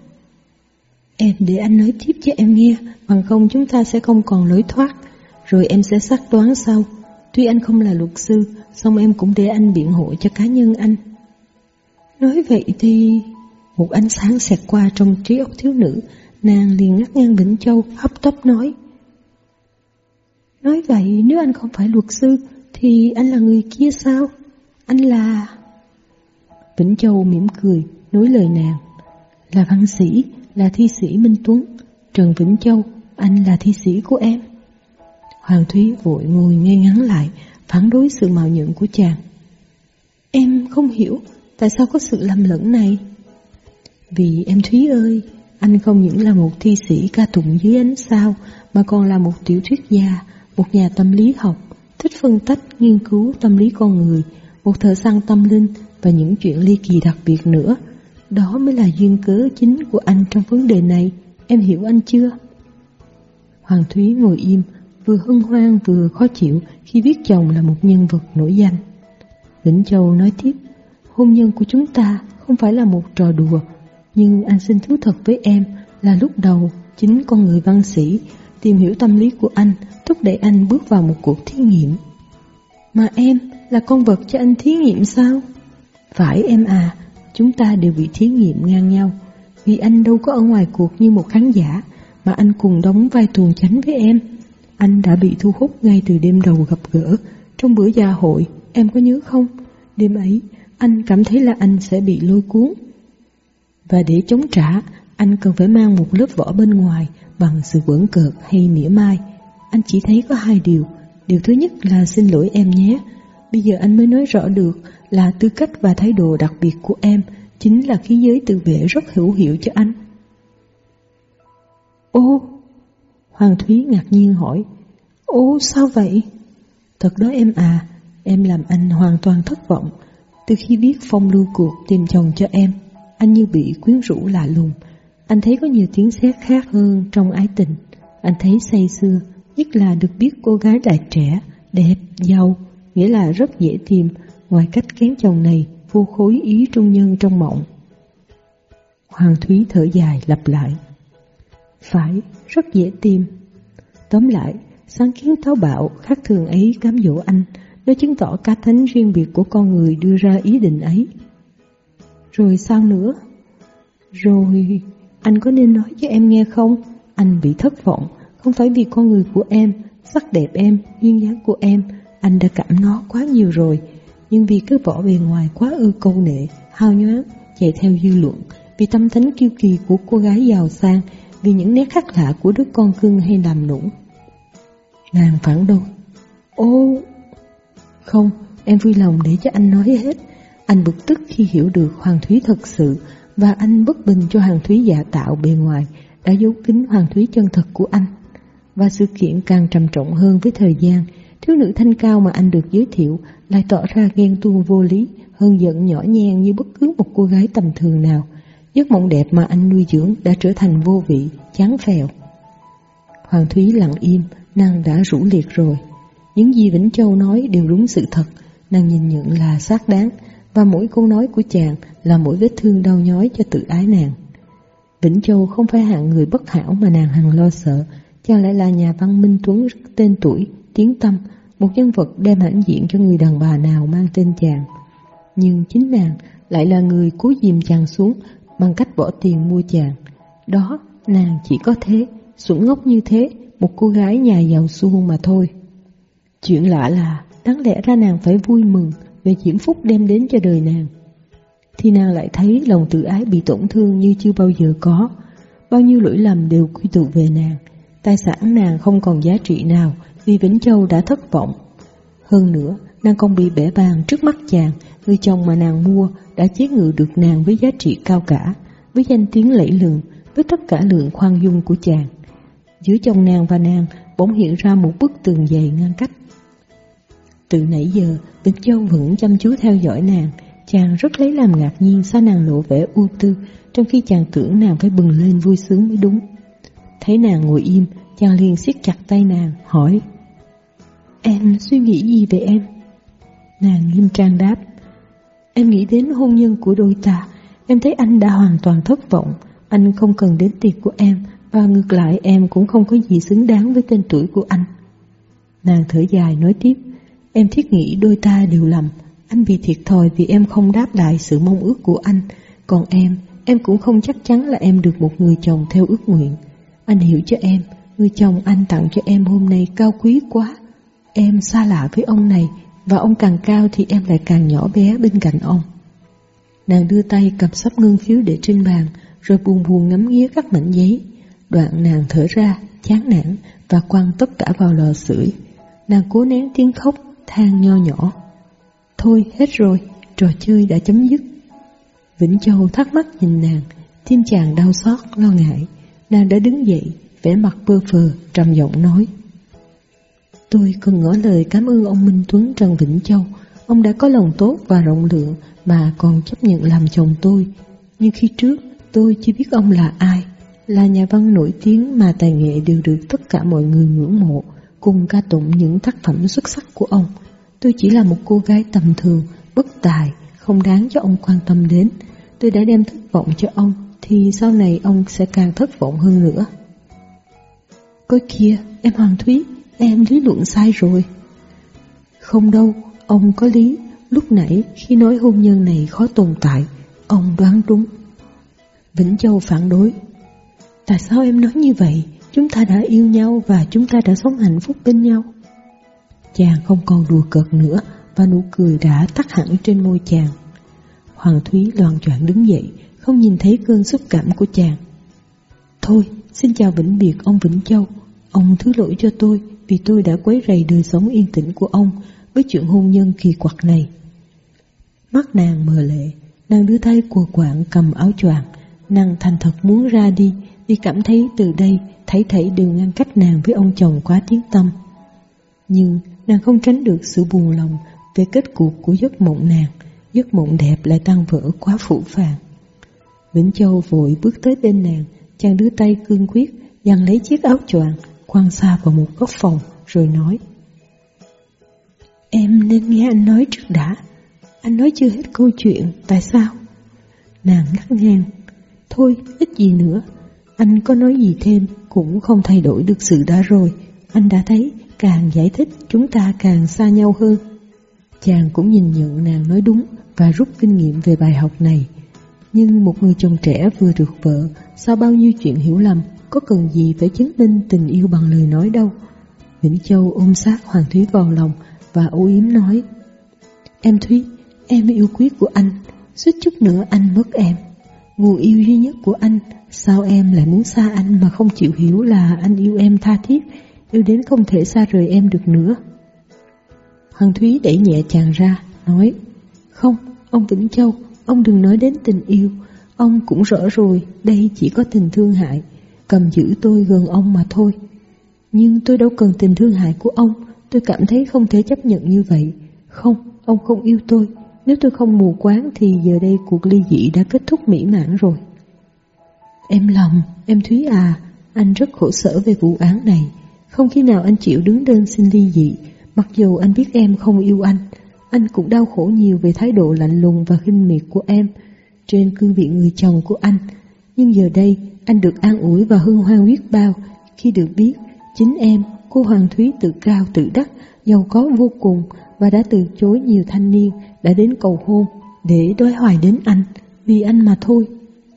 Em để anh nói tiếp cho em nghe, bằng không chúng ta sẽ không còn lối thoát, rồi em sẽ xác đoán sau. Tuy anh không là luật sư, song em cũng để anh biện hộ cho cá nhân anh. Nói vậy thì... Một ánh sáng xẹt qua trong trí óc thiếu nữ, nàng liền ngắt ngang Vĩnh Châu, hấp tấp nói. Nói vậy nếu anh không phải luật sư, thì anh là người kia sao? Anh là... Vĩnh Châu mỉm cười, nối lời nàng. Là văn sĩ, là thi sĩ Minh Tuấn. Trần Vĩnh Châu, anh là thi sĩ của em. Hoàng Thúy vội ngồi ngay ngắn lại, phản đối sự mạo nhận của chàng. Em không hiểu tại sao có sự lầm lẫn này. Vì em Thúy ơi, anh không những là một thi sĩ ca tụng dưới ánh sao, mà còn là một tiểu thuyết gia, một nhà tâm lý học, thích phân tách, nghiên cứu tâm lý con người, một thợ săn tâm linh và những chuyện ly kỳ đặc biệt nữa. Đó mới là duyên cớ chính của anh trong vấn đề này, em hiểu anh chưa? Hoàng Thúy ngồi im, vừa hân hoan vừa khó chịu khi biết chồng là một nhân vật nổi danh. Vĩnh Châu nói tiếp, hôn nhân của chúng ta không phải là một trò đùa, nhưng anh xin thú thật với em là lúc đầu chính con người văn sĩ tìm hiểu tâm lý của anh thúc đẩy anh bước vào một cuộc thí nghiệm. Mà em là con vật cho anh thí nghiệm sao? Phải em à, chúng ta đều bị thí nghiệm ngang nhau, vì anh đâu có ở ngoài cuộc như một khán giả, mà anh cùng đóng vai tuồng chánh với em. Anh đã bị thu hút ngay từ đêm đầu gặp gỡ, trong bữa gia hội, em có nhớ không? Đêm ấy, anh cảm thấy là anh sẽ bị lôi cuốn. Và để chống trả, anh cần phải mang một lớp vỏ bên ngoài bằng sự quẩn cợt hay mỉa mai. Anh chỉ thấy có hai điều. Điều thứ nhất là xin lỗi em nhé. Bây giờ anh mới nói rõ được là tư cách và thái độ đặc biệt của em chính là khí giới tự vệ rất hữu hiệu cho anh. Ô, Hoàng Thúy ngạc nhiên hỏi, Ô sao vậy? Thật đó em à, em làm anh hoàn toàn thất vọng. Từ khi biết phong lưu cuộc tìm chồng cho em, anh như bị quyến rũ lạ lùng. Anh thấy có nhiều tiếng sét khác hơn trong ái tình. Anh thấy say xưa, nhất là được biết cô gái đại trẻ, đẹp, giàu, nghĩa là rất dễ tìm, ngoài cách kén chồng này, vô khối ý trung nhân trong mộng. Hoàng Thúy thở dài lặp lại. Phải, rất dễ tìm. Tóm lại, sáng kiến tháo bạo khác thường ấy cám dỗ anh, nó chứng tỏ cá thánh riêng biệt của con người đưa ra ý định ấy. Rồi sao nữa? Rồi, anh có nên nói cho em nghe không? Anh bị thất vọng, không phải vì con người của em, sắc đẹp em, duyên dáng của em, anh đã cảm nó quá nhiều rồi. Nhưng vì cứ vỏ bề ngoài quá ư câu nệ, hao nhoáng, chạy theo dư luận, vì tâm thánh kiêu kỳ của cô gái giàu sang, vì những nét khác lạ của đứa con cưng hay làm nũng. Nàng phản đối. Ô, không, em vui lòng để cho anh nói hết. Anh bực tức khi hiểu được Hoàng Thúy thật sự và anh bất bình cho Hoàng Thúy giả tạo bề ngoài đã giấu kín Hoàng Thúy chân thật của anh. Và sự kiện càng trầm trọng hơn với thời gian, thiếu nữ thanh cao mà anh được giới thiệu lại tỏ ra ghen tuông vô lý, hơn giận nhỏ nhen như bất cứ một cô gái tầm thường nào. Giấc mộng đẹp mà anh nuôi dưỡng đã trở thành vô vị, chán phèo. Hoàng Thúy lặng im, nàng đã rũ liệt rồi. Những gì Vĩnh Châu nói đều đúng sự thật, nàng nhìn nhận là xác đáng và mỗi câu nói của chàng là mỗi vết thương đau nhói cho tự ái nàng. Vĩnh Châu không phải hạng người bất hảo mà nàng hằng lo sợ, chàng lại là nhà văn minh tuấn rất tên tuổi, tiếng tâm, một nhân vật đem hãnh diện cho người đàn bà nào mang tên chàng. Nhưng chính nàng lại là người cố dìm chàng xuống bằng cách bỏ tiền mua chàng. Đó, nàng chỉ có thế, xuẩn ngốc như thế, một cô gái nhà giàu suông mà thôi. Chuyện lạ là, đáng lẽ ra nàng phải vui mừng về diễm phúc đem đến cho đời nàng. Thì nàng lại thấy lòng tự ái bị tổn thương như chưa bao giờ có. Bao nhiêu lỗi lầm đều quy tụ về nàng. Tài sản nàng không còn giá trị nào vì Vĩnh Châu đã thất vọng. Hơn nữa, nàng còn bị bẻ bàn trước mắt chàng, người chồng mà nàng mua đã chế ngự được nàng với giá trị cao cả, với danh tiếng lẫy lừng, với tất cả lượng khoan dung của chàng. Giữa chồng nàng và nàng bỗng hiện ra một bức tường dày ngăn cách. Từ nãy giờ, Vĩnh Châu vẫn chăm chú theo dõi nàng, chàng rất lấy làm ngạc nhiên sao nàng lộ vẻ ưu tư, trong khi chàng tưởng nàng phải bừng lên vui sướng mới đúng. Thấy nàng ngồi im, chàng liền siết chặt tay nàng, hỏi Em suy nghĩ gì về em? Nàng nghiêm trang đáp Em nghĩ đến hôn nhân của đôi ta. Em thấy anh đã hoàn toàn thất vọng. Anh không cần đến tiệc của em Và ngược lại em cũng không có gì xứng đáng với tên tuổi của anh. Nàng thở dài nói tiếp Em thiết nghĩ đôi ta đều lầm. Anh bị thiệt thòi vì em không đáp lại sự mong ước của anh. Còn em, em cũng không chắc chắn là em được một người chồng theo ước nguyện. Anh hiểu cho em Người chồng anh tặng cho em hôm nay cao quý quá. Em xa lạ với ông này và ông càng cao thì em lại càng nhỏ bé bên cạnh ông. Nàng đưa tay cầm sắp ngân phiếu để trên bàn Rồi buồn buồn ngắm nghía các mảnh giấy. Đoạn nàng thở ra, chán nản Và quăng tất cả vào lò sưởi. Nàng cố nén tiếng khóc, than nho nhỏ. Thôi hết rồi, trò chơi đã chấm dứt. Vĩnh Châu thắc mắc nhìn nàng Tim chàng đau xót, lo ngại. Nàng đã đứng dậy, vẻ mặt bơ phờ, trầm giọng nói. Tôi cần ngỏ lời cảm ơn ông Minh Tuấn Trần Vĩnh Châu. Ông đã có lòng tốt và rộng lượng mà còn chấp nhận làm chồng tôi. Nhưng khi trước, tôi chưa biết ông là ai. Là nhà văn nổi tiếng mà tài nghệ đều được tất cả mọi người ngưỡng mộ, cùng ca tụng những tác phẩm xuất sắc của ông. Tôi chỉ là một cô gái tầm thường, bất tài, không đáng cho ông quan tâm đến. Tôi đã đem thất vọng cho ông, thì sau này ông sẽ càng thất vọng hơn nữa. Coi kia, em Hoàng Thúy, Em lý luận sai rồi. Không đâu, Ông có lý. Lúc nãy khi nói hôn nhân này khó tồn tại, Ông đoán đúng. Vĩnh Châu phản đối. Tại sao em nói như vậy? Chúng ta đã yêu nhau và chúng ta đã sống hạnh phúc bên nhau. Chàng không còn đùa cợt nữa Và nụ cười đã tắt hẳn trên môi chàng. Hoàng Thúy loạn choạng đứng dậy, Không nhìn thấy cơn xúc cảm của chàng. Thôi, xin chào vĩnh biệt ông Vĩnh Châu. Ông thứ lỗi cho tôi vì tôi đã quấy rầy đời sống yên tĩnh của ông với chuyện hôn nhân kỳ quặc này. Mắt nàng mờ lệ, nàng đưa tay của quạng cầm áo choàng, nàng thành thật muốn ra đi vì cảm thấy từ đây thấy thảy đều ngăn cách nàng với ông chồng quá tiếng tâm. Nhưng nàng không tránh được sự buồn lòng về kết cục của giấc mộng nàng, giấc mộng đẹp lại tan vỡ quá phủ phàng. Vĩnh Châu vội bước tới bên nàng, chàng đưa tay cương quyết, giằng lấy chiếc áo choàng, quan xa vào một góc phòng, rồi nói. Em nên nghe anh nói trước đã. Anh nói chưa hết câu chuyện, Tại sao? Nàng ngắt ngang. Thôi, ít gì nữa. Anh có nói gì thêm Cũng không thay đổi được sự đã rồi. Anh đã thấy càng giải thích Chúng ta càng xa nhau hơn. Chàng cũng nhìn nhận nàng nói đúng Và rút kinh nghiệm về bài học này. Nhưng một người chồng trẻ vừa được vợ, Sau bao nhiêu chuyện hiểu lầm có cần gì phải chứng minh tình yêu bằng lời nói đâu. Vĩnh Châu ôm sát Hoàng Thúy vào lòng và ưu yếm nói Em Thúy, em yêu quý của anh, suýt chút nữa anh mất em. Nguồn yêu duy nhất của anh, sao em lại muốn xa anh mà không chịu hiểu là anh yêu em tha thiết, yêu đến không thể xa rời em được nữa. Hoàng Thúy đẩy nhẹ chàng ra, nói Không, ông Vĩnh Châu, ông đừng nói đến tình yêu, ông cũng rõ rồi, đây chỉ có tình thương hại cầm giữ tôi gần ông mà thôi. Nhưng tôi đâu cần tình thương hại của ông, tôi cảm thấy không thể chấp nhận như vậy. Không, ông không yêu tôi, nếu tôi không mù quáng thì giờ đây cuộc ly dị đã kết thúc mỹ mãn rồi. Em lòng, em Thúy à, anh rất khổ sở về vụ án này. Không khi nào anh chịu đứng đơn xin ly dị, mặc dù anh biết em không yêu anh. anh cũng đau khổ nhiều về thái độ lạnh lùng và khinh miệt của em trên cương vị người chồng của anh. Nhưng giờ đây, anh được an ủi và hưng hoan biết bao khi được biết chính em, cô Hoàng Thúy tự cao tự đắc, giàu có vô cùng và đã từ chối nhiều thanh niên đã đến cầu hôn để đối hoài đến anh vì anh mà thôi.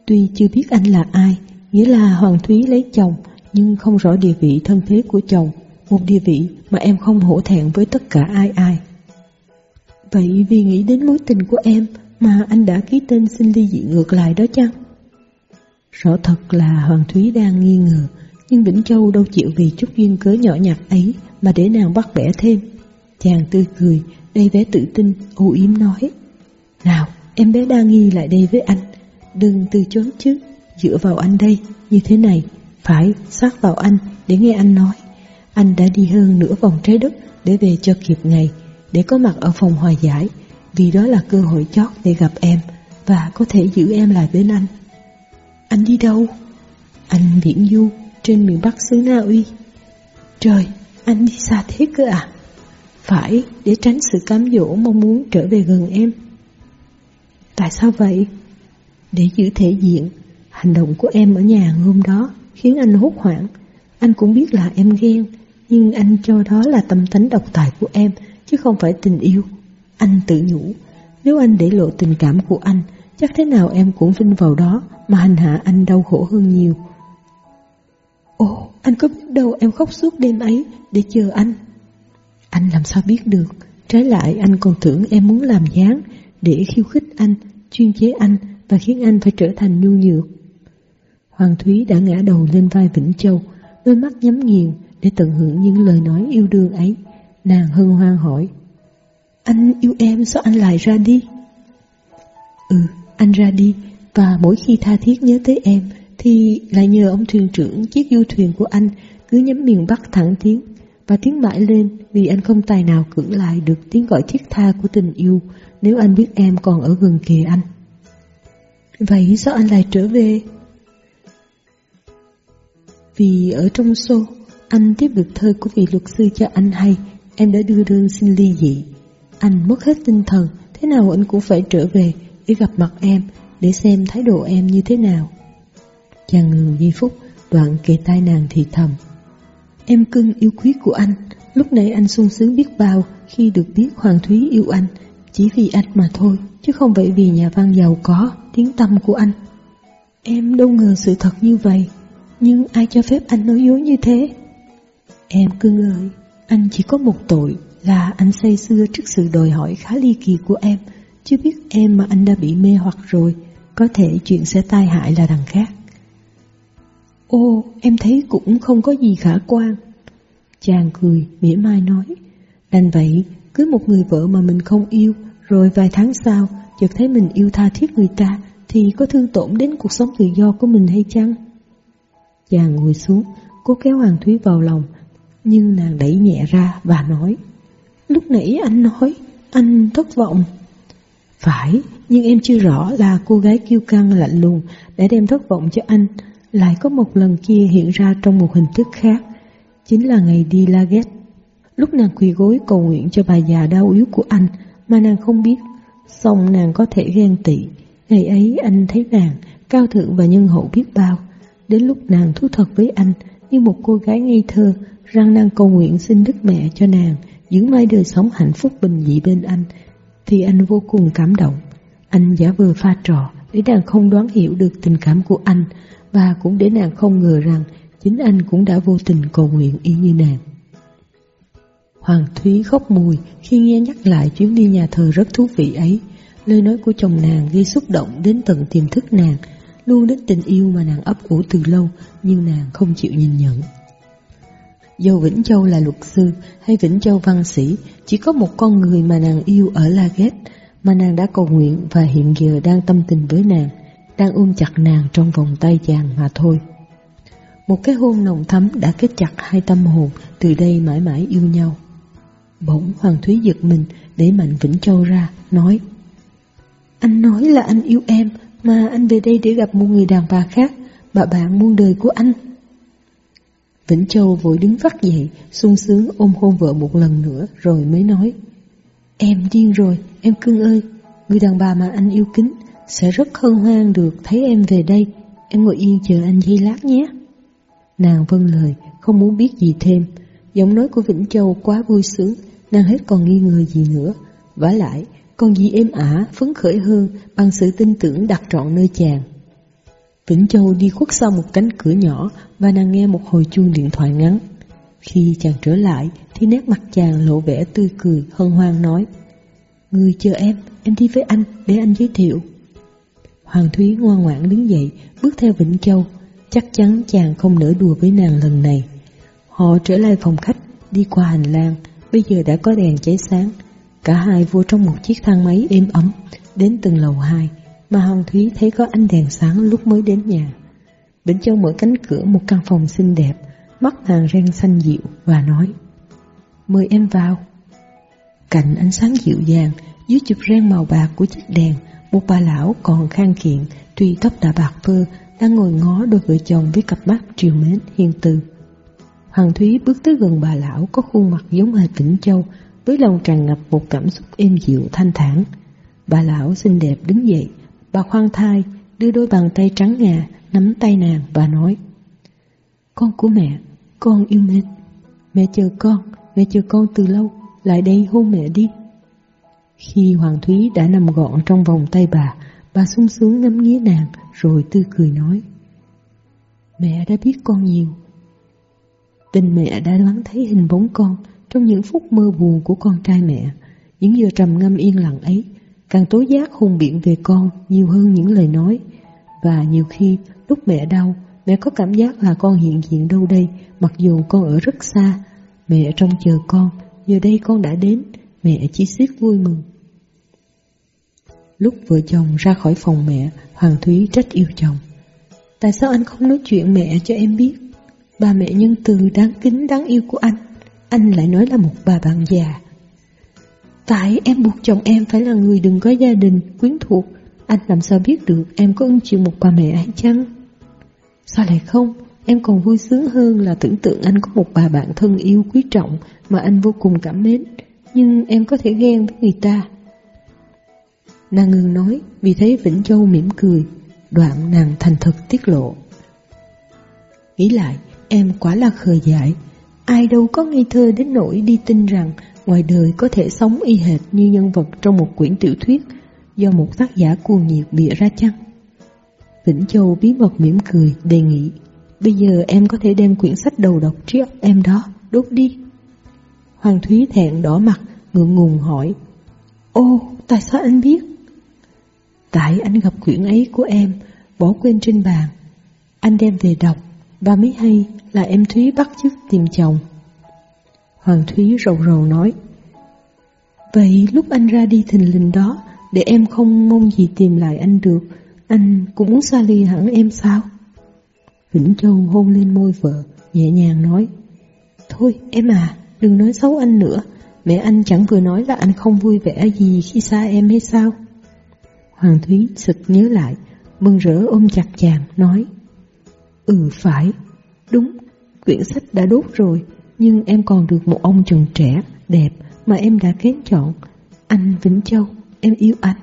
Tuy chưa biết anh là ai, nghĩa là Hoàng Thúy lấy chồng nhưng không rõ địa vị thân thế của chồng, một địa vị mà em không hổ thẹn với tất cả ai ai. Vậy vì nghĩ đến mối tình của em mà anh đã ký tên xin ly dị ngược lại đó chăng? Rõ thật là Hoàng Thúy đang nghi ngờ, nhưng Vĩnh Châu đâu chịu vì chút duyên cớ nhỏ nhặt ấy mà để nàng bắt bẻ thêm. Chàng tươi cười, đầy vẻ tự tin, u yếm nói. Nào, em bé đa nghi lại đây với anh, đừng từ chối chứ, dựa vào anh đây, như thế này, phải sát vào anh để nghe anh nói. Anh đã đi hơn nửa vòng trái đất để về cho kịp ngày, để có mặt ở phòng hòa giải, vì đó là cơ hội chót để gặp em và có thể giữ em lại bên anh. Anh đi đâu? Anh viễn du trên miền Bắc xứ Na Uy. Trời, anh đi xa thế cơ à? Phải, để tránh sự cám dỗ mong muốn trở về gần em. Tại sao vậy? Để giữ thể diện, hành động của em ở nhà hôm đó khiến anh hốt hoảng. Anh cũng biết là em ghen, nhưng anh cho đó là tâm tính độc tài của em, chứ không phải tình yêu. Anh tự nhủ, nếu anh để lộ tình cảm của anh, chắc thế nào em cũng vinh vào đó mà hành hạ anh đau khổ hơn nhiều. Ồ, anh có biết đâu em khóc suốt đêm ấy để chờ anh. Anh làm sao biết được, trái lại anh còn tưởng em muốn làm dáng để khiêu khích anh, chuyên chế anh và khiến anh phải trở thành nhu nhược. Hoàng Thúy đã ngã đầu lên vai Vĩnh Châu, đôi mắt nhắm nghiền để tận hưởng những lời nói yêu đương ấy. Nàng hân hoan hỏi, anh yêu em sao anh lại ra đi? Ừ, anh ra đi và mỗi khi tha thiết nhớ tới em thì lại nhờ ông thuyền trưởng chiếc du thuyền của anh cứ nhắm miền Bắc thẳng tiến và tiến mãi lên vì anh không tài nào cưỡng lại được tiếng gọi thiết tha của tình yêu nếu anh biết em còn ở gần kề anh. Vậy sao anh lại trở về? Vì ở trong xô, anh tiếp được thơ của vị luật sư cho anh hay em đã đưa đơn xin ly dị. Anh mất hết tinh thần, thế nào anh cũng phải trở về để gặp mặt em, để xem thái độ em như thế nào. Chàng ngừng giây phút, đoạn kề tai nàng thì thầm. Em cưng yêu quý của anh, lúc nãy anh sung sướng biết bao khi được biết Hoàng Thúy yêu anh, chỉ vì anh mà thôi, chứ không phải vì nhà văn giàu có, tiếng tâm của anh. Em đâu ngờ sự thật như vậy, nhưng ai cho phép anh nói dối như thế? Em cưng ơi, anh chỉ có một tội là anh say xưa trước sự đòi hỏi khá ly kỳ của em, chưa biết em mà anh đã bị mê hoặc rồi, có thể chuyện sẽ tai hại là đằng khác. Ô, em thấy cũng không có gì khả quan. Chàng cười, mỉa mai nói, đành vậy, cứ một người vợ mà mình không yêu, rồi vài tháng sau, chợt thấy mình yêu tha thiết người ta, thì có thương tổn đến cuộc sống tự do của mình hay chăng? Chàng ngồi xuống, cố kéo Hoàng Thúy vào lòng, nhưng nàng đẩy nhẹ ra và nói, Lúc nãy anh nói, anh thất vọng. Phải, nhưng em chưa rõ là cô gái kiêu căng lạnh lùng đã đem thất vọng cho anh, lại có một lần kia hiện ra trong một hình thức khác, chính là ngày đi La Ghét. Lúc nàng quỳ gối cầu nguyện cho bà già đau yếu của anh mà nàng không biết, xong nàng có thể ghen tị. Ngày ấy anh thấy nàng cao thượng và nhân hậu biết bao. Đến lúc nàng thú thật với anh như một cô gái ngây thơ rằng nàng cầu nguyện xin Đức Mẹ cho nàng giữ mãi đời sống hạnh phúc bình dị bên anh thì anh vô cùng cảm động. Anh giả vờ pha trò để nàng không đoán hiểu được tình cảm của anh và cũng để nàng không ngờ rằng chính anh cũng đã vô tình cầu nguyện y như nàng. Hoàng Thúy khóc mùi khi nghe nhắc lại chuyến đi nhà thờ rất thú vị ấy. Lời nói của chồng nàng gây xúc động đến tận tiềm thức nàng, luôn đến tình yêu mà nàng ấp ủ từ lâu nhưng nàng không chịu nhìn nhận dù Vĩnh Châu là luật sư hay Vĩnh Châu văn sĩ, chỉ có một con người mà nàng yêu ở La Ghét, mà nàng đã cầu nguyện và hiện giờ đang tâm tình với nàng, đang ôm chặt nàng trong vòng tay chàng mà thôi. Một cái hôn nồng thắm đã kết chặt hai tâm hồn, từ đây mãi mãi yêu nhau. Bỗng Hoàng Thúy giật mình để Mạnh Vĩnh Châu ra, nói Anh nói là anh yêu em, mà anh về đây để gặp một người đàn bà khác, bà bạn muôn đời của anh. Vĩnh Châu vội đứng vắt dậy, sung sướng ôm hôn vợ một lần nữa rồi mới nói Em điên rồi, em cưng ơi, người đàn bà mà anh yêu kính sẽ rất hân hoan được thấy em về đây. Em ngồi yên chờ anh giây lát nhé. Nàng vâng lời, không muốn biết gì thêm. Giọng nói của Vĩnh Châu quá vui sướng, nàng hết còn nghi ngờ gì nữa. vả lại, còn gì êm ả, phấn khởi hơn bằng sự tin tưởng đặt trọn nơi chàng. Vĩnh Châu đi khuất sau một cánh cửa nhỏ và nàng nghe một hồi chuông điện thoại ngắn. Khi chàng trở lại thì nét mặt chàng lộ vẻ tươi cười hân hoan nói Người chờ em, em đi với anh để anh giới thiệu. Hoàng Thúy ngoan ngoãn đứng dậy bước theo Vĩnh Châu. Chắc chắn chàng không nỡ đùa với nàng lần này. Họ trở lại phòng khách Đi qua hành lang. Bây giờ đã có đèn cháy sáng. Cả hai vô trong một chiếc thang máy êm ấm Đến từng lầu hai. Mà Hoàng Thúy thấy có ánh đèn sáng lúc mới đến nhà. Vĩnh Châu mở cánh cửa một căn phòng xinh đẹp Mắt nàng ren xanh dịu và nói, Mời em vào. Cạnh ánh sáng dịu dàng, Dưới chụp ren màu bạc của chiếc đèn, Một bà lão còn khang kiện Tuy tóc đã bạc phơ, Đang ngồi ngó đôi vợ chồng với cặp mắt triều mến, hiền từ. Hoàng Thúy bước tới gần bà lão Có khuôn mặt giống hệt Vĩnh Châu, Với lòng tràn ngập một cảm xúc êm dịu thanh thản. Bà lão xinh đẹp đứng dậy Bà khoan thai, Đưa đôi bàn tay trắng ngà, Nắm tay nàng và nói, Con của mẹ, Con yêu mến Mẹ chờ con, Mẹ chờ con từ lâu, Lại đây hôn mẹ đi. Khi Hoàng Thúy đã nằm gọn trong vòng tay bà Bà sung sướng ngắm nghía nàng, Rồi tươi cười nói, Mẹ đã biết con nhiều. Tình mẹ đã đoán thấy hình bóng con Trong những phút mơ buồn của con trai mẹ. Những giờ trầm ngâm yên lặng ấy Càng tối giác hùng biện về con Nhiều hơn những lời nói. Và nhiều khi, lúc mẹ đau, Mẹ có cảm giác là con hiện diện đâu đây, Mặc dù con ở rất xa. Mẹ trông chờ con, Giờ đây con đã đến, Mẹ chỉ xiết vui mừng. Lúc vợ chồng ra khỏi phòng mẹ, Hoàng Thúy trách yêu chồng. Tại sao anh không nói chuyện mẹ cho em biết? Bà mẹ nhân từ đáng kính, đáng yêu của anh. Anh lại nói là một bà bạn già. Tại em buộc chồng em phải là người đừng có gia đình, quyến thuộc. Anh làm sao biết được em có ưng chịu một bà mẹ hay chăng? Sao lại không? Em còn vui sướng hơn là tưởng tượng anh có một bà bạn thân yêu quý trọng Mà anh vô cùng cảm mến. Nhưng em có thể ghen với người ta. Nàng ngừng nói vì thấy Vĩnh Châu mỉm cười. Đoạn nàng thành thật tiết lộ. Nghĩ lại em quá là khờ dại. Ai đâu có ngây thơ đến nỗi đi tin rằng Ngoài đời có thể sống y hệt như nhân vật trong một quyển tiểu thuyết Do một tác giả cuồng nhiệt bịa ra chăng? Vĩnh Châu bí mật mỉm cười, đề nghị, Bây giờ em có thể đem quyển sách đầu độc trí em đó, Đốt đi. Hoàng Thúy thẹn đỏ mặt, Ngượng ngùng hỏi, Ô, tại sao anh biết? Tại anh gặp quyển ấy của em, Bỏ quên trên bàn. Anh đem về đọc Và mới hay là em Thúy bắt chước tìm chồng. Hoàng Thúy rầu rầu nói Vậy lúc anh ra đi thình lình đó Để em không mong gì tìm lại anh được Anh cũng muốn xa ly hẳn em sao? Vĩnh Châu hôn lên môi vợ Nhẹ nhàng nói Thôi em à đừng nói xấu anh nữa. Mẹ anh chẳng vừa nói là anh không vui vẻ gì khi xa em hay sao? Hoàng Thúy sực nhớ lại, mừng rỡ ôm chặt chàng, nói Ừ phải, đúng, quyển sách đã đốt rồi, nhưng em còn được một ông chồng trẻ, đẹp mà em đã kén chọn. Anh Vĩnh Châu, em yêu anh.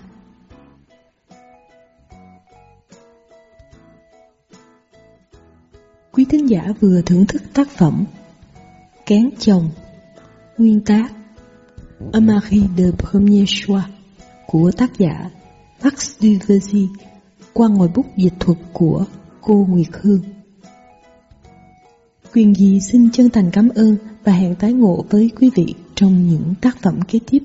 Quý thính giả vừa thưởng thức tác phẩm Kén chồng Nguyên tác Amari de premier choix của tác giả Max Duvergy qua ngòi bút dịch thuật của cô Nguyệt Hương. Quyền gì xin chân thành cảm ơn và hẹn tái ngộ với quý vị trong những tác phẩm kế tiếp.